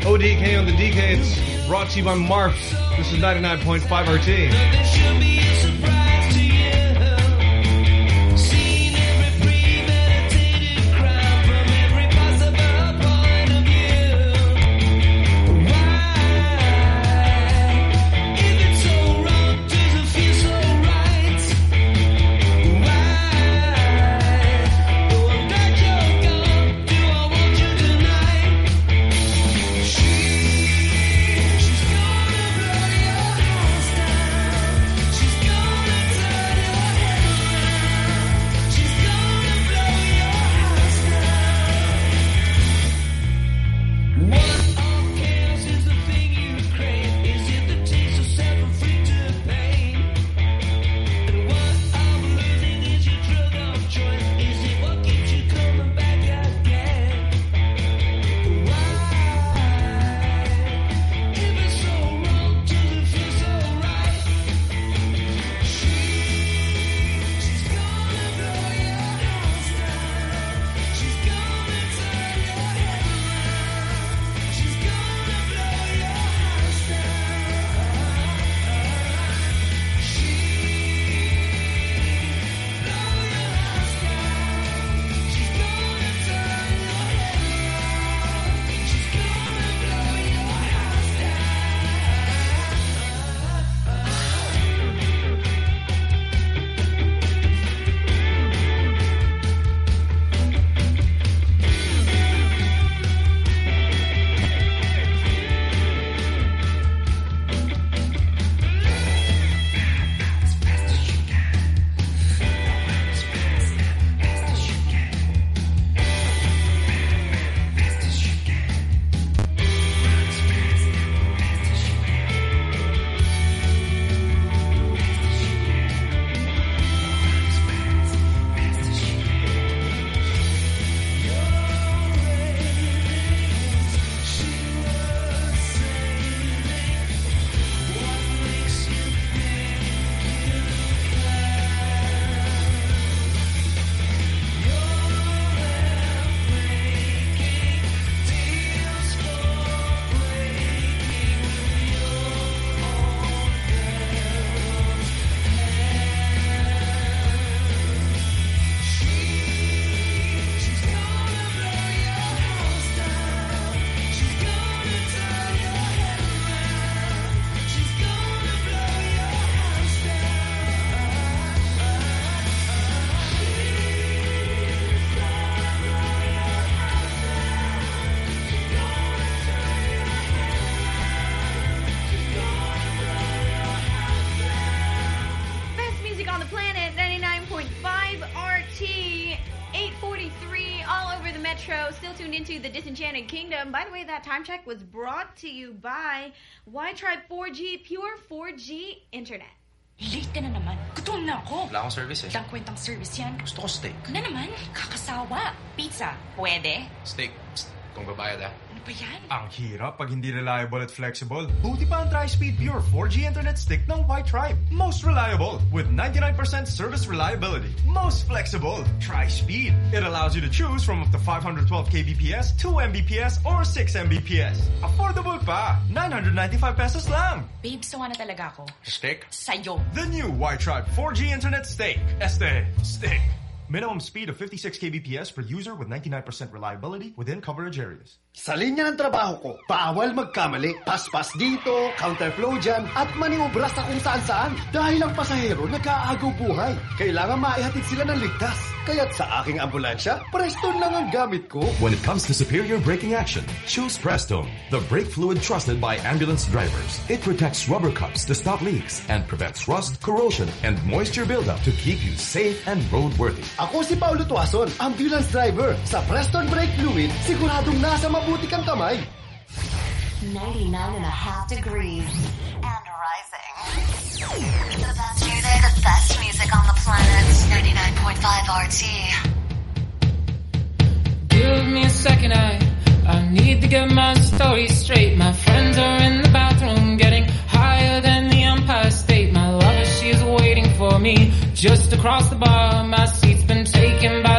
ODK on the DK. It's brought to you by Marv. This is 99.5 RT. Disenchanted Kingdom. By the way, that time check was brought to you by Wi-Tribe 4G, pure 4G internet. Late na naman. Gutom na ako. Wala akong service eh. Walang kwentang service yan. Gusto ko steak. Na naman, kakasawa. Pizza, pwede? Steak. Psst, kung babayad ah. Ano ba yan? Ang hirap pag hindi reliable at flexible. Buti pa ang Tri-Speed Pure 4G Internet Stick ng Wi-Tribe. Most reliable with 99% service reliability. Most flexible. Tri-Speed. It allows you to choose from up to 512 kbps, 2 mbps, or 6 mbps. Affordable pa. 995 pesos lang. Babe, sawa na talaga ako. Stick. Sa'yo. The new Wi-Tribe 4G Internet Stick. Este. Stick. Minimum speed of 56 kbps per user with 99% reliability within coverage areas. Sa linya ng trabaho ko, bawal magkamali. Paspas dito, counterflow dyan, at maniobra sa kung saan-saan. Dahil ang pasahero nag-aagaw buhay. Kailangan maihatid sila ng ligtas. Kaya't sa aking ambulansya, Preston lang ang gamit ko. When it comes to superior braking action, choose Prestone, the brake fluid trusted by ambulance drivers. It protects rubber cups to stop leaks and prevents rust, corrosion, and moisture buildup to keep you safe and roadworthy. Ako si Paulo Tuason, ambulance driver. Sa Preston Brake Fluid, siguradong nasa mabuti kang kamay. 99 and a half degrees. And rising. The best music, the best music on the planet. 99.5 RT. Give me a second, I I need to get my story straight. My friends are in the bathroom, getting higher than the Empire State. My lover, she's waiting for me just across the bar. My seat's been taken by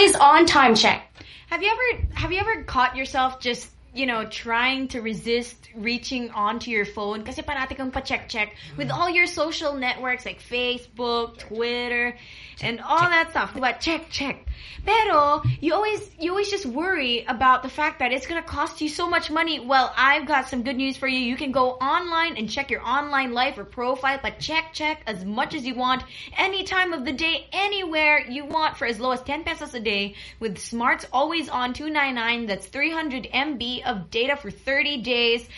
always on time check. Have you ever have you ever caught yourself just you know trying to resist reaching onto your phone kasi parati kang pa-check-check with all your social networks like Facebook, Twitter, and all that stuff. But check, check. Pero you always you always just worry about the fact that it's gonna cost you so much money. Well, I've got some good news for you. You can go online and check your online life or profile, but check, check as much as you want, any time of the day, anywhere you want for as low as 10 pesos a day with Smart's always on 299. That's 300 MB of data for 30 days.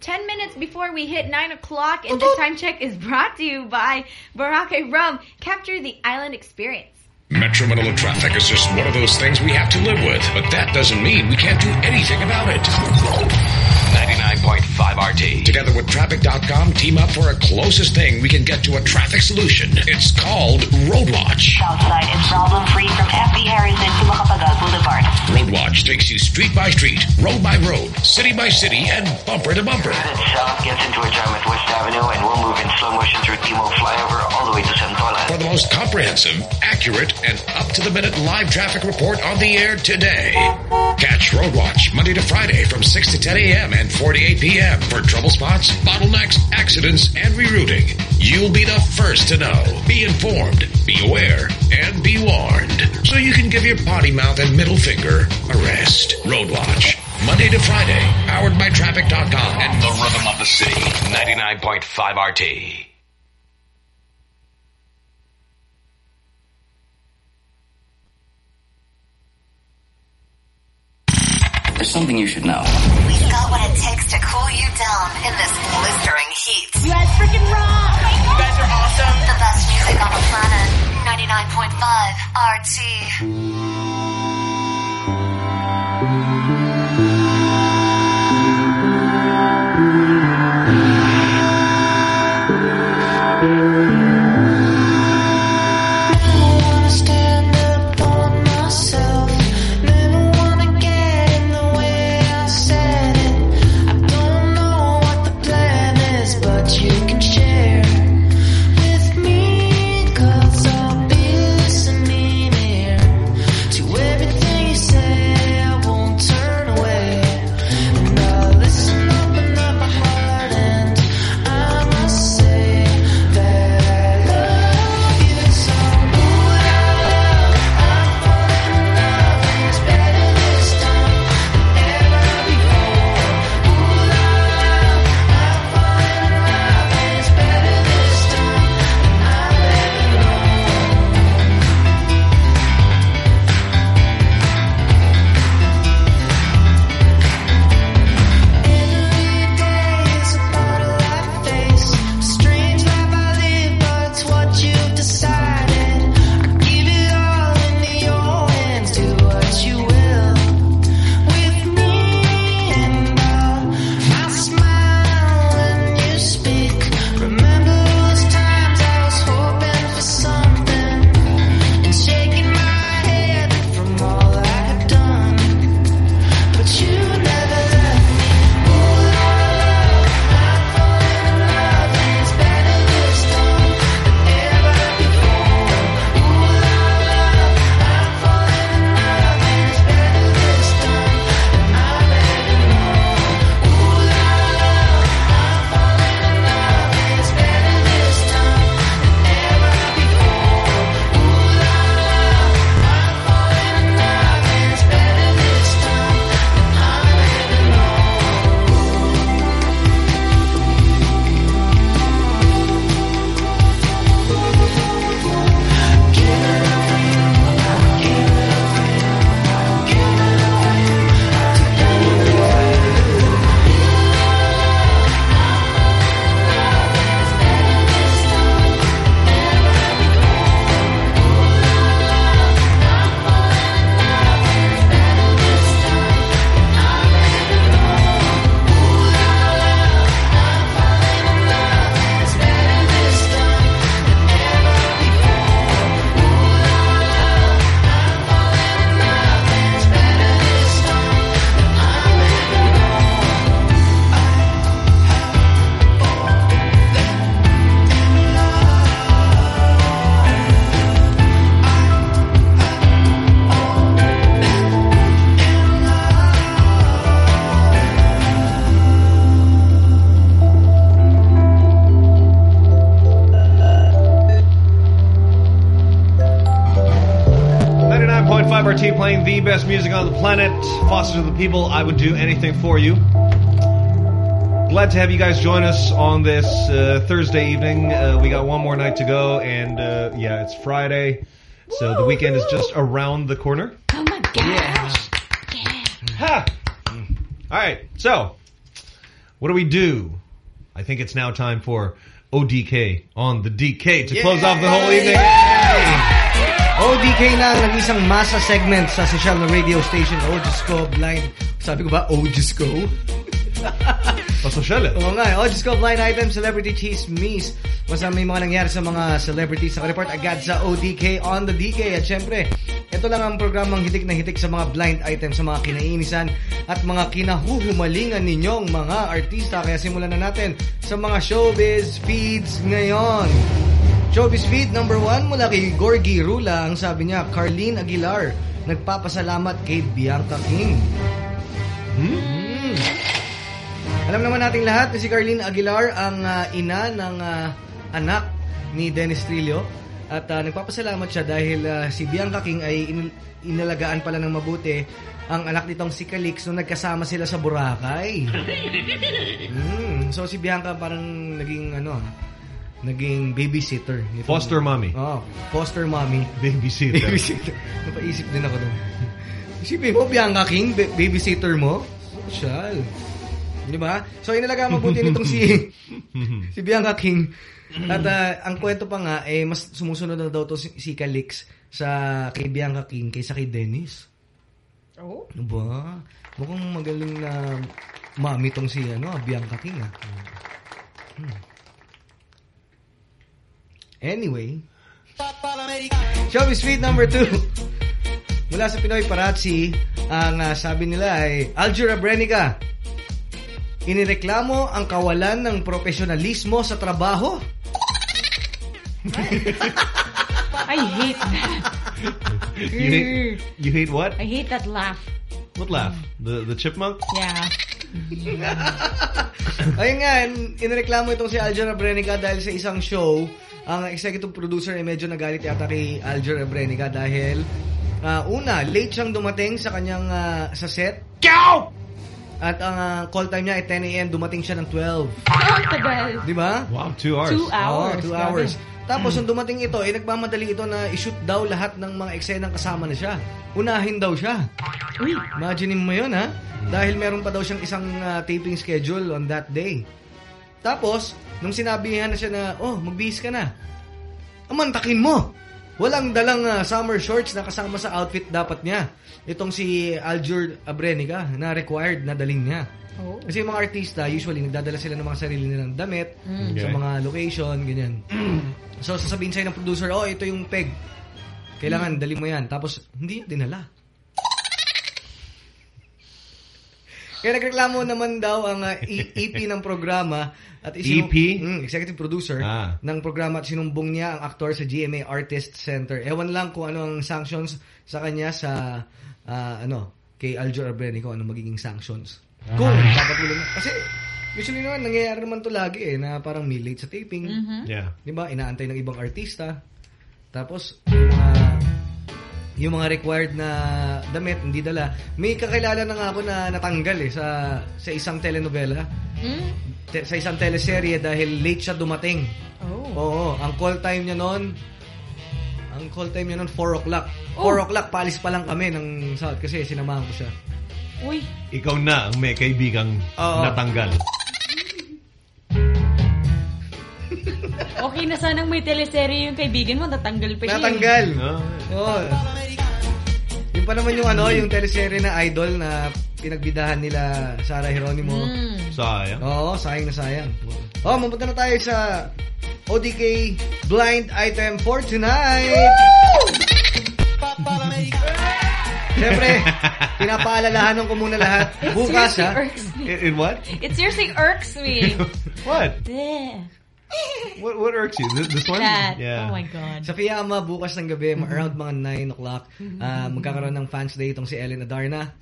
10 minutes before we hit 9 o'clock, and this oh. time check is brought to you by Boracay Rum. Capture the island experience. Metro Manila traffic is just one of those things we have to live with, but that doesn't mean we can't do anything about it. 99.5 RT. Together with Traffic.com, team up for a closest thing we can get to a traffic solution. It's called Roadwatch. Southside is problem-free from FB Harrison to Macapagal Boulevard. Roadwatch takes you street by street, road by road, city by city, and bumper to bumper. South gets into a jam at West Avenue and we'll move in slow motion through Timog flyover all the way to Santolan. For the most comprehensive, accurate, and up-to-the-minute live traffic report on the air today. Catch Roadwatch Monday to Friday from 6 to 10 a.m. and 4 to 8 p.m. for trouble spots, bottlenecks, accidents, and rerouting. You'll be the first to know. Be informed, be aware, and be warned. So you can give your potty mouth and middle finger a rest. Road Watch. Monday to Friday, powered by Traffic.com and the rhythm of the city. 99.5 RT. There's something you should know. We've got what it takes to cool you down in this blistering heat. You guys freaking rock! You guys are awesome. The best music on the planet. 99.5 RT. best music on the planet. Foster the people. I would do anything for you. Glad to have you guys join us on this uh, Thursday evening. Uh, we got one more night to go, and uh, yeah, it's Friday, so the weekend is just around the corner. Oh my gosh. Yeah. Ha! All right, so what do we do? I think it's now time for ODK on the DK to close off the whole evening. ODK na ang isang masa segment sa social na radio station. Oh, Diyos ko, blind. Sabi ko ba, oh, Diyos ko? Pasosyal eh. Oo nga, eh. oh, Diyos ko, blind item, celebrity chismis. Basta may mga nangyari sa mga celebrities. Naka-report agad sa ODK on the DK. At syempre, ito lang ang programang hitik na hitik sa mga blind item, sa mga kinainisan at mga kinahuhumalingan ninyong mga artista. Kaya simulan na natin sa mga showbiz feeds ngayon. Showbiz feed number one mula kay Gorgie Rula. Ang sabi niya, Carlene Aguilar, nagpapasalamat kay Bianca King. Hmm. Alam naman nating lahat na si Carlene Aguilar ang ah, ina ng ah, anak ni Dennis Trillo. At ah, nagpapasalamat siya dahil ah, si Bianca King ay in- inalagaan pala ng mabuti ang anak nitong si Calix nung nagkasama sila sa Boracay. Mm, so si Bianca parang naging ano, naging babysitter. nitong- Foster mommy. Oh, foster mommy. Babysitter. Babysitter. Napaisip din ako doon. Isipin mo, Bianca King, ba- babysitter mo? Social. Di ba? So, inalaga mabuti nitong si si Bianca King. At ah, ang kwento pa nga, eh, mas sumusunod na daw to si, si Calix sa kay Bianca King kaysa kay Dennis. Oh? Ano ba? Mukhang magaling na mami tong si ano, Bianca King ah. Hmm. Anyway, Showbiz Feed number 2. Mula sa Pinoy Parazzi, ang ah, sabi nila ay Aljur Abrenica. Inireklamo ang kawalan ng profesionalismo sa trabaho. I hate that. you hate you hate what? I hate that laugh. What laugh? The the chipmunk? Yeah. Ayun nga, in- inireklamo itong si Aljur Abrenica dahil sa isang show, ang executive producer ay medyo nagalit yata kay Aljura Brenica dahil ah, una, late siyang dumating sa kanyang ah, sa set. At ang ah, call time niya ay 10 a.m. Dumating siya ng 12. Tagal. Di ba? Wow, two hours. Two hours. Oo, two Grabe. hours. Tapos, nung dumating ito, eh, nagmamadali ito na i-shoot daw lahat ng mga eksenang kasama na siya. Unahin daw siya. Uy. Imagine mo yun, ha? Dahil meron pa daw siyang isang ah, taping schedule on that day. Tapos, nung sinabihan na siya na, oh, magbihis ka na. Amantakin mo! Walang dalang ah, summer shorts na kasama sa outfit dapat niya. Itong si Aljur Abrenica na required na daling niya. Oh. Kasi yung mga artista, usually, nagdadala sila ng mga sarili nilang damit Mm. sa Okay. mga location, ganyan. so, sasabihin sa'yo ng producer, oh, ito yung peg. Kailangan, dali mo yan. Tapos, hindi niya dinala. Kaya nagreklamo naman daw ang uh, E- EP ng programa at isinum- EP? Mm, executive producer Ah. ng programa at sinumbong niya ang aktor sa GMA Artist Center. Ewan lang kung ano ang sanctions sa kanya sa ah, ano kay Aljur Abreni kung ano magiging sanctions. Kung papatuloy na. Kasi usually naman nangyayari naman to lagi eh na parang may late sa taping. Yeah. Di ba? Inaantay ng ibang artista. Tapos, mga, yung mga required na damit, hindi dala. May kakilala na nga ako na natanggal eh sa, sa isang telenovela. Hmm? Te- sa isang teleserye dahil late siya dumating. Oh. Oo. Ang call time niya noon, ang call time niya noon 4 o'clock. 4 Oh. o'clock, paalis pa lang kami ng South kasi sinamahan ko siya. Uy. Ikaw na ang may kaibigang Oo. natanggal. Okay na sanang may teleserye yung kaibigan mo, natanggal pa siya. eh. Natanggal. Ah. Oo. Yung pa naman yung ano, yung teleserye na Idol na pinagbidahan nila Sarah Geronimo. Mm. Sayang. Oo, sayang na sayang. Oh, mapunta na tayo sa ODK blind item for tonight. Siyempre, pinapaalalahanan ko muna lahat. Bukas, Seriously ha? irks me. In, in what? It seriously irks me. What? Bleh. What what irks you? This, this one? That. Yeah. Oh my God. Sa Fiyama, bukas ng gabi, around mga 9 o'clock, ah, magkakaroon ng fans day itong si Ellen Adarna.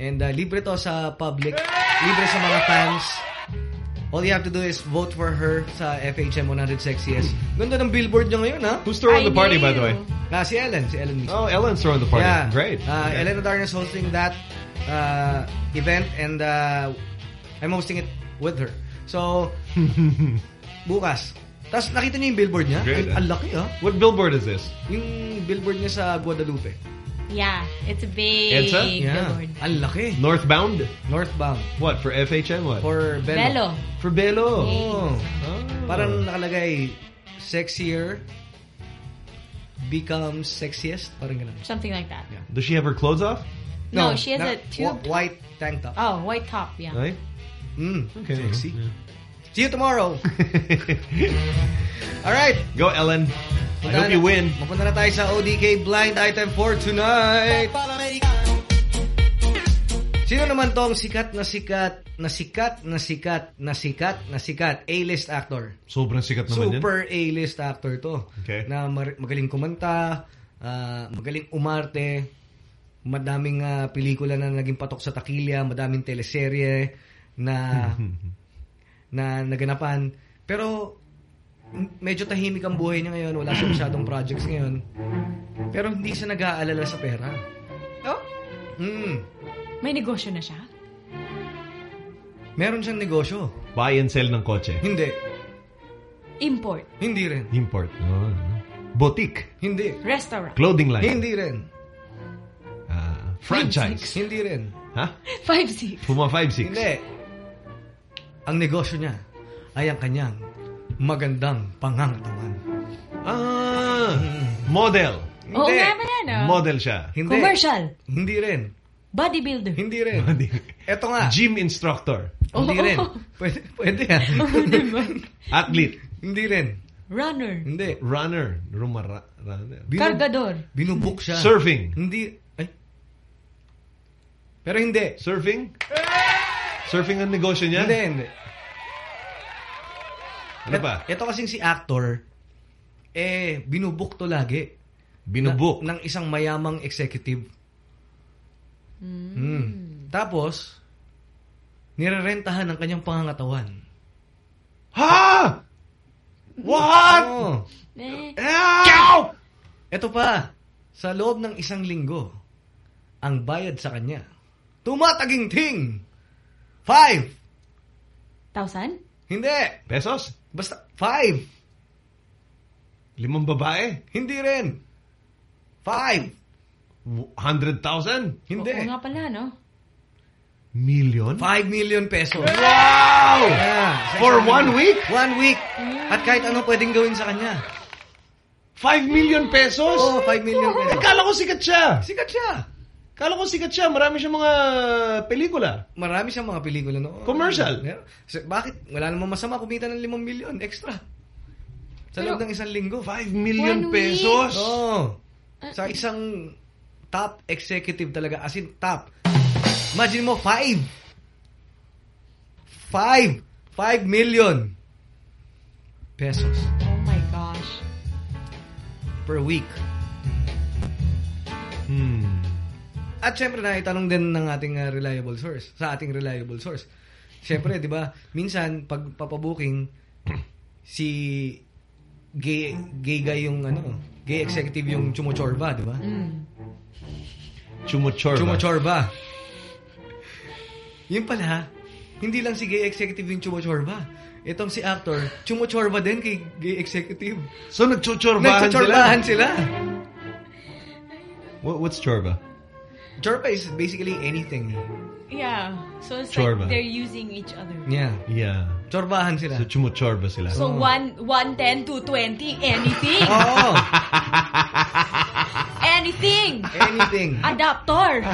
And ah, libre to sa public. Libre sa mga fans. All you have to do is vote for her sa FHM 100 Sexiest. Ganda ng billboard niya ngayon, ha? Who's throwing the party, by the way? Ah, si Ellen. Si Ellen mismo. Oh, Ellen's throwing the party. Yeah. Great. Uh, Okay. Ellen Adarna's hosting that uh, event and uh, I'm hosting it with her. So, bukas. Tapos nakita niyo yung billboard niya? Great, Ang-. Ang laki, ah. What billboard is this? Yung billboard niya sa Guadalupe. Yeah, it's a big EDSA? billboard. Ang laki. Northbound? Northbound. What, for FHM? What? For Belo. Belo. For Belo. Oh. Oh. Parang nakalagay, sexier becomes sexiest. Parang ganun. Something like that. Yeah. Does she have her clothes off? No, she has a tube white tank top. Oh, white top, yeah. Right? Mm, Okay. sexy. See you tomorrow. All right. Go, Ellen. I hope you win. Mapunta na tayo sa ODK blind item for tonight. Sino naman tong sikat na sikat na sikat na sikat na sikat na sikat A-list actor? Sobrang sikat naman yan. Super A-list actor to. Okay. Na magaling kumanta, ah, magaling umarte, madaming ah, pelikula na naging patok sa takilya, madaming teleserye na na naganapan. Pero medyo tahimik ang buhay niya ngayon, wala siya masyadong projects ngayon. Pero hindi siya nag-aalala sa pera. Oh? Hmm. May negosyo na siya? Meron siyang negosyo. Buy and sell ng kotse. Hindi. Import. Hindi rin. Import. Oh. Boutique. Hindi. Restaurant. Clothing line. Hindi rin. Ah, franchise. Hindi rin. Ha? 5-6. Puma 5-6. Hindi. Ang negosyo niya ay ang kanyang magandang pangangatawan. Ah, model. Oo Hindi. nga pala, no? Model siya. Hindi. Commercial. Hindi rin. Bodybuilder. Hindi rin. Eto nga. Gym instructor. Hindi Oo. rin. Pwede, pwede yan. Athlete. Hindi rin. Runner. Hindi. Runner. Rumara runner. Binu- Cargador. Binubuk siya. Surfing. Hindi. Ay. Pero hindi. Surfing? Surfing ang negosyo niya? Hindi, hindi. Ano Et- ba? Ito kasing si actor, eh, binubuk to Oh. lagi. Binubuk? Na- ng isang mayamang executive. Hmm. Tapos, nirerentahan ng kanyang pangangatawan. Ha? What? Oo. Eh. Ah! Ito pa, sa loob ng isang linggo, ang bayad sa kanya, tumataginting! Five! Thousand? Hindi! Pesos? Basta, five! Limang babae? Hindi rin! Five! 100,000? Hindi. Oo nga pala, no? Million? Five million pesos. Wow! Yeah. For one week? One week. At kahit ano pwedeng gawin sa kanya. 5 million pesos? Oo, 5 million pesos. Eh, kala ko sikat siya. Sikat siya. Kala ko sikat siya. Marami siyang mga pelikula. Marami siyang mga pelikula noon. Commercial. Yeah. So, bakit? Wala namang masama kumita ng 5 million extra. Sa loob ng isang linggo. 5 million One pesos? Oo. Sa isang top executive talaga. As in top. Imagine mo, 5. 5. 5 million pesos Oh my gosh. per week. Hmm. At syempre na itanong din ng ating uh, reliable source, sa ating reliable source. Syempre, 'di ba? Minsan pag papabooking si gay gay guy yung ano, gay executive yung chumuchorba, 'di ba? Mm. Chumuchorba. Chumuchorba. Yun pala, hindi lang si gay executive yung chumuchorba. Itong si actor, chumuchorba din kay gay executive. So, nagchuchorbahan sila? Nagchuchorbahan sila. What, what's chorba? Chorba is basically anything. Yeah. So it's Chorba. like they're using each other. Yeah. Yeah. Chorbahan sila. So, chumuchorba sila. So one 110 to 20, anything. Oo. Anything. Anything. Adaptor.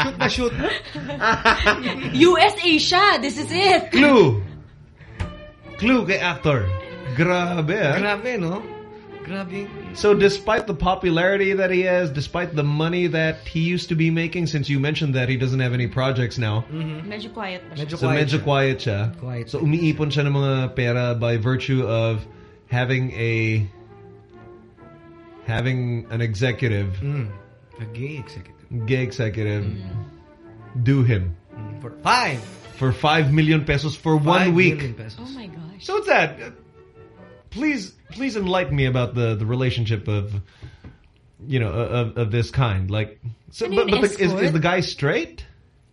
Shoot na shoot. US Asia, this is it. Clue. Clue kay actor. Grabe, ah. Grabe, no? Grabe. So despite the popularity that he has, despite the money that he used to be making, since you mentioned that he doesn't have any projects now, mm-hmm. Medyo quiet pa siya. Medyo so quiet medyo siya. quiet siya. Quiet. So umiipon siya ng mga pera by virtue of having a having an executive, Mm. A gay executive. gay executive, mm. do him. Mm, for five. For 5 million pesos for one week. million pesos. Oh my gosh. So what's that? Please, please enlighten me about the, the relationship of, you know, of, of this kind. Like, so, but, but the, is, is the guy straight?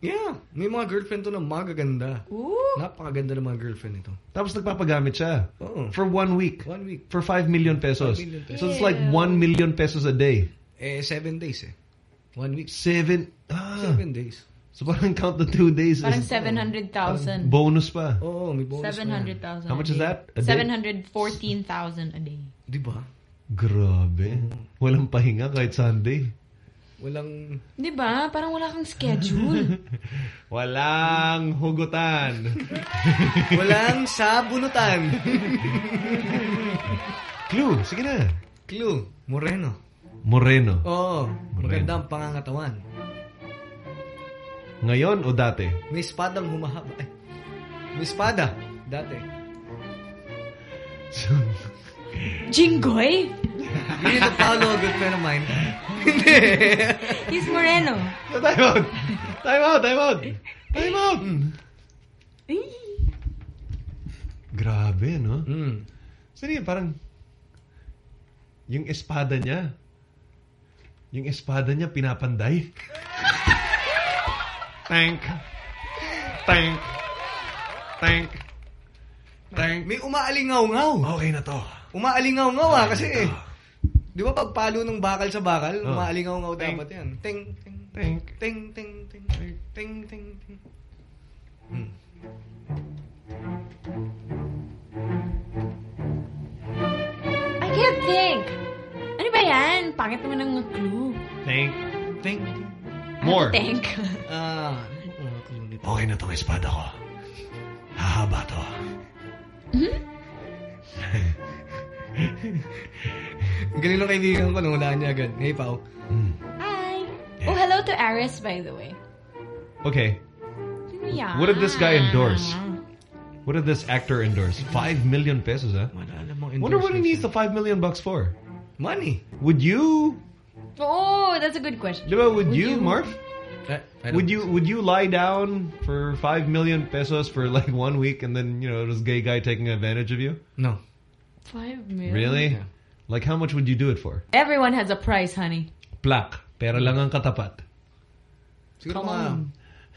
Yeah. May mga girlfriend to na magaganda. Napakaganda ng mga girlfriend nito. Tapos nagpapagamit siya. Oo. For one week. One week. For 5 million pesos. 5 million pesos. So it's like 1 million pesos a day. Eh, seven days eh. One week. Seven. Ah. Seven days. So parang count the two days. Parang as 700,000. bonus pa. Oo, may bonus 700,000. How much a is day. that a day? 714,000 a day. Di ba? Grabe. Walang pahinga kahit Sunday. Walang... Di ba? Parang wala kang schedule. Walang hugutan. Walang sabunutan. Clue, sige na. Clue, Moreno. Moreno. Oo, maganda ang pangangatawan. Ngayon o dati? May espadang humahaba. Ay, may espada. Dati. Jinggoy? Yun yung Paolo, good friend of mine. He's Moreno. Time out! Time out! Time out! Time out! Grabe, no? Mm. Sino yun? Parang yung espada niya yung espada niya pinapanday. Tank. Tank. Tank. Tank. May umaalingaw-ngaw. Okay na to. Umaalingaw-ngaw ah, kasi di ba pagpalo ng bakal sa bakal, Oh. umaalingaw-ngaw dapat yan. Ting, ting, ting, ting, ting, ting, ting, ting, ting. Hmm. I can't think. Ano ba yan? Pangit naman ng clue. Tank. Tank. More. Tank. Ah, Okay na tong espada ko. Hahaba to. Ang galing ng kaibigan ko, nahulaan niya agad. Hey, Pao. Hi. Oh, hello to Aris, by the way. Okay. Sino yan? What did this guy endorse? What did this actor endorse? Five million pesos, huh? Wonder what he needs the five million bucks for. Money. Would you? Oh, that's a good question. Diba, would, you, Marv? Eh, I Would you would you lie down for five million pesos for like one week and then you know this gay guy taking advantage of you? No. Five million. Really? Like how much would you do it for? Everyone has a price, honey. Plak. Pera lang ang katapat. Siguro Come on.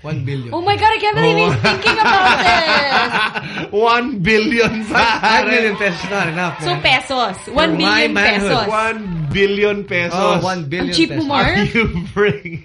1 billion. Oh my God, I can't believe he's oh. thinking about this. One billion Five million pesos not enough. So pesos. One my billion manhood. pesos. One billion oh, pesos. Oh, one billion Ang cheap pesos. mo, Marv. Are you bring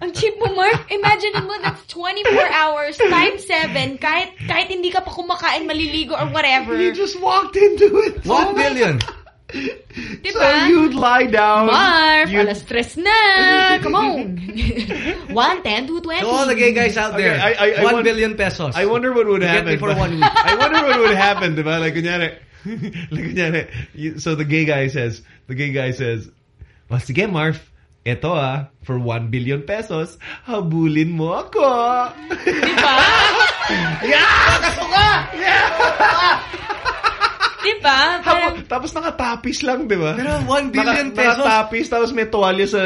Ang cheap mo, Mark. Imagine mo, that's 24 hours times 7. Kahit, kahit hindi ka pa kumakain, maliligo or whatever. You just walked into it. One oh billion. Diba? So you'd lie down. Marv, you'd- alas stress na. Come on. 1, 10, 2, 20. To all the gay guys out there, Okay, I- I- I one want- billion pesos. I wonder what would To get happen. me for but- one week. I wonder what would happen, diba? Like, kunyari, like, kunyari, you- so the gay guy says, the gay guy says, oh, sige, Marv, eto ah, for 1 billion pesos, habulin mo ako. Diba? yeah! Gusto ka! Diba? Parang, Tapos, tapos nakatapis lang, di ba? Pero 1 billion Naka- pesos. Nakatapis, tapos may tuwalya sa,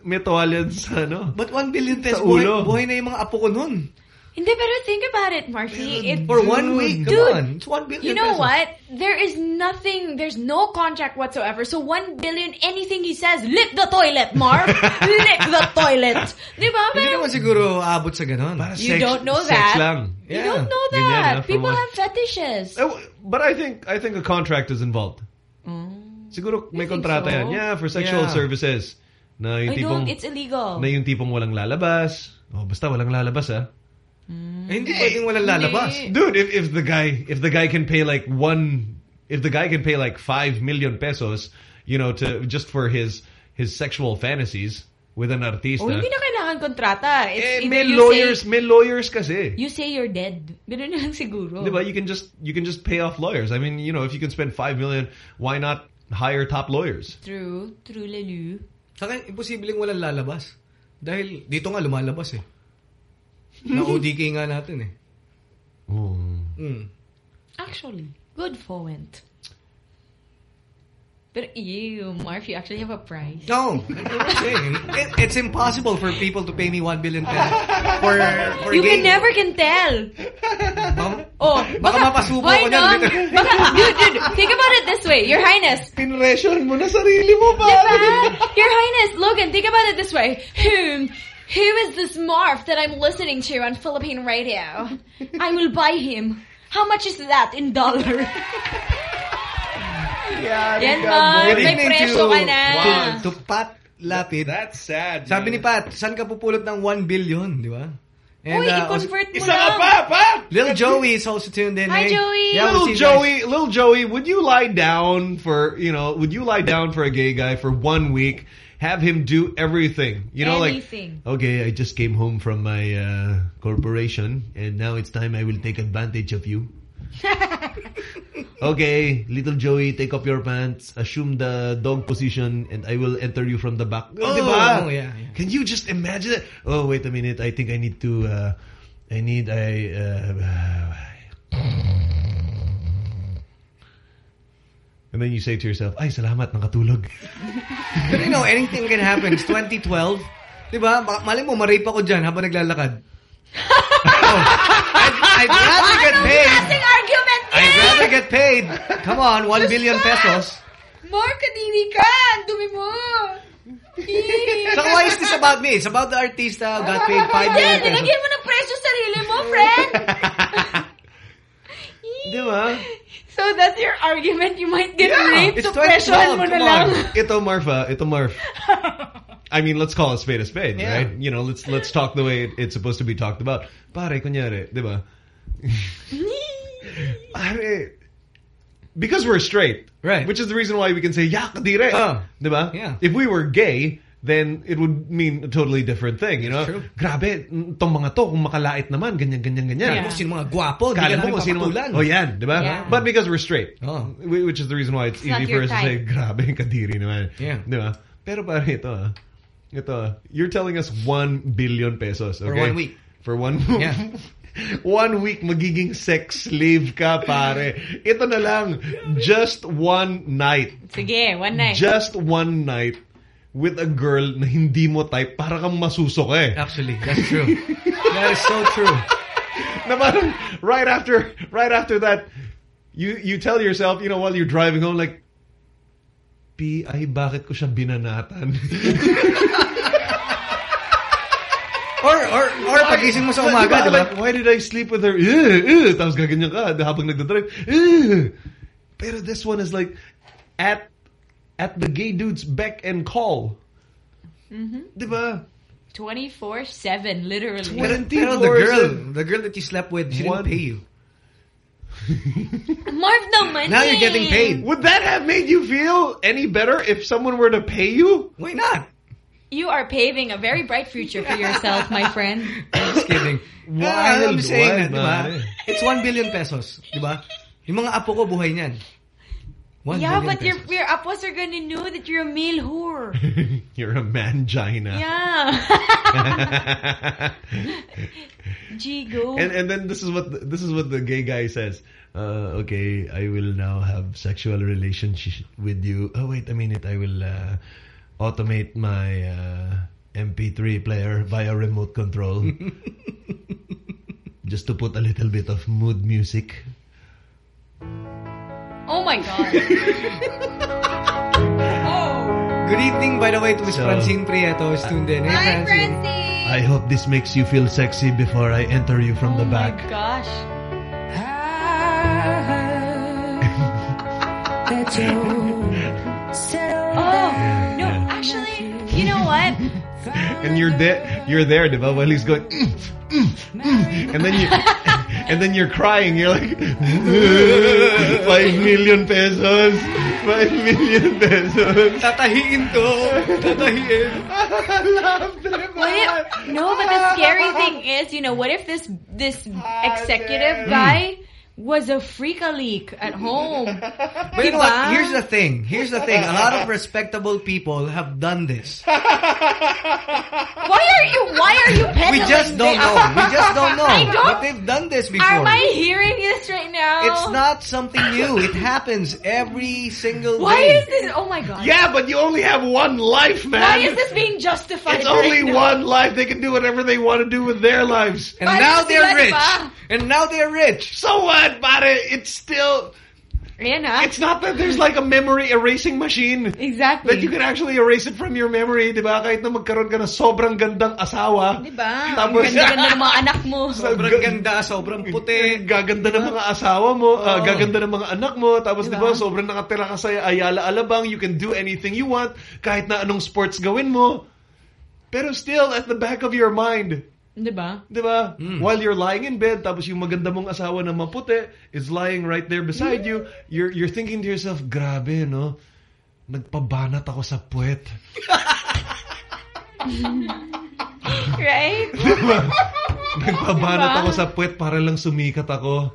may tuwalya sa ano. But 1 billion pesos, buhay, ulo. buhay na yung mga apo ko nun. Hindi, pero think about it, Marky. It, For one week, come Dude, on. It's 1 billion You know pesos. what? There is nothing, there's no contract whatsoever. So 1 billion, anything he says, lick the toilet, Marv. lick the toilet. Diba? Hindi Pero naman siguro aabot sa ganon. you don't know that. lang. You don't know that. ah, for People one- have fetishes. Oh, But I think, I think a contract is involved. Siguro may Mm. kontrata so? yan. Yeah, for sexual Yeah. services. Na yung I tipong, don't, it's illegal. na yung tipong walang lalabas. Oh, basta walang lalabas ah. Eh, hindi pwedeng walang lalabas. Dude, if if the guy if the guy can pay like one if the guy can pay like five million pesos, you know, to just for his his sexual fantasies with an artista. Oh, hindi na kailangan kontrata. It's eh, may you lawyers, Say, may lawyers kasi. you say you're dead. Ganun na lang siguro. Diba? You can just you can just pay off lawyers. I mean, you know, if you can spend five million, why not hire top lawyers? True. True, Lelu. Sa akin, imposibleng walang lalabas. Dahil dito nga lumalabas eh. Na ODK nga natin eh. Oh. Mm. Actually, good point. But ew, Marf, you actually have a price. No, that's what I'm saying. It, it's impossible for people to pay me 1 billion pesos for, for You gay- can never can tell. oh, baka mapasubo why ko dyan. Baka, dude, dude, think about it this way. Your Highness. Pinresyon mo na sarili mo pa. Diba? Your Highness, Logan, think about it this way. Who, who is this Marf that I'm listening to on Philippine radio? I will buy him. How much is that in dollar? Yan, Marf. Good May evening presyo to, ka na. to, to Pat Lapid. That's sad. Sabi ni Pat, saan ka pupulot ng 1 billion, di ba? Uy, uh, i-convert mo Isa lang. ka pa, Pat! Little Joey is also tuned in. Hi, Hey. Joey. Yeah, we'll little see you guys. Joey, little Joey, would you lie down for, you know, would you lie down for a gay guy for one week, have him do everything? You know, Anything. like, okay, I just came home from my uh, corporation and now it's time I will take advantage of you. okay, little Joey, take off your pants, assume the dog position, and I will enter you from the back. Oh, Diba? oh, yeah, yeah. Can you just imagine it? Oh, wait a minute. I think I need to, uh, I need, I, uh, and then you say to yourself, ay, salamat, nakatulog. But you know, anything can happen. It's 2012. Di ba? Mali mo, ma-rape ako dyan habang naglalakad. oh, I'd, I'd rather get paid. Klaseng argument yan! I'd rather get paid. Come on, 1 billion pesos. More kadiri ka! Ang Dumi mo! So why is this about me? It's about the artista who uh, got paid 5 Hindi, million pesos. nilagyan mo ng presyo sarili mo, friend! Di ba? So that's your argument. You might get Yeah, raped, it's so presyohan 2012, mo na lang. Ito Marfa, ito Marf. I mean, let's call a spade a spade, Yeah. right? You know, let's let's talk the way it, it's supposed to be talked about. Pare, kunyari, di ba? Pare, because we're straight, right? Which is the reason why we can say "ya kadire," Oh. di ba? Yeah. If we were gay, then it would mean a totally different thing, you know? Grabe, tong mga to, kung makalait naman, ganyan, ganyan, ganyan. Kala mo sino mga gwapo, di ka Kala namin mo kung sino papatulan. Oh, yan, di ba? Yeah. But because we're straight. Oh. Which is the reason why it's, It's easy for your us to say, grabe, kadiri naman. Yeah. Di ba? Pero pare, ito ah. Ito ah. You're telling us 1 billion pesos, okay? For one week. For one Yeah. one week magiging sex slave ka, pare. Ito na lang. Just one night. Sige, one night. Just one night with a girl na hindi mo type para kang masuso ka eh. Actually, that's true. that is so true. na parang right after right after that you you tell yourself, you know, while you're driving home like P, ay bakit ko siya binanatan? Or, or, or pagising mo sa umaga, di ba? Like, why did I sleep with her? Eh, eh. Tapos gaganyan ka habang nagdadrive. Eh. Pero this one is like at at the gay dude's beck and call. Mm-hmm. Diba? 24-7, literally. Pero, pero the girl, the girl that you slept with, she One- didn't pay you. Marv naman Now you're getting paid. Would that have made you feel any better if someone were to pay you? Why not? You are paving a very bright future for yourself, my friend. Just kidding. Wild, I'm saying wild, that, di ba? man. It's 1 billion pesos, di ba? Yung mga apo ko, buhay niyan. 1 yeah, but your your apos are gonna know that you're a male whore. You're a mangina. Yeah. Jigo. And and then this is what the, this is what the gay guy says. Uh, okay, I will now have sexual relationship with you. Oh wait a minute, I will uh, automate my uh, MP3 player via remote control. Just to put a little bit of mood music. Oh my god. Oh. Good evening, by the way, to Miss So- Francine Prieto, who's tuned in. Hey, Hi, Francine. Francine. I hope this makes you feel sexy before I enter you from the oh back. Oh back. my gosh. Oh no, actually, you know what? and you're there, you're there, diba? While he's going, "Mm, mm, mm," and then you, and then you're crying. You're like, five million pesos, five million pesos. Tatahiin to. Tatahiin. What if, no, but the scary thing is, you know, what if this this executive guy was a freaka leak at home? But you know what? Here's the thing. Here's the thing. A lot of respectable people have done this. Why are you? Why are you peddling? We just don't this? know. We just don't know. I don't- but they've done this before. Am I hearing this right now? It's not something new. It happens every single Why day. is this? Oh my god. Yeah, but you only have one life, man. Why is this being justified? It's only now? one life. They can do whatever they want to do with their lives. And now they're rich. And now they're rich. So what, pare? It's still... Ayan ah. It's not that there's like a memory erasing machine. Exactly. That you can actually erase it from your memory, di ba? Kahit na magkaroon ka ng sobrang gandang asawa. Diba? Ang Tapos- ganda-ganda ng mga anak mo. Sobrang ganda, sobrang puti. Gaganda ng mga asawa mo, Oo. gaganda ng mga anak mo, tapos di Diba? ba, sobrang nakatira ka sa Ayala Alabang, you can do anything you want, kahit na anong sports gawin mo. Pero still, at the back of your mind, Diba? di ba, Hmm. while you're lying in bed, tapos yung maganda mong asawa na maputi is lying right there beside you, you're, you're thinking to yourself, grabe, no? Nagpabanat ako sa puwet. right? Nagpabanat Diba? ako sa puwet para lang sumikat ako.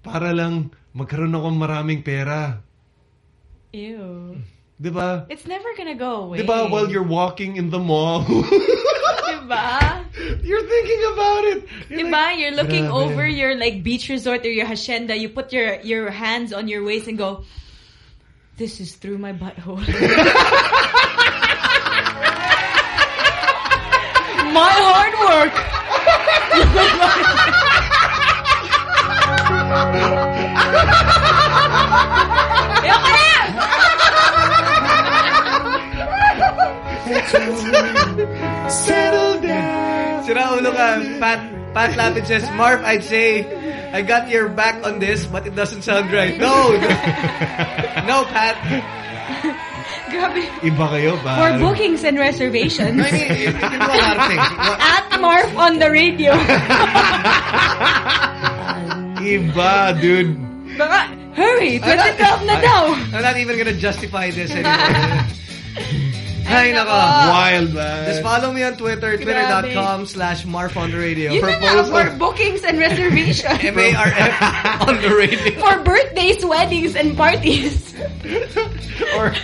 Para lang magkaroon ako maraming pera. Ew. Di ba? It's never gonna go away. Di ba while you're walking in the mall, Diba? you're thinking about it. Diba? You're looking Grabe. over your like beach resort or your hacienda. You put your your hands on your waist and go, "This is through my butthole." my hard work. Ayoko na! Settle down. Sira ulo ka. Pat, Pat Lapid says, Marv, I'd say, I got your back on this, but it doesn't sound right. No. no, Pat. Grabe. Iba kayo ba? For bookings and reservations. I mean, you can do a lot of things. At Marf on the radio. Iba, dude. Baka, hurry, I'm not- 2012 na daw. I'm not even gonna justify this anymore. Ay, nako. Wild, man. Just follow me on Twitter, twitter.com slash Marf on the radio. Yun na na, for bookings and reservations. M-A-R-F on the radio. for birthdays, weddings, and parties. or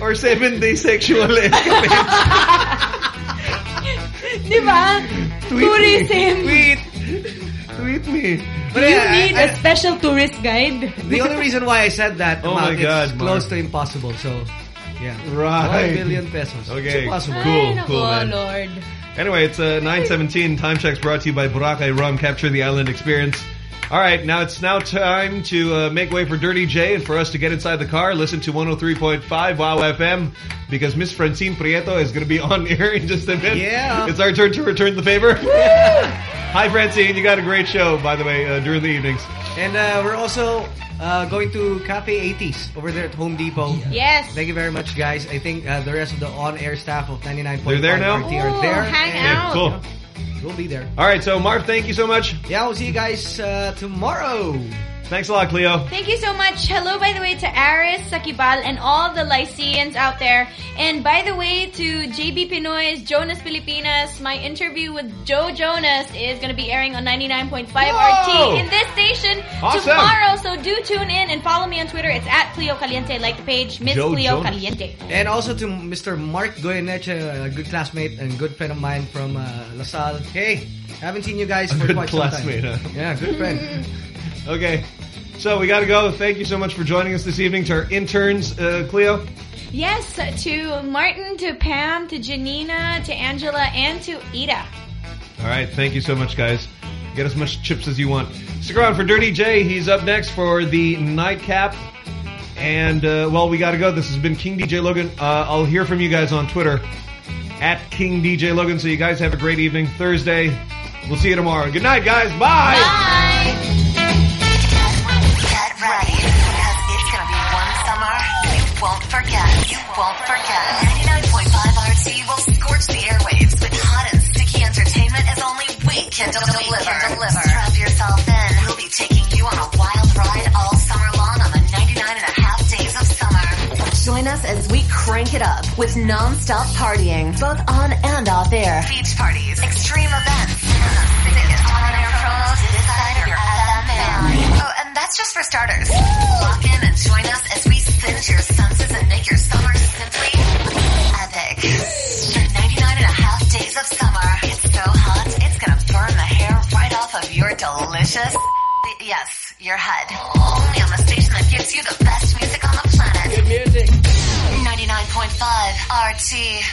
or seven day sexual escapade. Di ba? Tweet Tourism. me. Tweet. Tweet me. Do you need a special tourist guide? The only reason why I said that Oh my amount, God, it's close to impossible. So, yeah. Right. One billion pesos. Okay, It's impossible. cool, Ay, cool, man. Lord. Anyway, it's uh, 917. Time checks brought to you by Boracay Rum. Capture the island experience. All right, now it's now time to uh, make way for Dirty J and for us to get inside the car, listen to 103.5 Wow FM because Miss Francine Prieto is going to be on air in just a minute. Yeah. It's our turn to return the favor. Hi, Francine. You got a great show, by the way, uh, during the evenings. And uh, we're also uh, going to Cafe 80s over there at Home Depot. Yes. Thank you very much, guys. I think uh, the rest of the on-air staff of 99.5 They're there now? RT are there. hang and out. Cool. We'll be there. All right, so Marv, thank you so much. Yeah, we'll see you guys uh, tomorrow. Thanks a lot, Cleo. Thank you so much. Hello, by the way, to Aris, Sakibal, and all the Lyceans out there. And by the way, to JB Pinoy's Jonas Filipinas, my interview with Joe Jonas is going to be airing on 99.5 RT in this station Awesome. tomorrow. So do tune in and follow me on Twitter. It's at Cleo Caliente. Like the page, Miss Joe Cleo Jonas. Caliente. And also to Mr. Mark Goyeneche, a good classmate and good friend of mine from uh, LaSalle. Hey, haven't seen you guys A for good quite classmate, some huh? time. Yeah, good friend. Okay. So we got to go. Thank you so much for joining us this evening. To our interns, uh, Cleo. Yes, to Martin, to Pam, to Janina, to Angela, and to Ida. All right. Thank you so much, guys. Get as much chips as you want. Stick around for Dirty J. He's up next for the nightcap. And, uh, well, we got to go. This has been King DJ Logan. Uh, I'll hear from you guys on Twitter at King DJ Logan. So you guys have a great evening. Thursday. We'll see you tomorrow. Good night, guys. Bye. Get won't forget. 99.5 RT will scorch the airwaves with hot and sticky entertainment as only we can deliver. deliver. Strap yourself in. We'll be taking you on a wild ride all summer long on the 99 and a half days of summer. Join us as we crank it up with non-stop partying, both on and off air. Beach parties, extreme events, and the on-air promos this side and that's just for starters. Lock in and join us as we singe your senses and make your summer simply epic. For 99 and a half days of summer, it's so hot, it's gonna burn the hair right off of your your delicious, yes, your head. Only on the station that gives you the best music on the planet. Good music. 99.5 RT.